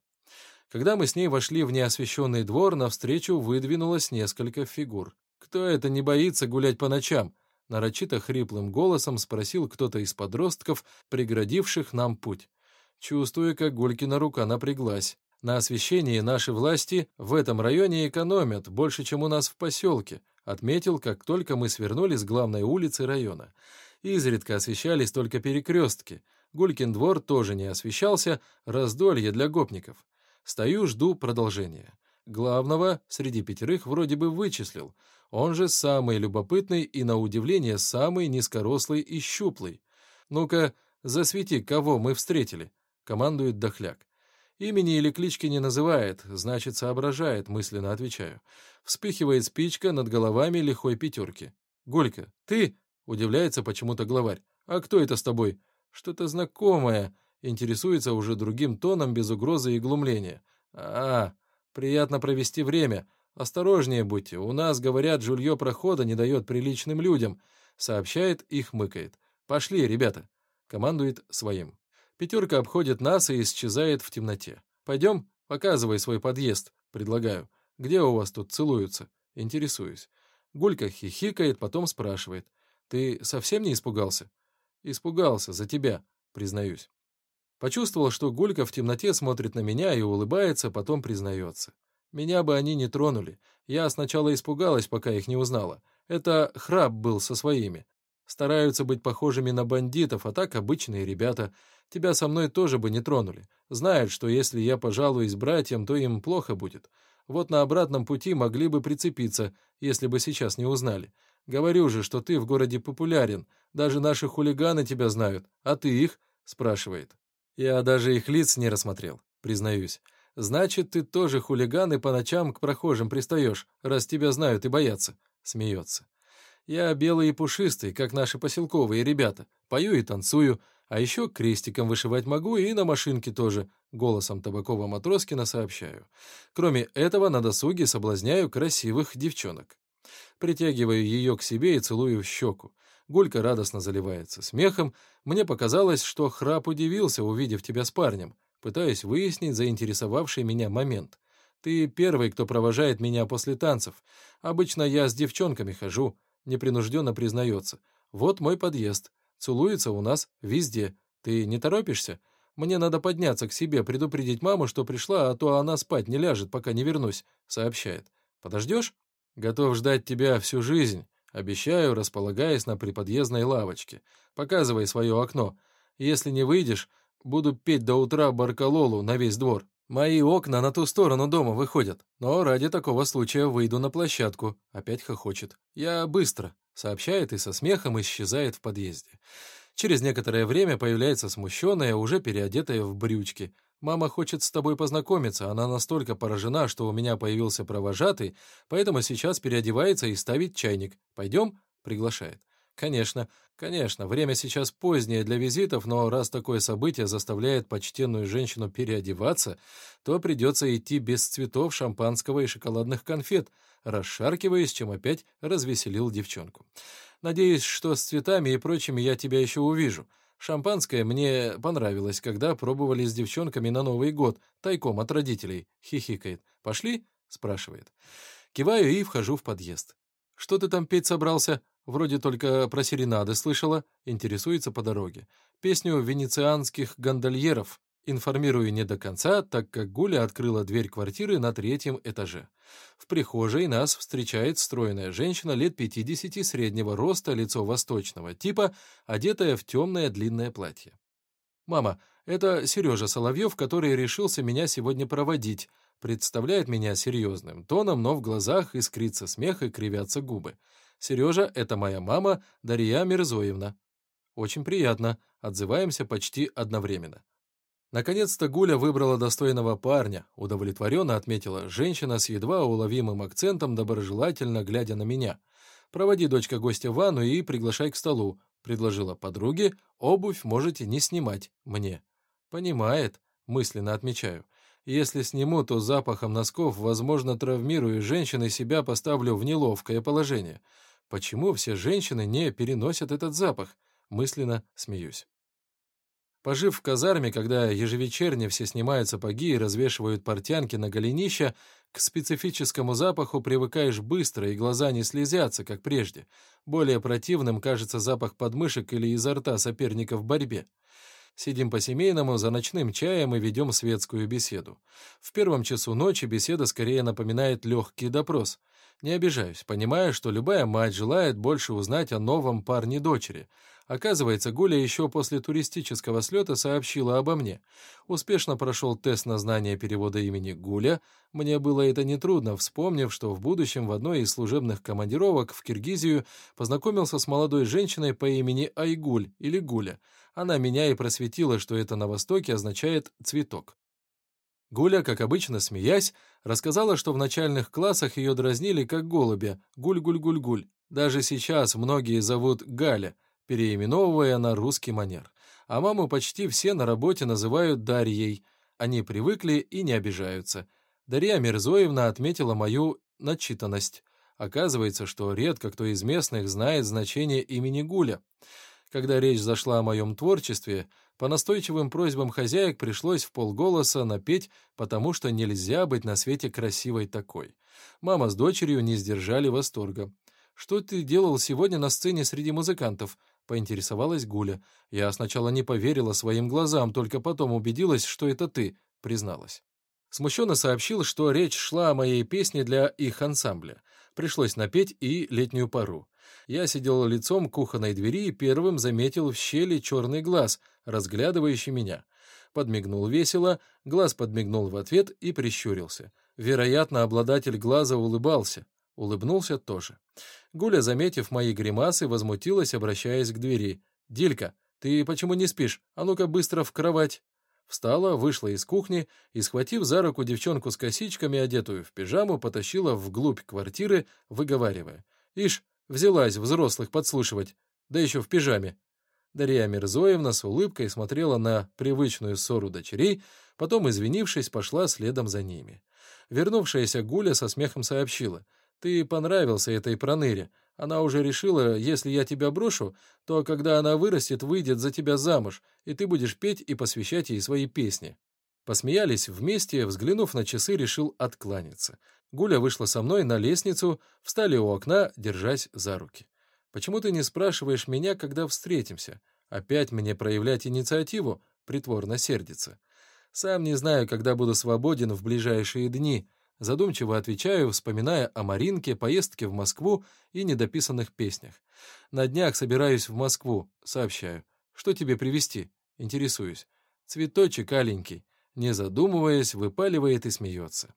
Когда мы с ней вошли в неосвещенный двор, навстречу выдвинулось несколько фигур. Кто это не боится гулять по ночам? Нарочито хриплым голосом спросил кто-то из подростков, преградивших нам путь. Чувствуя, как Гулькина рука напряглась. На освещении наши власти в этом районе экономят больше, чем у нас в поселке, отметил, как только мы свернули с главной улицы района. Изредка освещались только перекрестки. Гулькин двор тоже не освещался, раздолье для гопников. Стою, жду продолжения. Главного среди пятерых вроде бы вычислил. Он же самый любопытный и, на удивление, самый низкорослый и щуплый. «Ну-ка, засвети, кого мы встретили», — командует Дохляк. Имени или клички не называет, значит, соображает, мысленно отвечаю. Вспыхивает спичка над головами лихой пятерки. «Голька, ты?» — удивляется почему-то главарь. «А кто это с тобой?» «Что-то знакомое», — интересуется уже другим тоном без угрозы и глумления. «А, приятно провести время. «Осторожнее будьте, у нас, говорят, жулье прохода не дает приличным людям», сообщает и хмыкает. «Пошли, ребята», командует своим. Пятерка обходит нас и исчезает в темноте. «Пойдем? Показывай свой подъезд», предлагаю. «Где у вас тут целуются?» Интересуюсь. Гулька хихикает, потом спрашивает. «Ты совсем не испугался?» «Испугался, за тебя», признаюсь. Почувствовал, что Гулька в темноте смотрит на меня и улыбается, потом признается. Меня бы они не тронули. Я сначала испугалась, пока их не узнала. Это храб был со своими. Стараются быть похожими на бандитов, а так обычные ребята. Тебя со мной тоже бы не тронули. Знают, что если я пожалуюсь братьям, то им плохо будет. Вот на обратном пути могли бы прицепиться, если бы сейчас не узнали. Говорю же, что ты в городе популярен. Даже наши хулиганы тебя знают. А ты их?» — спрашивает. Я даже их лиц не рассмотрел, признаюсь. Значит, ты тоже хулиган и по ночам к прохожим пристаешь, раз тебя знают и боятся», — смеется. «Я белый и пушистый, как наши поселковые ребята. Пою и танцую, а еще крестиком вышивать могу и на машинке тоже», — голосом табакового Матроскина сообщаю. «Кроме этого, на досуге соблазняю красивых девчонок. Притягиваю ее к себе и целую в щеку. Гулька радостно заливается смехом. Мне показалось, что храп удивился, увидев тебя с парнем пытаясь выяснить заинтересовавший меня момент. «Ты первый, кто провожает меня после танцев. Обычно я с девчонками хожу», — непринужденно признается. «Вот мой подъезд. Целуется у нас везде. Ты не торопишься? Мне надо подняться к себе, предупредить маму, что пришла, а то она спать не ляжет, пока не вернусь», — сообщает. «Подождешь?» «Готов ждать тебя всю жизнь», Обещаю, располагаясь на приподъездной лавочке. Показывай свое окно. Если не выйдешь, Буду петь до утра баркалолу на весь двор. Мои окна на ту сторону дома выходят, но ради такого случая выйду на площадку. Опять хохочет. Я быстро, сообщает и со смехом исчезает в подъезде. Через некоторое время появляется смущенная, уже переодетая в брючки. «Мама хочет с тобой познакомиться, она настолько поражена, что у меня появился провожатый, поэтому сейчас переодевается и ставит чайник. Пойдем?» — приглашает. Конечно, конечно, время сейчас позднее для визитов, но раз такое событие заставляет почтенную женщину переодеваться, то придется идти без цветов, шампанского и шоколадных конфет, расшаркиваясь, чем опять развеселил девчонку. Надеюсь, что с цветами и прочими я тебя еще увижу. Шампанское мне понравилось, когда пробовали с девчонками на Новый год, тайком от родителей. Хихикает. Пошли? Спрашивает. Киваю и вхожу в подъезд. Что ты там петь собрался? Вроде только про серенады слышала. Интересуется по дороге. Песню венецианских гондольеров. Информирую не до конца, так как Гуля открыла дверь квартиры на третьем этаже. В прихожей нас встречает стройная женщина лет 50 среднего роста, лицо восточного типа, одетая в темное длинное платье. «Мама, это Сережа Соловьев, который решился меня сегодня проводить», представляет меня серьезным тоном, но в глазах искрится смех и кривятся губы. «Сережа — это моя мама, Дарья Мирзоевна». «Очень приятно», отзываемся почти одновременно. Наконец-то Гуля выбрала достойного парня, удовлетворенно отметила женщина с едва уловимым акцентом, доброжелательно глядя на меня. «Проводи, дочка, гостя в ванну и приглашай к столу», — предложила подруге. «Обувь можете не снимать мне». «Понимает», — мысленно отмечаю. «Если сниму, то запахом носков, возможно, травмирую женщин себя поставлю в неловкое положение. Почему все женщины не переносят этот запах?» Мысленно смеюсь. Пожив в казарме, когда ежевечерне все снимают сапоги и развешивают портянки на голенища, к специфическому запаху привыкаешь быстро, и глаза не слезятся, как прежде. Более противным кажется запах подмышек или изо рта соперника в борьбе. Сидим по-семейному за ночным чаем и ведем светскую беседу. В первом часу ночи беседа скорее напоминает легкий допрос. Не обижаюсь, понимая, что любая мать желает больше узнать о новом парне дочери — Оказывается, Гуля еще после туристического слета сообщила обо мне. Успешно прошел тест на знание перевода имени Гуля. Мне было это нетрудно, вспомнив, что в будущем в одной из служебных командировок в Киргизию познакомился с молодой женщиной по имени Айгуль или Гуля. Она меня и просветила, что это на Востоке означает «цветок». Гуля, как обычно, смеясь, рассказала, что в начальных классах ее дразнили как голубя «гуль-гуль-гуль-гуль». Даже сейчас многие зовут Галя — переименовывая на русский манер. А маму почти все на работе называют Дарьей. Они привыкли и не обижаются. Дарья Мирзоевна отметила мою начитанность. Оказывается, что редко кто из местных знает значение имени Гуля. Когда речь зашла о моем творчестве, по настойчивым просьбам хозяек пришлось в полголоса напеть, потому что нельзя быть на свете красивой такой. Мама с дочерью не сдержали восторга. «Что ты делал сегодня на сцене среди музыкантов?» — поинтересовалась Гуля. «Я сначала не поверила своим глазам, только потом убедилась, что это ты», — призналась. Смущенно сообщил, что речь шла о моей песне для их ансамбля. Пришлось напеть и «Летнюю пару». Я сидел лицом к кухонной двери и первым заметил в щели черный глаз, разглядывающий меня. Подмигнул весело, глаз подмигнул в ответ и прищурился. Вероятно, обладатель глаза улыбался. Улыбнулся тоже. Гуля, заметив мои гримасы, возмутилась, обращаясь к двери. «Дилька, ты почему не спишь? А ну-ка быстро в кровать!» Встала, вышла из кухни и, схватив за руку девчонку с косичками, одетую в пижаму, потащила вглубь квартиры, выговаривая. «Ишь, взялась взрослых подслушивать, да еще в пижаме!» Дарья Мирзоевна с улыбкой смотрела на привычную ссору дочерей, потом, извинившись, пошла следом за ними. Вернувшаяся Гуля со смехом сообщила — ты понравился этой проныре. Она уже решила, если я тебя брошу, то когда она вырастет, выйдет за тебя замуж, и ты будешь петь и посвящать ей свои песни». Посмеялись вместе, взглянув на часы, решил откланяться. Гуля вышла со мной на лестницу, встали у окна, держась за руки. «Почему ты не спрашиваешь меня, когда встретимся? Опять мне проявлять инициативу?» Притворно сердится. «Сам не знаю, когда буду свободен в ближайшие дни», Задумчиво отвечаю, вспоминая о Маринке, поездке в Москву и недописанных песнях. На днях собираюсь в Москву, сообщаю. Что тебе привезти? Интересуюсь. Цветочек аленький. Не задумываясь, выпаливает и смеется.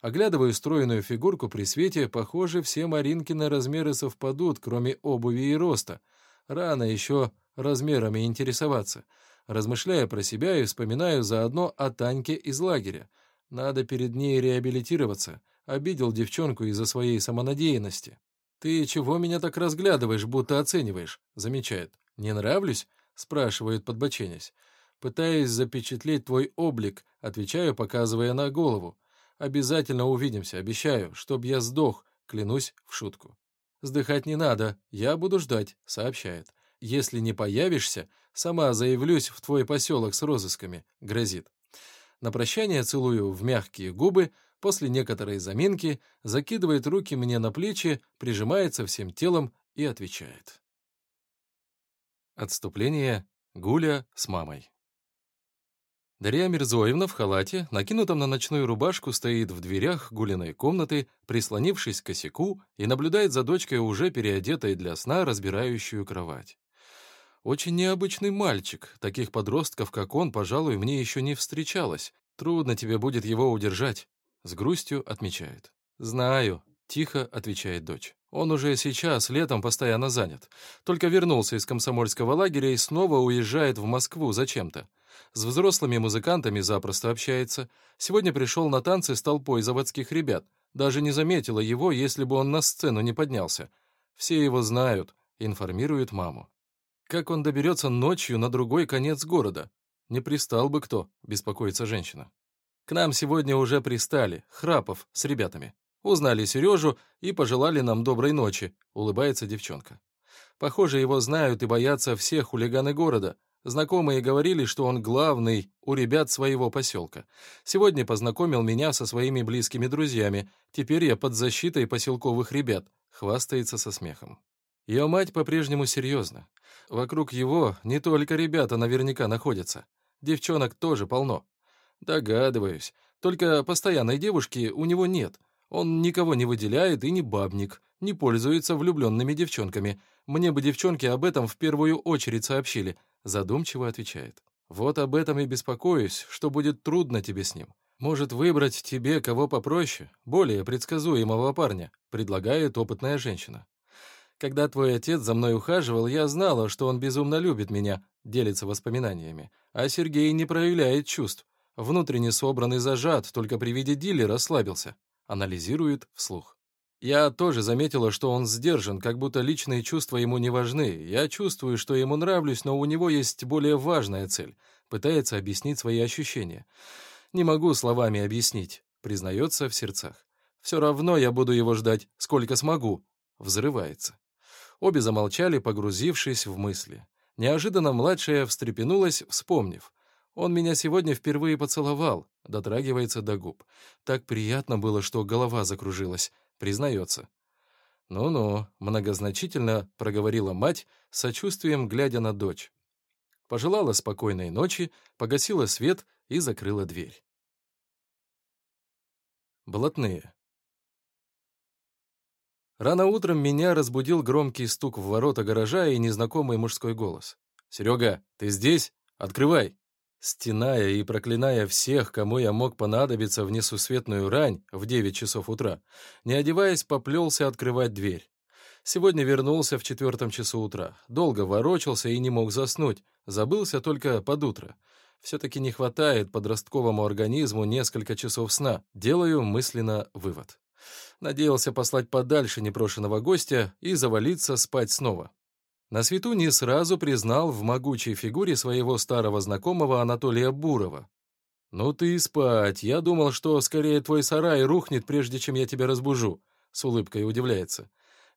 Оглядываю стройную фигурку при свете, похоже, все Маринкины размеры совпадут, кроме обуви и роста. Рано еще размерами интересоваться. Размышляя про себя и вспоминаю заодно о Таньке из лагеря. Надо перед ней реабилитироваться. Обидел девчонку из-за своей самонадеянности. «Ты чего меня так разглядываешь, будто оцениваешь?» — замечает. «Не нравлюсь?» — спрашивает, подбоченясь. «Пытаюсь запечатлеть твой облик», — отвечаю, показывая на голову. «Обязательно увидимся, обещаю, чтоб я сдох», — клянусь в шутку. «Сдыхать не надо, я буду ждать», — сообщает. «Если не появишься, сама заявлюсь в твой поселок с розысками», — грозит. На прощание целую в мягкие губы, после некоторой заминки закидывает руки мне на плечи, прижимается всем телом и отвечает. Отступление Гуля с мамой. Дарья Мирзоевна в халате, накинутом на ночную рубашку, стоит в дверях гулиной комнаты, прислонившись к косяку и наблюдает за дочкой, уже переодетой для сна, разбирающую кровать. Очень необычный мальчик, таких подростков, как он, пожалуй, мне еще не встречалось. Трудно тебе будет его удержать. С грустью отмечает. «Знаю», — тихо отвечает дочь. «Он уже сейчас, летом, постоянно занят. Только вернулся из комсомольского лагеря и снова уезжает в Москву зачем-то. С взрослыми музыкантами запросто общается. Сегодня пришел на танцы с толпой заводских ребят. Даже не заметила его, если бы он на сцену не поднялся. Все его знают, информирует маму. Как он доберется ночью на другой конец города? Не пристал бы кто, беспокоится женщина. К нам сегодня уже пристали, Храпов с ребятами. Узнали Сережу и пожелали нам доброй ночи, улыбается девчонка. Похоже, его знают и боятся все хулиганы города. Знакомые говорили, что он главный у ребят своего поселка. Сегодня познакомил меня со своими близкими друзьями. Теперь я под защитой поселковых ребят, хвастается со смехом. Ее мать по-прежнему серьезна. Вокруг его не только ребята наверняка находятся. Девчонок тоже полно. Догадываюсь. Только постоянной девушки у него нет. Он никого не выделяет и не бабник, не пользуется влюбленными девчонками. Мне бы девчонки об этом в первую очередь сообщили. Задумчиво отвечает. Вот об этом и беспокоюсь, что будет трудно тебе с ним. Может выбрать тебе кого попроще, более предсказуемого парня, предлагает опытная женщина. Когда твой отец за мной ухаживал, я знала, что он безумно любит меня, делится воспоминаниями. А Сергей не проявляет чувств. Внутренне собран и зажат, только при виде Дилли расслабился. Анализирует вслух. Я тоже заметила, что он сдержан, как будто личные чувства ему не важны. Я чувствую, что ему нравлюсь, но у него есть более важная цель. Пытается объяснить свои ощущения. Не могу словами объяснить, признается в сердцах. Все равно я буду его ждать, сколько смогу. Взрывается. Обе замолчали, погрузившись в мысли. Неожиданно младшая встрепенулась, вспомнив. Он меня сегодня впервые поцеловал, дотрагивается до губ. Так приятно было, что голова закружилась, признается. «Ну-ну», — многозначительно проговорила мать, сочувствием глядя на дочь. Пожелала спокойной ночи, погасила свет и закрыла дверь. Блатные. Рано утром меня разбудил громкий стук в ворота гаража и незнакомый мужской голос. «Серега, ты здесь? Открывай!» Стеная и проклиная всех, кому я мог понадобиться в несусветную рань в 9 часов утра, не одеваясь, поплелся открывать дверь. Сегодня вернулся в четвертом часу утра. Долго ворочался и не мог заснуть. Забылся только под утро. Все-таки не хватает подростковому организму несколько часов сна. Делаю мысленно вывод. Надеялся послать подальше непрошенного гостя и завалиться спать снова. На свету не сразу признал в могучей фигуре своего старого знакомого Анатолия Бурова. «Ну ты спать, я думал, что скорее твой сарай рухнет, прежде чем я тебя разбужу», — с улыбкой удивляется.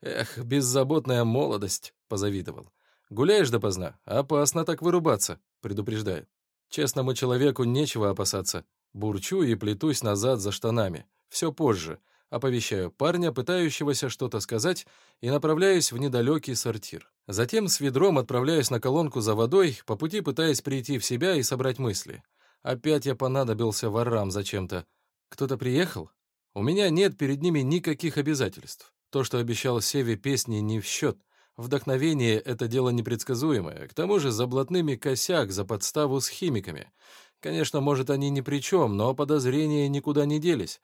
«Эх, беззаботная молодость», — позавидовал. «Гуляешь допоздна? Опасно так вырубаться», — предупреждает. «Честному человеку нечего опасаться. Бурчу и плетусь назад за штанами. Все позже. Оповещаю парня, пытающегося что-то сказать, и направляюсь в недалекий сортир. Затем с ведром отправляюсь на колонку за водой, по пути пытаясь прийти в себя и собрать мысли. Опять я понадобился ворам зачем-то. Кто-то приехал? У меня нет перед ними никаких обязательств. То, что обещал Севе песни, не в счет. Вдохновение — это дело непредсказуемое. К тому же за блатными косяк, за подставу с химиками. Конечно, может, они ни при чем, но подозрения никуда не делись.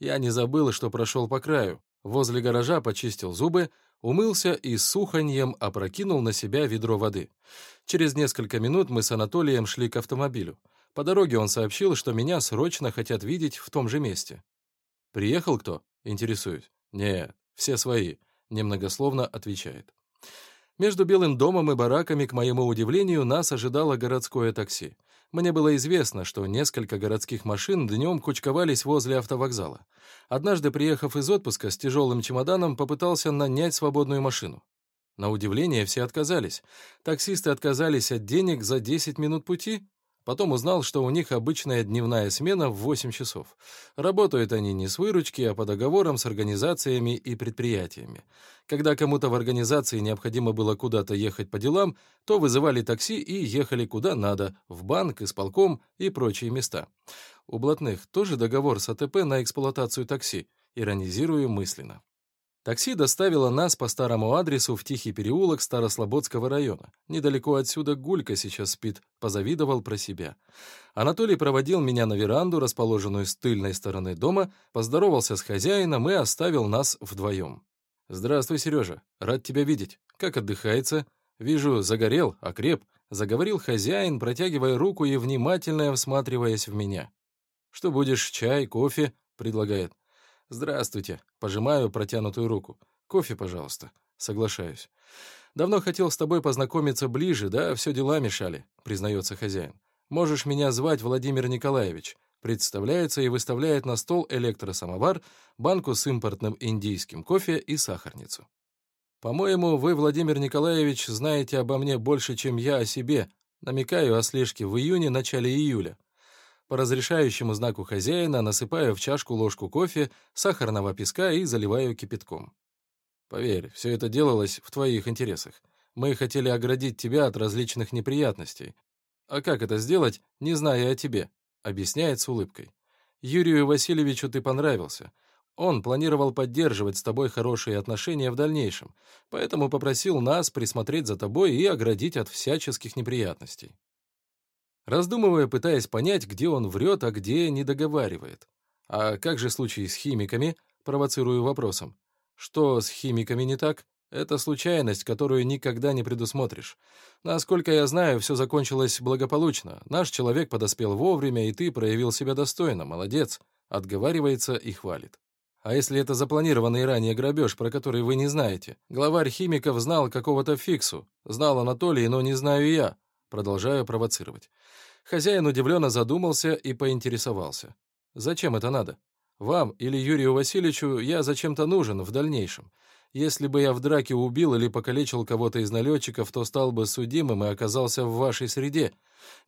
Я не забыл, что прошел по краю. Возле гаража почистил зубы, умылся и с суханьем опрокинул на себя ведро воды. Через несколько минут мы с Анатолием шли к автомобилю. По дороге он сообщил, что меня срочно хотят видеть в том же месте. «Приехал кто?» — интересуюсь. «Нет, все свои», — немногословно отвечает. Между Белым домом и бараками, к моему удивлению, нас ожидало городское такси. Мне было известно, что несколько городских машин днем кучковались возле автовокзала. Однажды, приехав из отпуска с тяжелым чемоданом, попытался нанять свободную машину. На удивление все отказались. Таксисты отказались от денег за 10 минут пути. Потом узнал, что у них обычная дневная смена в 8 часов. Работают они не с выручки, а по договорам с организациями и предприятиями. Когда кому-то в организации необходимо было куда-то ехать по делам, то вызывали такси и ехали куда надо, в банк, исполком и прочие места. У блатных тоже договор с АТП на эксплуатацию такси, иронизирую мысленно. Такси доставило нас по старому адресу в Тихий переулок Старослободского района. Недалеко отсюда Гулька сейчас спит, позавидовал про себя. Анатолий проводил меня на веранду, расположенную с тыльной стороны дома, поздоровался с хозяином и оставил нас вдвоем. «Здравствуй, Сережа. Рад тебя видеть. Как отдыхается? Вижу, загорел, окреп», — заговорил хозяин, протягивая руку и внимательно всматриваясь в меня. «Что будешь, чай, кофе?» — предлагает. «Здравствуйте». Пожимаю протянутую руку. «Кофе, пожалуйста». Соглашаюсь. «Давно хотел с тобой познакомиться ближе, да, все дела мешали», — признается хозяин. «Можешь меня звать Владимир Николаевич». Представляется и выставляет на стол электросамовар, банку с импортным индийским кофе и сахарницу. «По-моему, вы, Владимир Николаевич, знаете обо мне больше, чем я о себе. Намекаю о слежке в июне-начале июля. По разрешающему знаку хозяина насыпаю в чашку ложку кофе, сахарного песка и заливаю кипятком. Поверь, все это делалось в твоих интересах. Мы хотели оградить тебя от различных неприятностей. А как это сделать, не зная о тебе? Объясняет с улыбкой. Юрию Васильевичу ты понравился. Он планировал поддерживать с тобой хорошие отношения в дальнейшем, поэтому попросил нас присмотреть за тобой и оградить от всяческих неприятностей раздумывая, пытаясь понять, где он врет, а где не договаривает. А как же случай с химиками? Провоцирую вопросом. Что с химиками не так? Это случайность, которую никогда не предусмотришь. Насколько я знаю, все закончилось благополучно. Наш человек подоспел вовремя, и ты проявил себя достойно. Молодец. Отговаривается и хвалит. А если это запланированный ранее грабеж, про который вы не знаете? Главарь химиков знал какого-то фиксу. Знал Анатолий, но не знаю я. Продолжаю провоцировать. Хозяин удивленно задумался и поинтересовался. «Зачем это надо? Вам или Юрию Васильевичу я зачем-то нужен в дальнейшем. Если бы я в драке убил или покалечил кого-то из налетчиков, то стал бы судимым и оказался в вашей среде.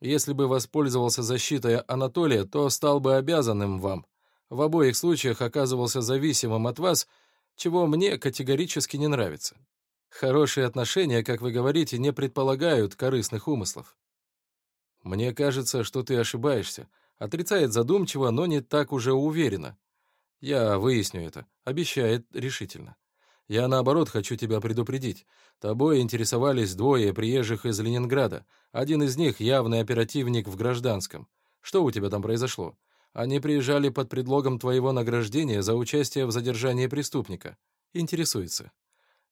Если бы воспользовался защитой Анатолия, то стал бы обязанным вам. В обоих случаях оказывался зависимым от вас, чего мне категорически не нравится. Хорошие отношения, как вы говорите, не предполагают корыстных умыслов. Мне кажется, что ты ошибаешься. Отрицает задумчиво, но не так уже уверенно. Я выясню это. Обещает решительно. Я, наоборот, хочу тебя предупредить. Тобой интересовались двое приезжих из Ленинграда. Один из них — явный оперативник в гражданском. Что у тебя там произошло? Они приезжали под предлогом твоего награждения за участие в задержании преступника. Интересуется.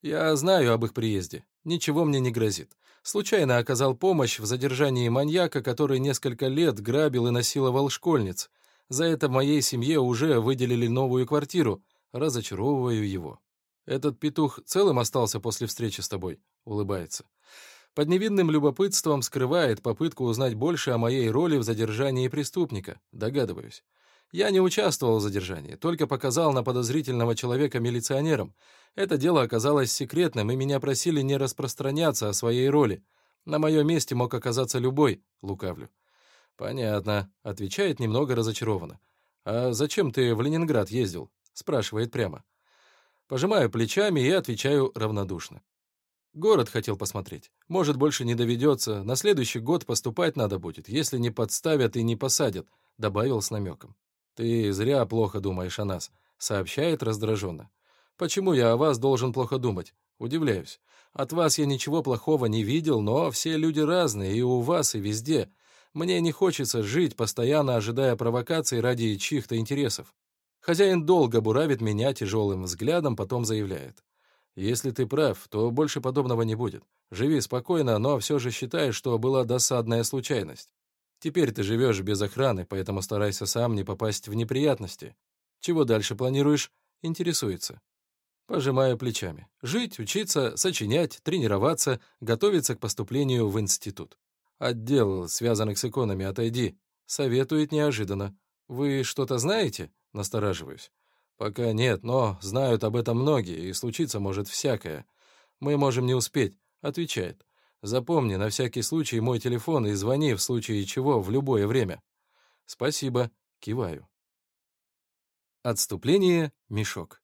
Я знаю об их приезде. Ничего мне не грозит. Случайно оказал помощь в задержании маньяка, который несколько лет грабил и насиловал школьниц. За это моей семье уже выделили новую квартиру. Разочаровываю его. Этот петух целым остался после встречи с тобой? Улыбается. Под невинным любопытством скрывает попытку узнать больше о моей роли в задержании преступника. Догадываюсь. Я не участвовал в задержании, только показал на подозрительного человека милиционерам. Это дело оказалось секретным, и меня просили не распространяться о своей роли. На моем месте мог оказаться любой, лукавлю. «Понятно», — отвечает немного разочарованно. «А зачем ты в Ленинград ездил?» — спрашивает прямо. Пожимаю плечами и отвечаю равнодушно. Город хотел посмотреть. Может, больше не доведется. На следующий год поступать надо будет, если не подставят и не посадят», — добавил с намеком. «Ты зря плохо думаешь о нас», — сообщает раздраженно. «Почему я о вас должен плохо думать? Удивляюсь. От вас я ничего плохого не видел, но все люди разные, и у вас, и везде. Мне не хочется жить, постоянно ожидая провокаций ради чьих-то интересов». Хозяин долго буравит меня тяжелым взглядом, потом заявляет. «Если ты прав, то больше подобного не будет. Живи спокойно, но все же считай, что была досадная случайность. Теперь ты живешь без охраны, поэтому старайся сам не попасть в неприятности. Чего дальше планируешь? Интересуется. Пожимаю плечами. Жить, учиться, сочинять, тренироваться, готовиться к поступлению в институт. Отдел, связанных с иконами, отойди. Советует неожиданно. Вы что-то знаете? Настораживаюсь. «Пока нет, но знают об этом многие, и случиться может всякое. Мы можем не успеть», — отвечает. «Запомни на всякий случай мой телефон и звони в случае чего в любое время». «Спасибо», — киваю. Отступление, мешок.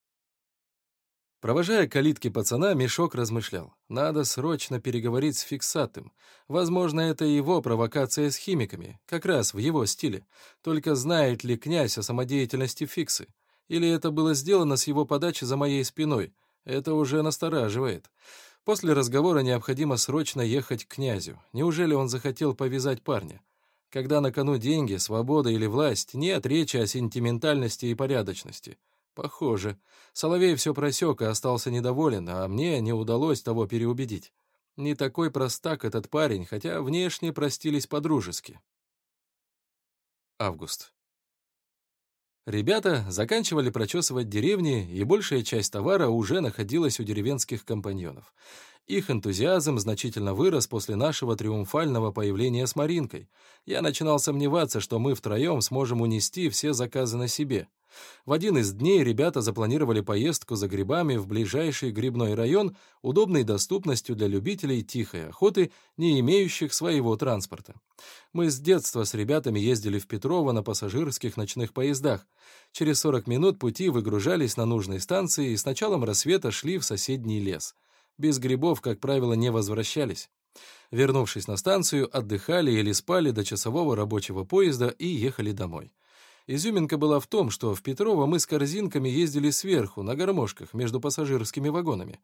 Провожая калитки пацана, Мешок размышлял. Надо срочно переговорить с фиксатым. Возможно, это его провокация с химиками, как раз в его стиле. Только знает ли князь о самодеятельности фиксы? Или это было сделано с его подачи за моей спиной? Это уже настораживает. После разговора необходимо срочно ехать к князю. Неужели он захотел повязать парня? Когда на кону деньги, свобода или власть, нет речи о сентиментальности и порядочности. Похоже. Соловей все просек и остался недоволен, а мне не удалось того переубедить. Не такой простак этот парень, хотя внешне простились по-дружески. Август. Ребята заканчивали прочесывать деревни, и большая часть товара уже находилась у деревенских компаньонов. Их энтузиазм значительно вырос после нашего триумфального появления с Маринкой. Я начинал сомневаться, что мы втроем сможем унести все заказы на себе. В один из дней ребята запланировали поездку за грибами в ближайший грибной район, удобной доступностью для любителей тихой охоты, не имеющих своего транспорта. Мы с детства с ребятами ездили в Петрово на пассажирских ночных поездах. Через 40 минут пути выгружались на нужной станции и с началом рассвета шли в соседний лес. Без грибов, как правило, не возвращались. Вернувшись на станцию, отдыхали или спали до часового рабочего поезда и ехали домой. Изюминка была в том, что в Петрово мы с корзинками ездили сверху, на гармошках, между пассажирскими вагонами.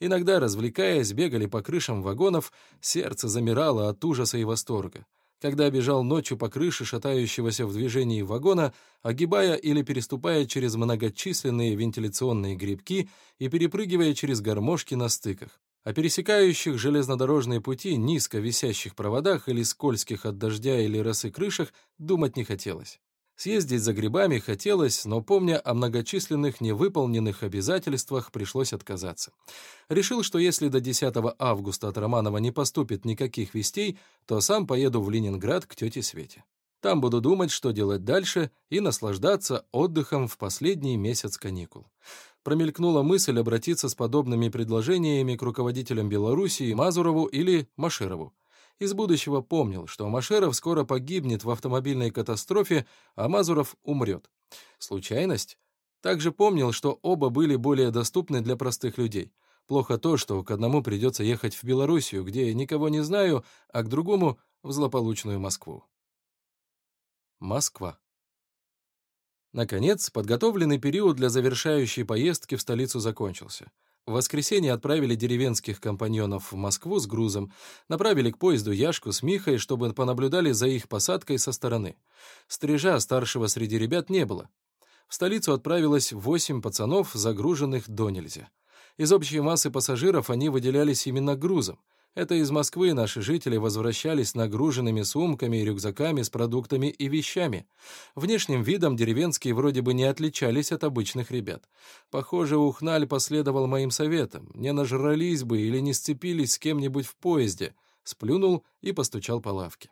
Иногда, развлекаясь, бегали по крышам вагонов, сердце замирало от ужаса и восторга. Когда бежал ночью по крыше шатающегося в движении вагона, огибая или переступая через многочисленные вентиляционные грибки и перепрыгивая через гармошки на стыках. О пересекающих железнодорожные пути низко висящих проводах или скользких от дождя или росы крышах думать не хотелось. Съездить за грибами хотелось, но, помня о многочисленных невыполненных обязательствах, пришлось отказаться. Решил, что если до 10 августа от Романова не поступит никаких вестей, то сам поеду в Ленинград к тете Свете. Там буду думать, что делать дальше, и наслаждаться отдыхом в последний месяц каникул. Промелькнула мысль обратиться с подобными предложениями к руководителям Белоруссии Мазурову или Машерову из будущего помнил, что Машеров скоро погибнет в автомобильной катастрофе, а Мазуров умрет. Случайность? Также помнил, что оба были более доступны для простых людей. Плохо то, что к одному придется ехать в Белоруссию, где никого не знаю, а к другому — в злополучную Москву. Москва. Наконец, подготовленный период для завершающей поездки в столицу закончился. В воскресенье отправили деревенских компаньонов в Москву с грузом, направили к поезду Яшку с Михой, чтобы понаблюдали за их посадкой со стороны. Стрижа старшего среди ребят не было. В столицу отправилось восемь пацанов, загруженных до нельзя. Из общей массы пассажиров они выделялись именно грузом. Это из Москвы наши жители возвращались нагруженными сумками и рюкзаками с продуктами и вещами. Внешним видом деревенские вроде бы не отличались от обычных ребят. Похоже, Ухналь последовал моим советам. Не нажрались бы или не сцепились с кем-нибудь в поезде. Сплюнул и постучал по лавке.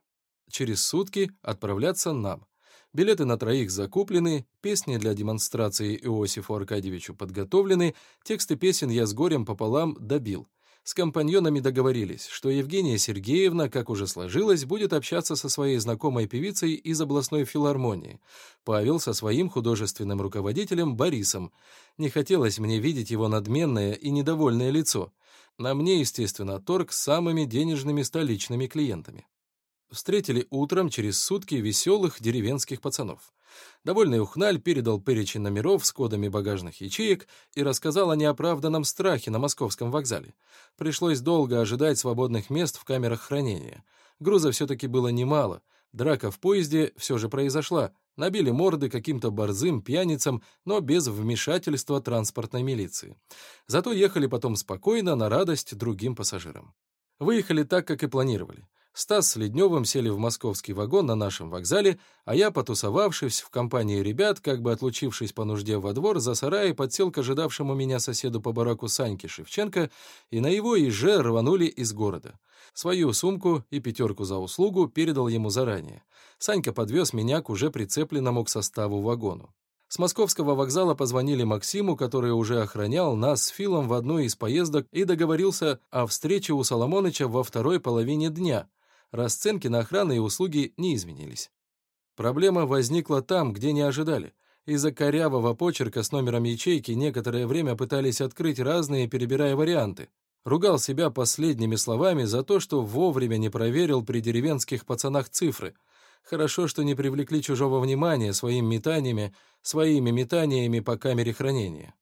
Через сутки отправляться нам. Билеты на троих закуплены, песни для демонстрации Иосифу Аркадьевичу подготовлены, тексты песен я с горем пополам добил. С компаньонами договорились, что Евгения Сергеевна, как уже сложилось, будет общаться со своей знакомой певицей из областной филармонии. Павел со своим художественным руководителем Борисом. Не хотелось мне видеть его надменное и недовольное лицо. На мне, естественно, торг с самыми денежными столичными клиентами. Встретили утром через сутки веселых деревенских пацанов. Довольный Ухналь передал перечень номеров с кодами багажных ячеек и рассказал о неоправданном страхе на московском вокзале. Пришлось долго ожидать свободных мест в камерах хранения. Груза все-таки было немало. Драка в поезде все же произошла. Набили морды каким-то борзым пьяницам, но без вмешательства транспортной милиции. Зато ехали потом спокойно, на радость другим пассажирам. Выехали так, как и планировали. Стас с Ледневым сели в московский вагон на нашем вокзале, а я, потусовавшись в компании ребят, как бы отлучившись по нужде во двор, за сарай подсел к ожидавшему меня соседу по бараку Саньке Шевченко, и на его иже рванули из города. Свою сумку и пятерку за услугу передал ему заранее. Санька подвез меня к уже прицепленному к составу вагону. С московского вокзала позвонили Максиму, который уже охранял нас с Филом в одной из поездок и договорился о встрече у Соломоныча во второй половине дня. Расценки на охраны и услуги не изменились. Проблема возникла там, где не ожидали. Из-за корявого почерка с номером ячейки некоторое время пытались открыть разные, перебирая варианты. Ругал себя последними словами за то, что вовремя не проверил при деревенских пацанах цифры. Хорошо, что не привлекли чужого внимания своими метаниями, своими метаниями по камере хранения.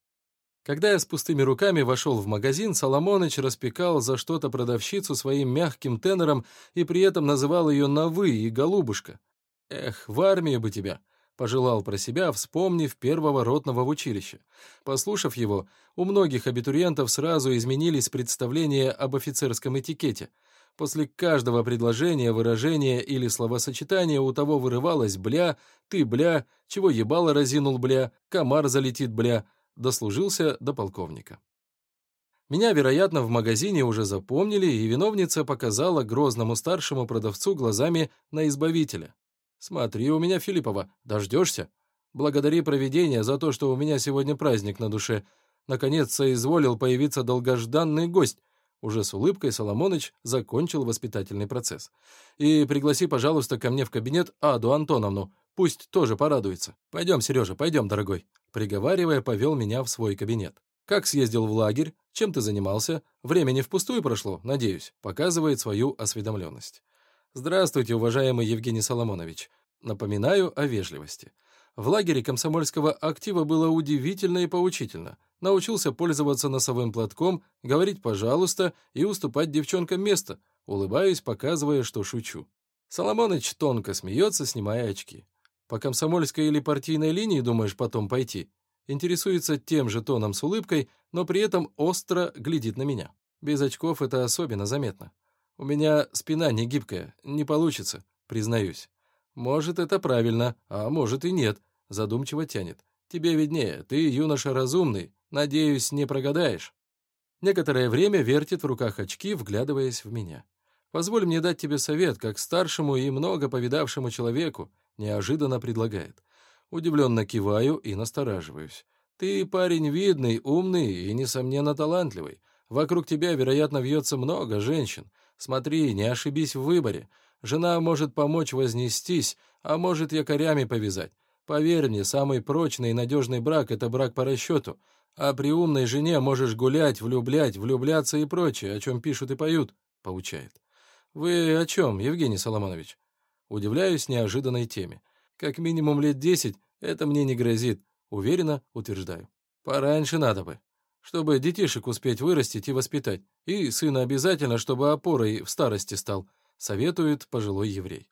Когда я с пустыми руками вошел в магазин, Соломоныч распекал за что-то продавщицу своим мягким тенором и при этом называл ее на «вы» и «голубушка». Эх, в армию бы тебя. Пожелал про себя, вспомнив первого ротного в училище. Послушав его, у многих абитуриентов сразу изменились представления об офицерском этикете. После каждого предложения, выражения или словосочетания у того вырывалось «бля», «ты, бля», «чего ебало разинул, бля», «комар залетит, бля», дослужился до полковника. Меня, вероятно, в магазине уже запомнили, и виновница показала грозному старшему продавцу глазами на избавителя. «Смотри у меня, Филиппова, дождешься? Благодари провидение за то, что у меня сегодня праздник на душе. Наконец соизволил появиться долгожданный гость». Уже с улыбкой Соломоныч закончил воспитательный процесс. «И пригласи, пожалуйста, ко мне в кабинет Аду Антоновну. Пусть тоже порадуется. Пойдем, Сережа, пойдем, дорогой». Приговаривая, повел меня в свой кабинет. «Как съездил в лагерь? Чем ты занимался? Времени впустую прошло, надеюсь», показывает свою осведомленность. Здравствуйте, уважаемый Евгений Соломонович. Напоминаю о вежливости. В лагере комсомольского актива было удивительно и поучительно. Научился пользоваться носовым платком, говорить «пожалуйста» и уступать девчонкам место. Улыбаюсь, показывая, что шучу. Соломоныч тонко смеется, снимая очки. «По комсомольской или партийной линии думаешь потом пойти?» Интересуется тем же тоном с улыбкой, но при этом остро глядит на меня. Без очков это особенно заметно. У меня спина не гибкая, не получится, признаюсь. Может, это правильно, а может и нет, задумчиво тянет. Тебе виднее, ты юноша разумный, надеюсь, не прогадаешь. Некоторое время вертит в руках очки, вглядываясь в меня. Позволь мне дать тебе совет, как старшему и много повидавшему человеку, неожиданно предлагает. Удивленно киваю и настораживаюсь. Ты парень видный, умный и, несомненно, талантливый. Вокруг тебя, вероятно, вьется много женщин. Смотри, не ошибись в выборе. Жена может помочь вознестись, а может якорями повязать. Поверь мне, самый прочный и надежный брак — это брак по расчету. А при умной жене можешь гулять, влюблять, влюбляться и прочее, о чем пишут и поют, — поучает. Вы о чем, Евгений Соломонович? Удивляюсь неожиданной теме. Как минимум лет десять это мне не грозит, уверенно утверждаю. Пораньше надо бы чтобы детишек успеть вырастить и воспитать, и сына обязательно, чтобы опорой в старости стал, советует пожилой еврей.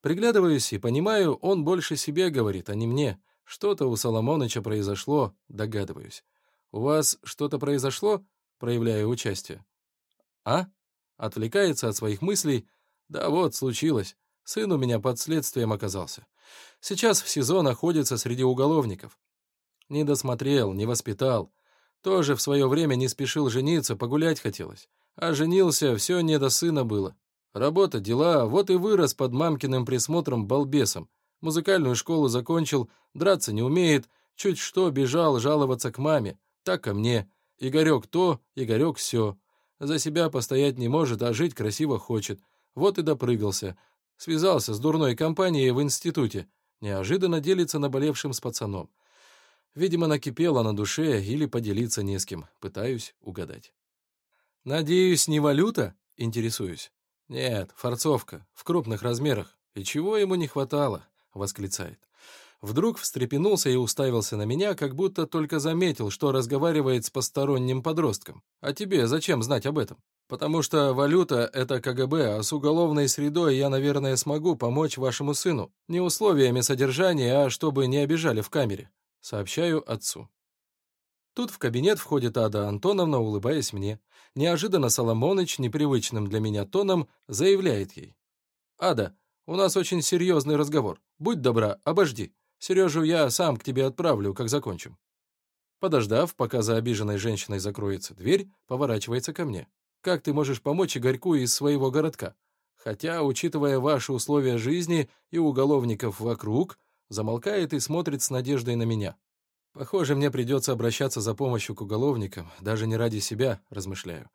Приглядываюсь и понимаю, он больше себе говорит, а не мне. Что-то у Соломоныча произошло, догадываюсь. «У вас что-то произошло?» проявляя участие. «А?» Отвлекается от своих мыслей. «Да вот, случилось. Сын у меня под следствием оказался. Сейчас в СИЗО находится среди уголовников. Не досмотрел, не воспитал. Тоже в свое время не спешил жениться, погулять хотелось. А женился, все не до сына было. Работа, дела, вот и вырос под мамкиным присмотром балбесом. Музыкальную школу закончил, драться не умеет, чуть что бежал жаловаться к маме. Так ко мне. Игорек то, Игорек все. За себя постоять не может, а жить красиво хочет. Вот и допрыгался. Связался с дурной компанией в институте. Неожиданно делится наболевшим с пацаном. Видимо, накипело на душе или поделиться не с кем. Пытаюсь угадать. «Надеюсь, не валюта?» — интересуюсь. «Нет, форцовка, в крупных размерах. И чего ему не хватало?» — восклицает. Вдруг встрепенулся и уставился на меня, как будто только заметил, что разговаривает с посторонним подростком. «А тебе зачем знать об этом?» «Потому что валюта — это КГБ, а с уголовной средой я, наверное, смогу помочь вашему сыну. Не условиями содержания, а чтобы не обижали в камере. Сообщаю отцу. Тут в кабинет входит Ада Антоновна, улыбаясь мне. Неожиданно Соломоныч, непривычным для меня тоном, заявляет ей. «Ада, у нас очень серьезный разговор. Будь добра, обожди. Сережу я сам к тебе отправлю, как закончим». Подождав, пока за обиженной женщиной закроется дверь, поворачивается ко мне. «Как ты можешь помочь Игорьку из своего городка? Хотя, учитывая ваши условия жизни и уголовников вокруг, замолкает и смотрит с надеждой на меня. Похоже, мне придется обращаться за помощью к уголовникам, даже не ради себя, размышляю.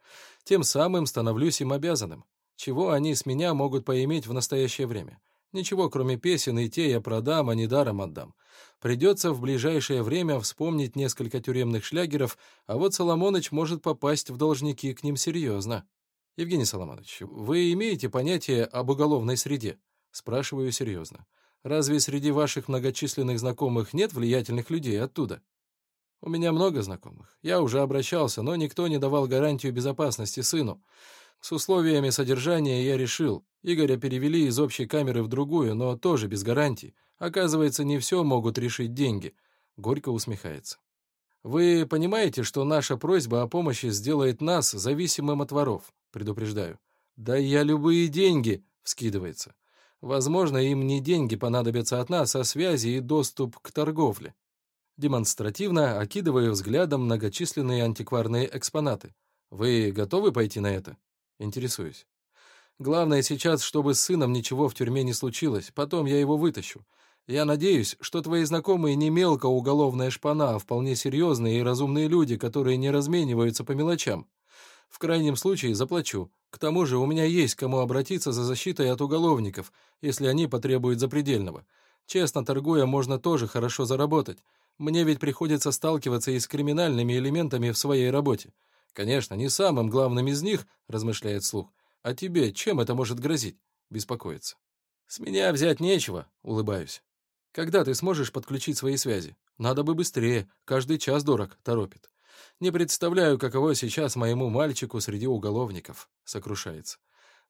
Тем самым становлюсь им обязанным. Чего они с меня могут поиметь в настоящее время? Ничего, кроме песен, и те я продам, а не даром отдам. Придется в ближайшее время вспомнить несколько тюремных шлягеров, а вот Соломоныч может попасть в должники к ним серьезно. Евгений Соломонович, вы имеете понятие об уголовной среде? Спрашиваю серьезно. Разве среди ваших многочисленных знакомых нет влиятельных людей оттуда? У меня много знакомых. Я уже обращался, но никто не давал гарантию безопасности сыну. С условиями содержания я решил. Игоря перевели из общей камеры в другую, но тоже без гарантий. Оказывается, не все могут решить деньги. Горько усмехается. Вы понимаете, что наша просьба о помощи сделает нас зависимым от воров? Предупреждаю. Да я любые деньги, вскидывается. Возможно, им не деньги понадобятся от нас, а связи и доступ к торговле. Демонстративно окидываю взглядом многочисленные антикварные экспонаты. Вы готовы пойти на это? Интересуюсь. Главное сейчас, чтобы с сыном ничего в тюрьме не случилось, потом я его вытащу. Я надеюсь, что твои знакомые не мелко уголовная шпана, а вполне серьезные и разумные люди, которые не размениваются по мелочам. В крайнем случае заплачу. К тому же у меня есть кому обратиться за защитой от уголовников, если они потребуют запредельного. Честно торгуя, можно тоже хорошо заработать. Мне ведь приходится сталкиваться и с криминальными элементами в своей работе. Конечно, не самым главным из них, размышляет слух. А тебе чем это может грозить? Беспокоится. С меня взять нечего, улыбаюсь. Когда ты сможешь подключить свои связи? Надо бы быстрее, каждый час дорог, торопит. Не представляю, каково сейчас моему мальчику среди уголовников. Сокрушается.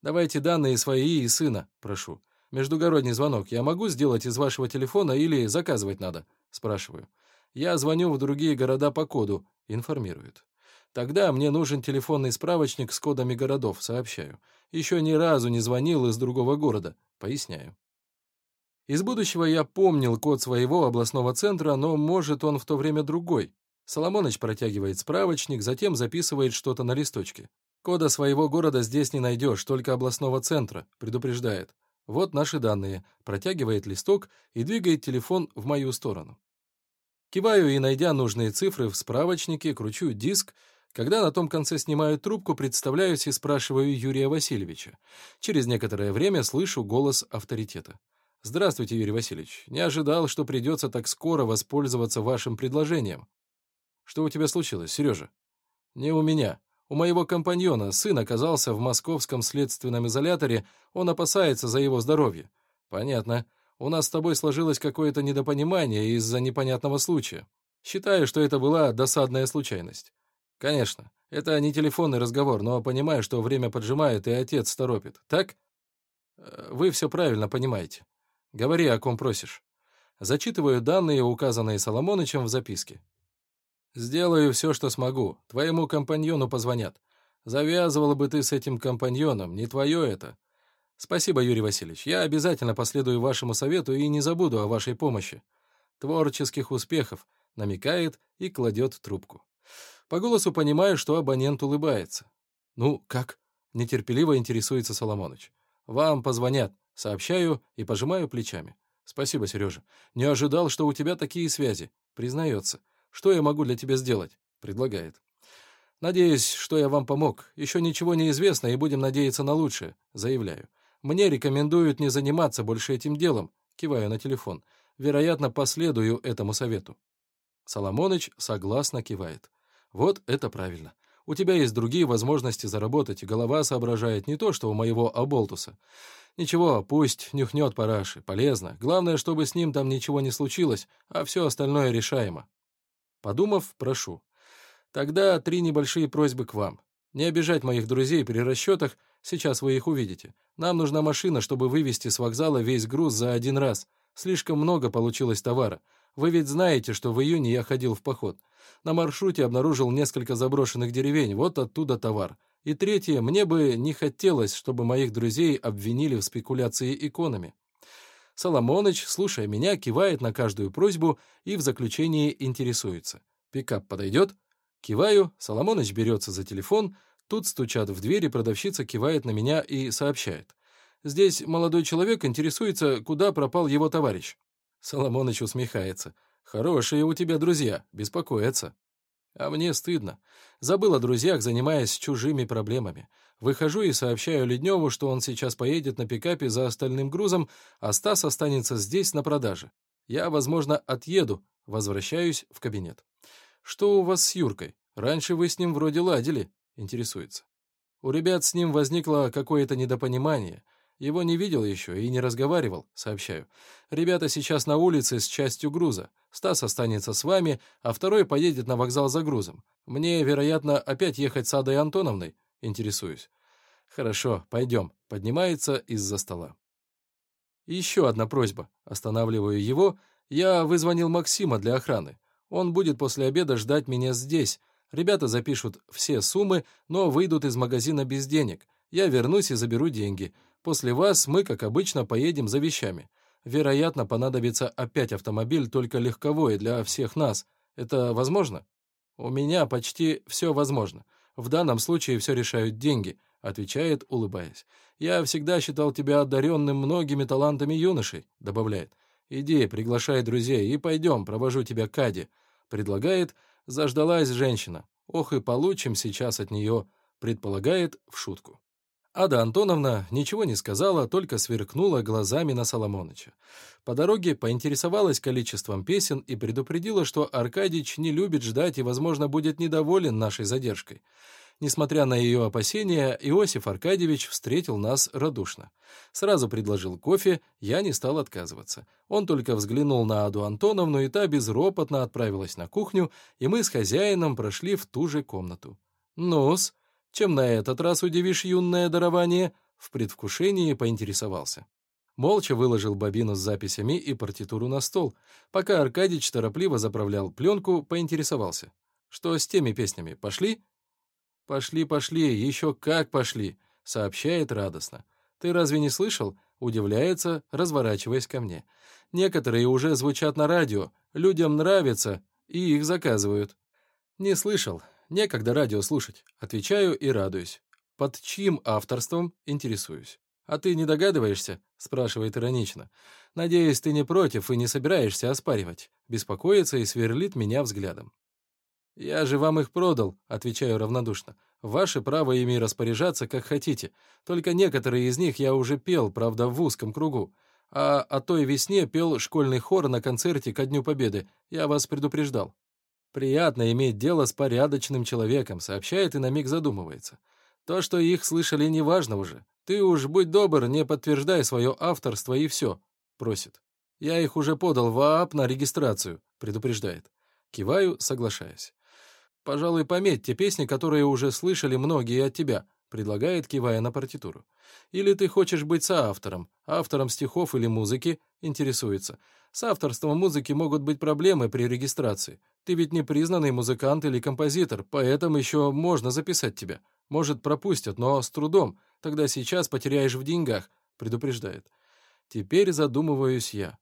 Давайте данные свои и сына, прошу. Междугородний звонок я могу сделать из вашего телефона или заказывать надо? Спрашиваю. Я звоню в другие города по коду, информирует. Тогда мне нужен телефонный справочник с кодами городов, сообщаю. Еще ни разу не звонил из другого города, поясняю. Из будущего я помнил код своего областного центра, но, может, он в то время другой. Соломоныч протягивает справочник, затем записывает что-то на листочке. Кода своего города здесь не найдешь, только областного центра, предупреждает. Вот наши данные. Протягивает листок и двигает телефон в мою сторону. Киваю и, найдя нужные цифры в справочнике, кручу диск. Когда на том конце снимаю трубку, представляюсь и спрашиваю Юрия Васильевича. Через некоторое время слышу голос авторитета. «Здравствуйте, Юрий Васильевич. Не ожидал, что придется так скоро воспользоваться вашим предложением. Что у тебя случилось, Сережа? Не у меня. У моего компаньона сын оказался в московском следственном изоляторе, он опасается за его здоровье. Понятно. У нас с тобой сложилось какое-то недопонимание из-за непонятного случая. Считаю, что это была досадная случайность. Конечно, это не телефонный разговор, но понимаю, что время поджимает и отец торопит. Так? Э, вы все правильно понимаете. Говори, о ком просишь. Зачитываю данные, указанные Соломонычем в записке. «Сделаю все, что смогу. Твоему компаньону позвонят. Завязывала бы ты с этим компаньоном, не твое это. Спасибо, Юрий Васильевич. Я обязательно последую вашему совету и не забуду о вашей помощи. Творческих успехов», — намекает и кладет трубку. По голосу понимаю, что абонент улыбается. «Ну, как?» — нетерпеливо интересуется Соломоныч. «Вам позвонят», — сообщаю и пожимаю плечами. «Спасибо, Сережа. Не ожидал, что у тебя такие связи», — признается. Что я могу для тебя сделать?» — предлагает. «Надеюсь, что я вам помог. Еще ничего не известно, и будем надеяться на лучшее», — заявляю. «Мне рекомендуют не заниматься больше этим делом», — киваю на телефон. «Вероятно, последую этому совету». Соломоныч согласно кивает. «Вот это правильно. У тебя есть другие возможности заработать, и голова соображает не то, что у моего оболтуса. Ничего, пусть нюхнет параши, полезно. Главное, чтобы с ним там ничего не случилось, а все остальное решаемо. Подумав, прошу. Тогда три небольшие просьбы к вам. Не обижать моих друзей при расчетах, сейчас вы их увидите. Нам нужна машина, чтобы вывести с вокзала весь груз за один раз. Слишком много получилось товара. Вы ведь знаете, что в июне я ходил в поход. На маршруте обнаружил несколько заброшенных деревень, вот оттуда товар. И третье, мне бы не хотелось, чтобы моих друзей обвинили в спекуляции иконами. Соломоныч, слушая меня, кивает на каждую просьбу и в заключении интересуется. «Пикап подойдет?» Киваю, Соломоныч берется за телефон, тут стучат в дверь, и продавщица кивает на меня и сообщает. «Здесь молодой человек интересуется, куда пропал его товарищ». Соломоныч усмехается. Хорошие у тебя друзья, беспокоятся. А мне стыдно. Забыл о друзьях, занимаясь чужими проблемами. Выхожу и сообщаю Ледневу, что он сейчас поедет на пикапе за остальным грузом, а Стас останется здесь на продаже. Я, возможно, отъеду, возвращаюсь в кабинет. «Что у вас с Юркой? Раньше вы с ним вроде ладили», — интересуется. У ребят с ним возникло какое-то недопонимание. Его не видел еще и не разговаривал, сообщаю. Ребята сейчас на улице с частью груза. Стас останется с вами, а второй поедет на вокзал за грузом. Мне, вероятно, опять ехать с Адой Антоновной? Интересуюсь. Хорошо, пойдем. Поднимается из-за стола. Еще одна просьба. Останавливаю его. Я вызвонил Максима для охраны. Он будет после обеда ждать меня здесь. Ребята запишут все суммы, но выйдут из магазина без денег. Я вернусь и заберу деньги. После вас мы, как обычно, поедем за вещами. Вероятно, понадобится опять автомобиль, только легковой для всех нас. Это возможно? У меня почти все возможно. В данном случае все решают деньги, отвечает, улыбаясь. Я всегда считал тебя одаренным многими талантами юношей, добавляет. Иди, приглашай друзей и пойдем, провожу тебя к Аде. Предлагает, заждалась женщина. Ох и получим сейчас от нее, предполагает в шутку. Ада Антоновна ничего не сказала, только сверкнула глазами на Соломоныча. По дороге поинтересовалась количеством песен и предупредила, что Аркадьич не любит ждать и, возможно, будет недоволен нашей задержкой. Несмотря на ее опасения, Иосиф Аркадьевич встретил нас радушно. Сразу предложил кофе, я не стал отказываться. Он только взглянул на Аду Антоновну, и та безропотно отправилась на кухню, и мы с хозяином прошли в ту же комнату. «Ну-с, чем на этот раз удивишь юное дарование?» В предвкушении поинтересовался. Молча выложил бобину с записями и партитуру на стол. Пока Аркадьич торопливо заправлял пленку, поинтересовался. «Что с теми песнями? Пошли?» «Пошли, пошли, еще как пошли», — сообщает радостно. «Ты разве не слышал?» — удивляется, разворачиваясь ко мне. «Некоторые уже звучат на радио, людям нравится, и их заказывают». «Не слышал. Некогда радио слушать. Отвечаю и радуюсь. Под чьим авторством интересуюсь. «А ты не догадываешься?» — спрашивает иронично. «Надеюсь, ты не против и не собираешься оспаривать». Беспокоится и сверлит меня взглядом. «Я же вам их продал», — отвечаю равнодушно. «Ваше право ими распоряжаться, как хотите. Только некоторые из них я уже пел, правда, в узком кругу. А о той весне пел школьный хор на концерте ко Дню Победы. Я вас предупреждал». «Приятно иметь дело с порядочным человеком», — сообщает и на миг задумывается. «То, что их слышали, неважно уже. Ты уж, будь добр, не подтверждай свое авторство и все», — просит. «Я их уже подал в ААП на регистрацию», — предупреждает. Киваю, соглашаясь. «Пожалуй, пометь те песни, которые уже слышали многие от тебя», — предлагает, кивая на партитуру. «Или ты хочешь быть соавтором, автором стихов или музыки?» — интересуется. «С авторством музыки могут быть проблемы при регистрации. Ты ведь не признанный музыкант или композитор, поэтому еще можно записать тебя. Может, пропустят, но с трудом. Тогда сейчас потеряешь в деньгах», — предупреждает. Теперь задумываюсь я.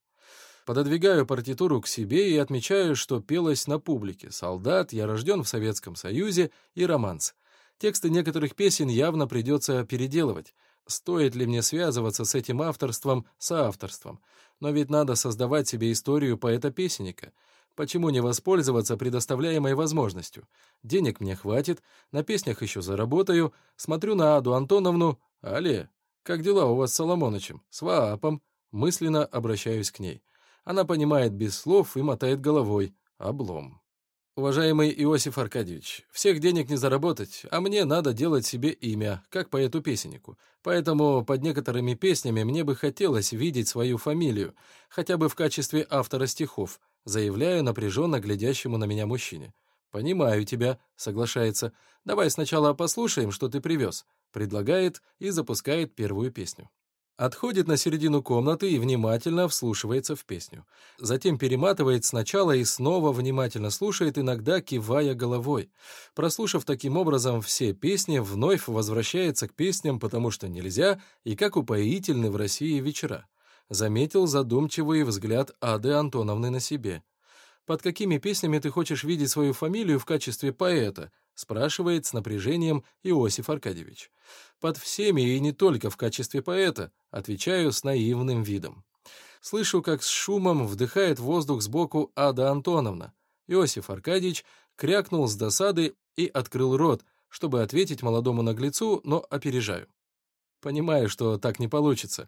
Пододвигаю партитуру к себе и отмечаю, что пелось на публике «Солдат», «Я рожден в Советском Союзе» и «Романс». Тексты некоторых песен явно придется переделывать. Стоит ли мне связываться с этим авторством, соавторством? Но ведь надо создавать себе историю поэта-песенника. Почему не воспользоваться предоставляемой возможностью? Денег мне хватит, на песнях еще заработаю, смотрю на Аду Антоновну. Але, как дела у вас с Соломонычем? С Ваапом? Мысленно обращаюсь к ней. Она понимает без слов и мотает головой. Облом. Уважаемый Иосиф Аркадьевич, всех денег не заработать, а мне надо делать себе имя, как поэту-песеннику. Поэтому под некоторыми песнями мне бы хотелось видеть свою фамилию, хотя бы в качестве автора стихов, заявляю напряженно глядящему на меня мужчине. «Понимаю тебя», — соглашается. «Давай сначала послушаем, что ты привез», — предлагает и запускает первую песню. Отходит на середину комнаты и внимательно вслушивается в песню. Затем перематывает сначала и снова внимательно слушает, иногда кивая головой. Прослушав таким образом все песни, вновь возвращается к песням, потому что нельзя, и как упоительны в России вечера заметил задумчивый взгляд Ады Антоновны на себе. «Под какими песнями ты хочешь видеть свою фамилию в качестве поэта?» спрашивает с напряжением Иосиф Аркадьевич. «Под всеми и не только в качестве поэта», отвечаю с наивным видом. Слышу, как с шумом вдыхает воздух сбоку Ада Антоновна. Иосиф Аркадьевич крякнул с досады и открыл рот, чтобы ответить молодому наглецу, но опережаю. Понимаю, что так не получится.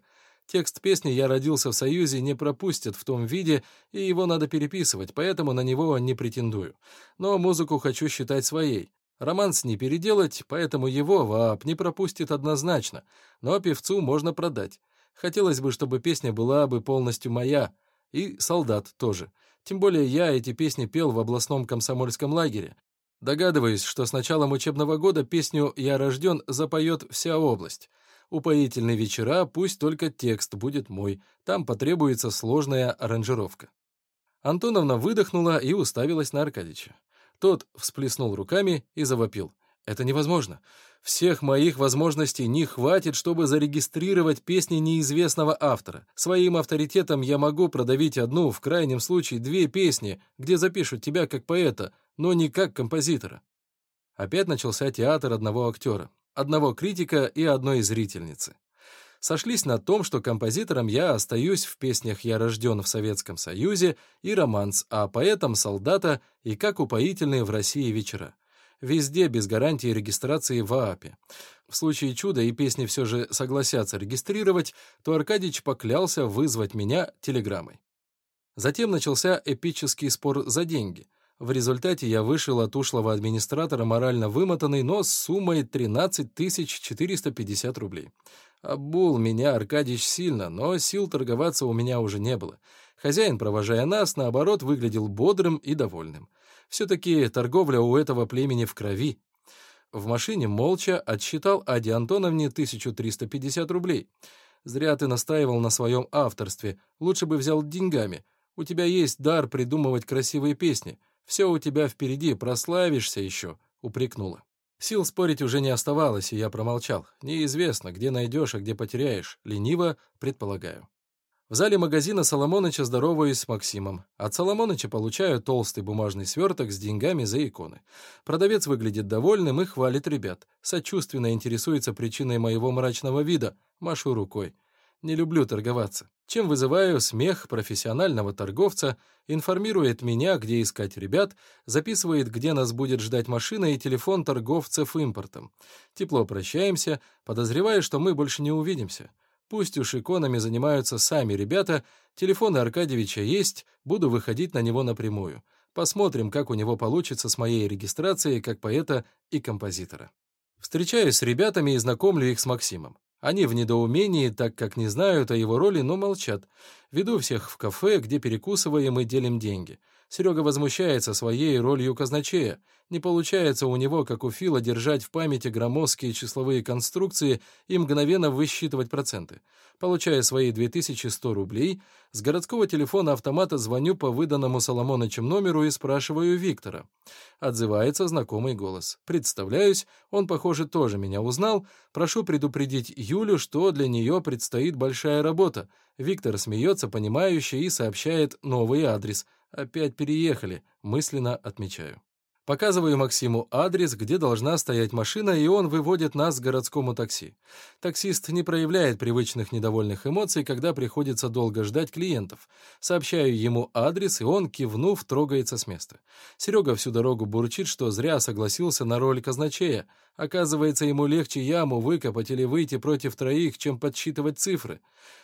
Текст песни «Я родился в Союзе» не пропустят в том виде, и его надо переписывать, поэтому на него не претендую. Но музыку хочу считать своей. Романс не переделать, поэтому его ВААП не пропустит однозначно, но певцу можно продать. Хотелось бы, чтобы песня была бы полностью моя, и «Солдат» тоже. Тем более я эти песни пел в областном комсомольском лагере. Догадываюсь, что с началом учебного года песню «Я рожден» запоет вся область. Упоительные вечера, пусть только текст будет мой, там потребуется сложная аранжировка. Антоновна выдохнула и уставилась на Аркадича. Тот всплеснул руками и завопил. «Это невозможно. Всех моих возможностей не хватит, чтобы зарегистрировать песни неизвестного автора. Своим авторитетом я могу продавить одну, в крайнем случае две песни, где запишут тебя как поэта, но не как композитора». Опять начался театр одного актера, одного критика и одной зрительницы сошлись на том, что композитором я остаюсь в песнях «Я рожден в Советском Союзе» и «Романс», а поэтом «Солдата» и «Как упоительные в России вечера». Везде без гарантии регистрации в ААПе. В случае чуда и песни все же согласятся регистрировать, то Аркадьич поклялся вызвать меня телеграммой. Затем начался эпический спор за деньги — в результате я вышел от ушлого администратора морально вымотанный, но с суммой 13 450 рублей. Обул меня Аркадьич сильно, но сил торговаться у меня уже не было. Хозяин, провожая нас, наоборот, выглядел бодрым и довольным. Все-таки торговля у этого племени в крови. В машине молча отсчитал Аде Антоновне 1350 рублей. «Зря ты настаивал на своем авторстве. Лучше бы взял деньгами. У тебя есть дар придумывать красивые песни. Все у тебя впереди, прославишься еще», — упрекнула. Сил спорить уже не оставалось, и я промолчал. Неизвестно, где найдешь, а где потеряешь. Лениво предполагаю. В зале магазина Соломоныча здороваюсь с Максимом. От Соломоныча получаю толстый бумажный сверток с деньгами за иконы. Продавец выглядит довольным и хвалит ребят. Сочувственно интересуется причиной моего мрачного вида. Машу рукой. Не люблю торговаться. Чем вызываю смех профессионального торговца, информирует меня, где искать ребят, записывает, где нас будет ждать машина и телефон торговцев импортом. Тепло прощаемся, подозревая, что мы больше не увидимся. Пусть уж иконами занимаются сами ребята, телефон Аркадьевича есть, буду выходить на него напрямую. Посмотрим, как у него получится с моей регистрацией как поэта и композитора. Встречаюсь с ребятами и знакомлю их с Максимом. Они в недоумении, так как не знают о его роли, но молчат. Веду всех в кафе, где перекусываем и делим деньги. Серега возмущается своей ролью казначея. Не получается у него, как у Фила, держать в памяти громоздкие числовые конструкции и мгновенно высчитывать проценты. Получая свои 2100 рублей, с городского телефона автомата звоню по выданному Соломонычем номеру и спрашиваю Виктора. Отзывается знакомый голос. Представляюсь, он, похоже, тоже меня узнал. Прошу предупредить Юлю, что для нее предстоит большая работа. Виктор смеется, понимающе, и сообщает новый адрес — Опять переехали, мысленно отмечаю. Показываю Максиму адрес, где должна стоять машина, и он выводит нас к городскому такси. Таксист не проявляет привычных недовольных эмоций, когда приходится долго ждать клиентов. Сообщаю ему адрес, и он, кивнув, трогается с места. Серега всю дорогу бурчит, что зря согласился на роль казначея. Оказывается, ему легче яму выкопать или выйти против троих, чем подсчитывать цифры.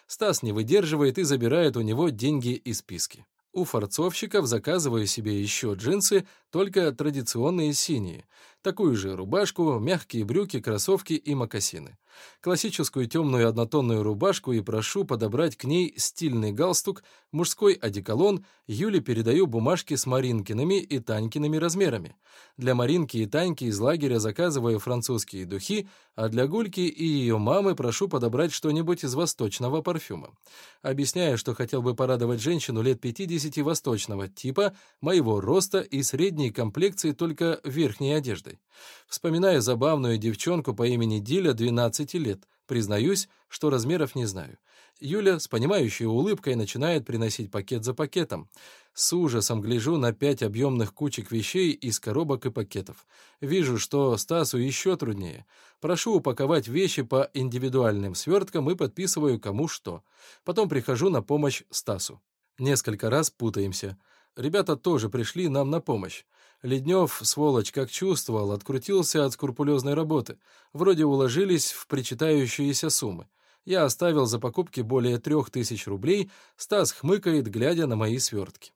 Стас не выдерживает и забирает у него деньги из списки. У форцовщиков заказываю себе еще джинсы, только традиционные синие, такую же рубашку, мягкие брюки, кроссовки и мокасины. Классическую темную однотонную рубашку и прошу подобрать к ней стильный галстук, мужской одеколон, Юле передаю бумажки с Маринкиными и Танькиными размерами. Для Маринки и Таньки из лагеря заказываю французские духи, а для Гульки и ее мамы прошу подобрать что-нибудь из восточного парфюма. Объясняю, что хотел бы порадовать женщину лет 50 восточного типа, моего роста и средней комплекции только верхней одеждой. Вспоминаю забавную девчонку по имени Диля, 12 лет. Признаюсь, что размеров не знаю. Юля с понимающей улыбкой начинает приносить пакет за пакетом. С ужасом гляжу на пять объемных кучек вещей из коробок и пакетов. Вижу, что Стасу еще труднее. Прошу упаковать вещи по индивидуальным сверткам и подписываю кому что. Потом прихожу на помощь Стасу. Несколько раз путаемся. Ребята тоже пришли нам на помощь. Леднев, сволочь, как чувствовал, открутился от скрупулезной работы. Вроде уложились в причитающиеся суммы. Я оставил за покупки более трех тысяч рублей, Стас хмыкает, глядя на мои свертки.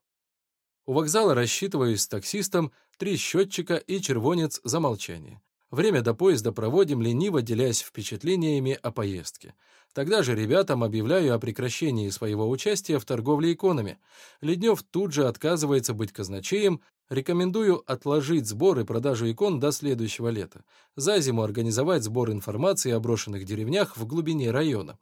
У вокзала рассчитываюсь с таксистом, три счетчика и червонец за молчание. Время до поезда проводим, лениво делясь впечатлениями о поездке. Тогда же ребятам объявляю о прекращении своего участия в торговле иконами. Леднев тут же отказывается быть казначеем, рекомендую отложить сбор и продажу икон до следующего лета. За зиму организовать сбор информации о брошенных деревнях в глубине района.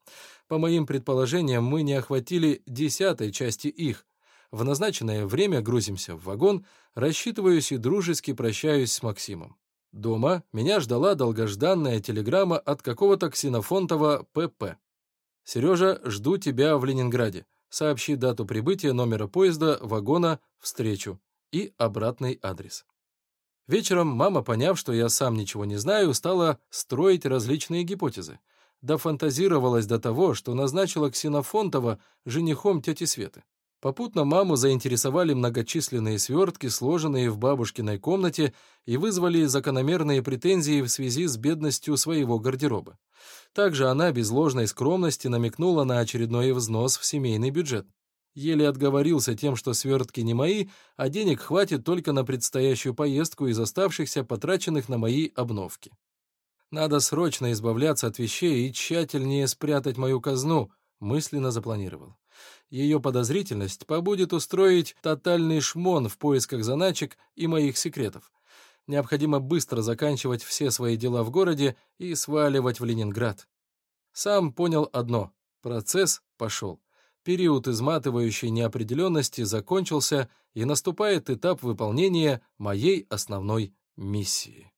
По моим предположениям, мы не охватили десятой части их, в назначенное время грузимся в вагон, рассчитываюсь и дружески прощаюсь с Максимом. Дома меня ждала долгожданная телеграмма от какого-то ксенофонтова ПП. «Сережа, жду тебя в Ленинграде. Сообщи дату прибытия номера поезда, вагона, встречу и обратный адрес». Вечером мама, поняв, что я сам ничего не знаю, стала строить различные гипотезы. Дофантазировалась до того, что назначила Ксенофонтова женихом тети Светы. Попутно маму заинтересовали многочисленные свертки, сложенные в бабушкиной комнате, и вызвали закономерные претензии в связи с бедностью своего гардероба. Также она без ложной скромности намекнула на очередной взнос в семейный бюджет. Еле отговорился тем, что свертки не мои, а денег хватит только на предстоящую поездку из оставшихся, потраченных на мои обновки. Надо срочно избавляться от вещей и тщательнее спрятать мою казну, мысленно запланировал. Ее подозрительность побудет устроить тотальный шмон в поисках заначек и моих секретов. Необходимо быстро заканчивать все свои дела в городе и сваливать в Ленинград. Сам понял одно — процесс пошел. Период изматывающей неопределенности закончился, и наступает этап выполнения моей основной миссии.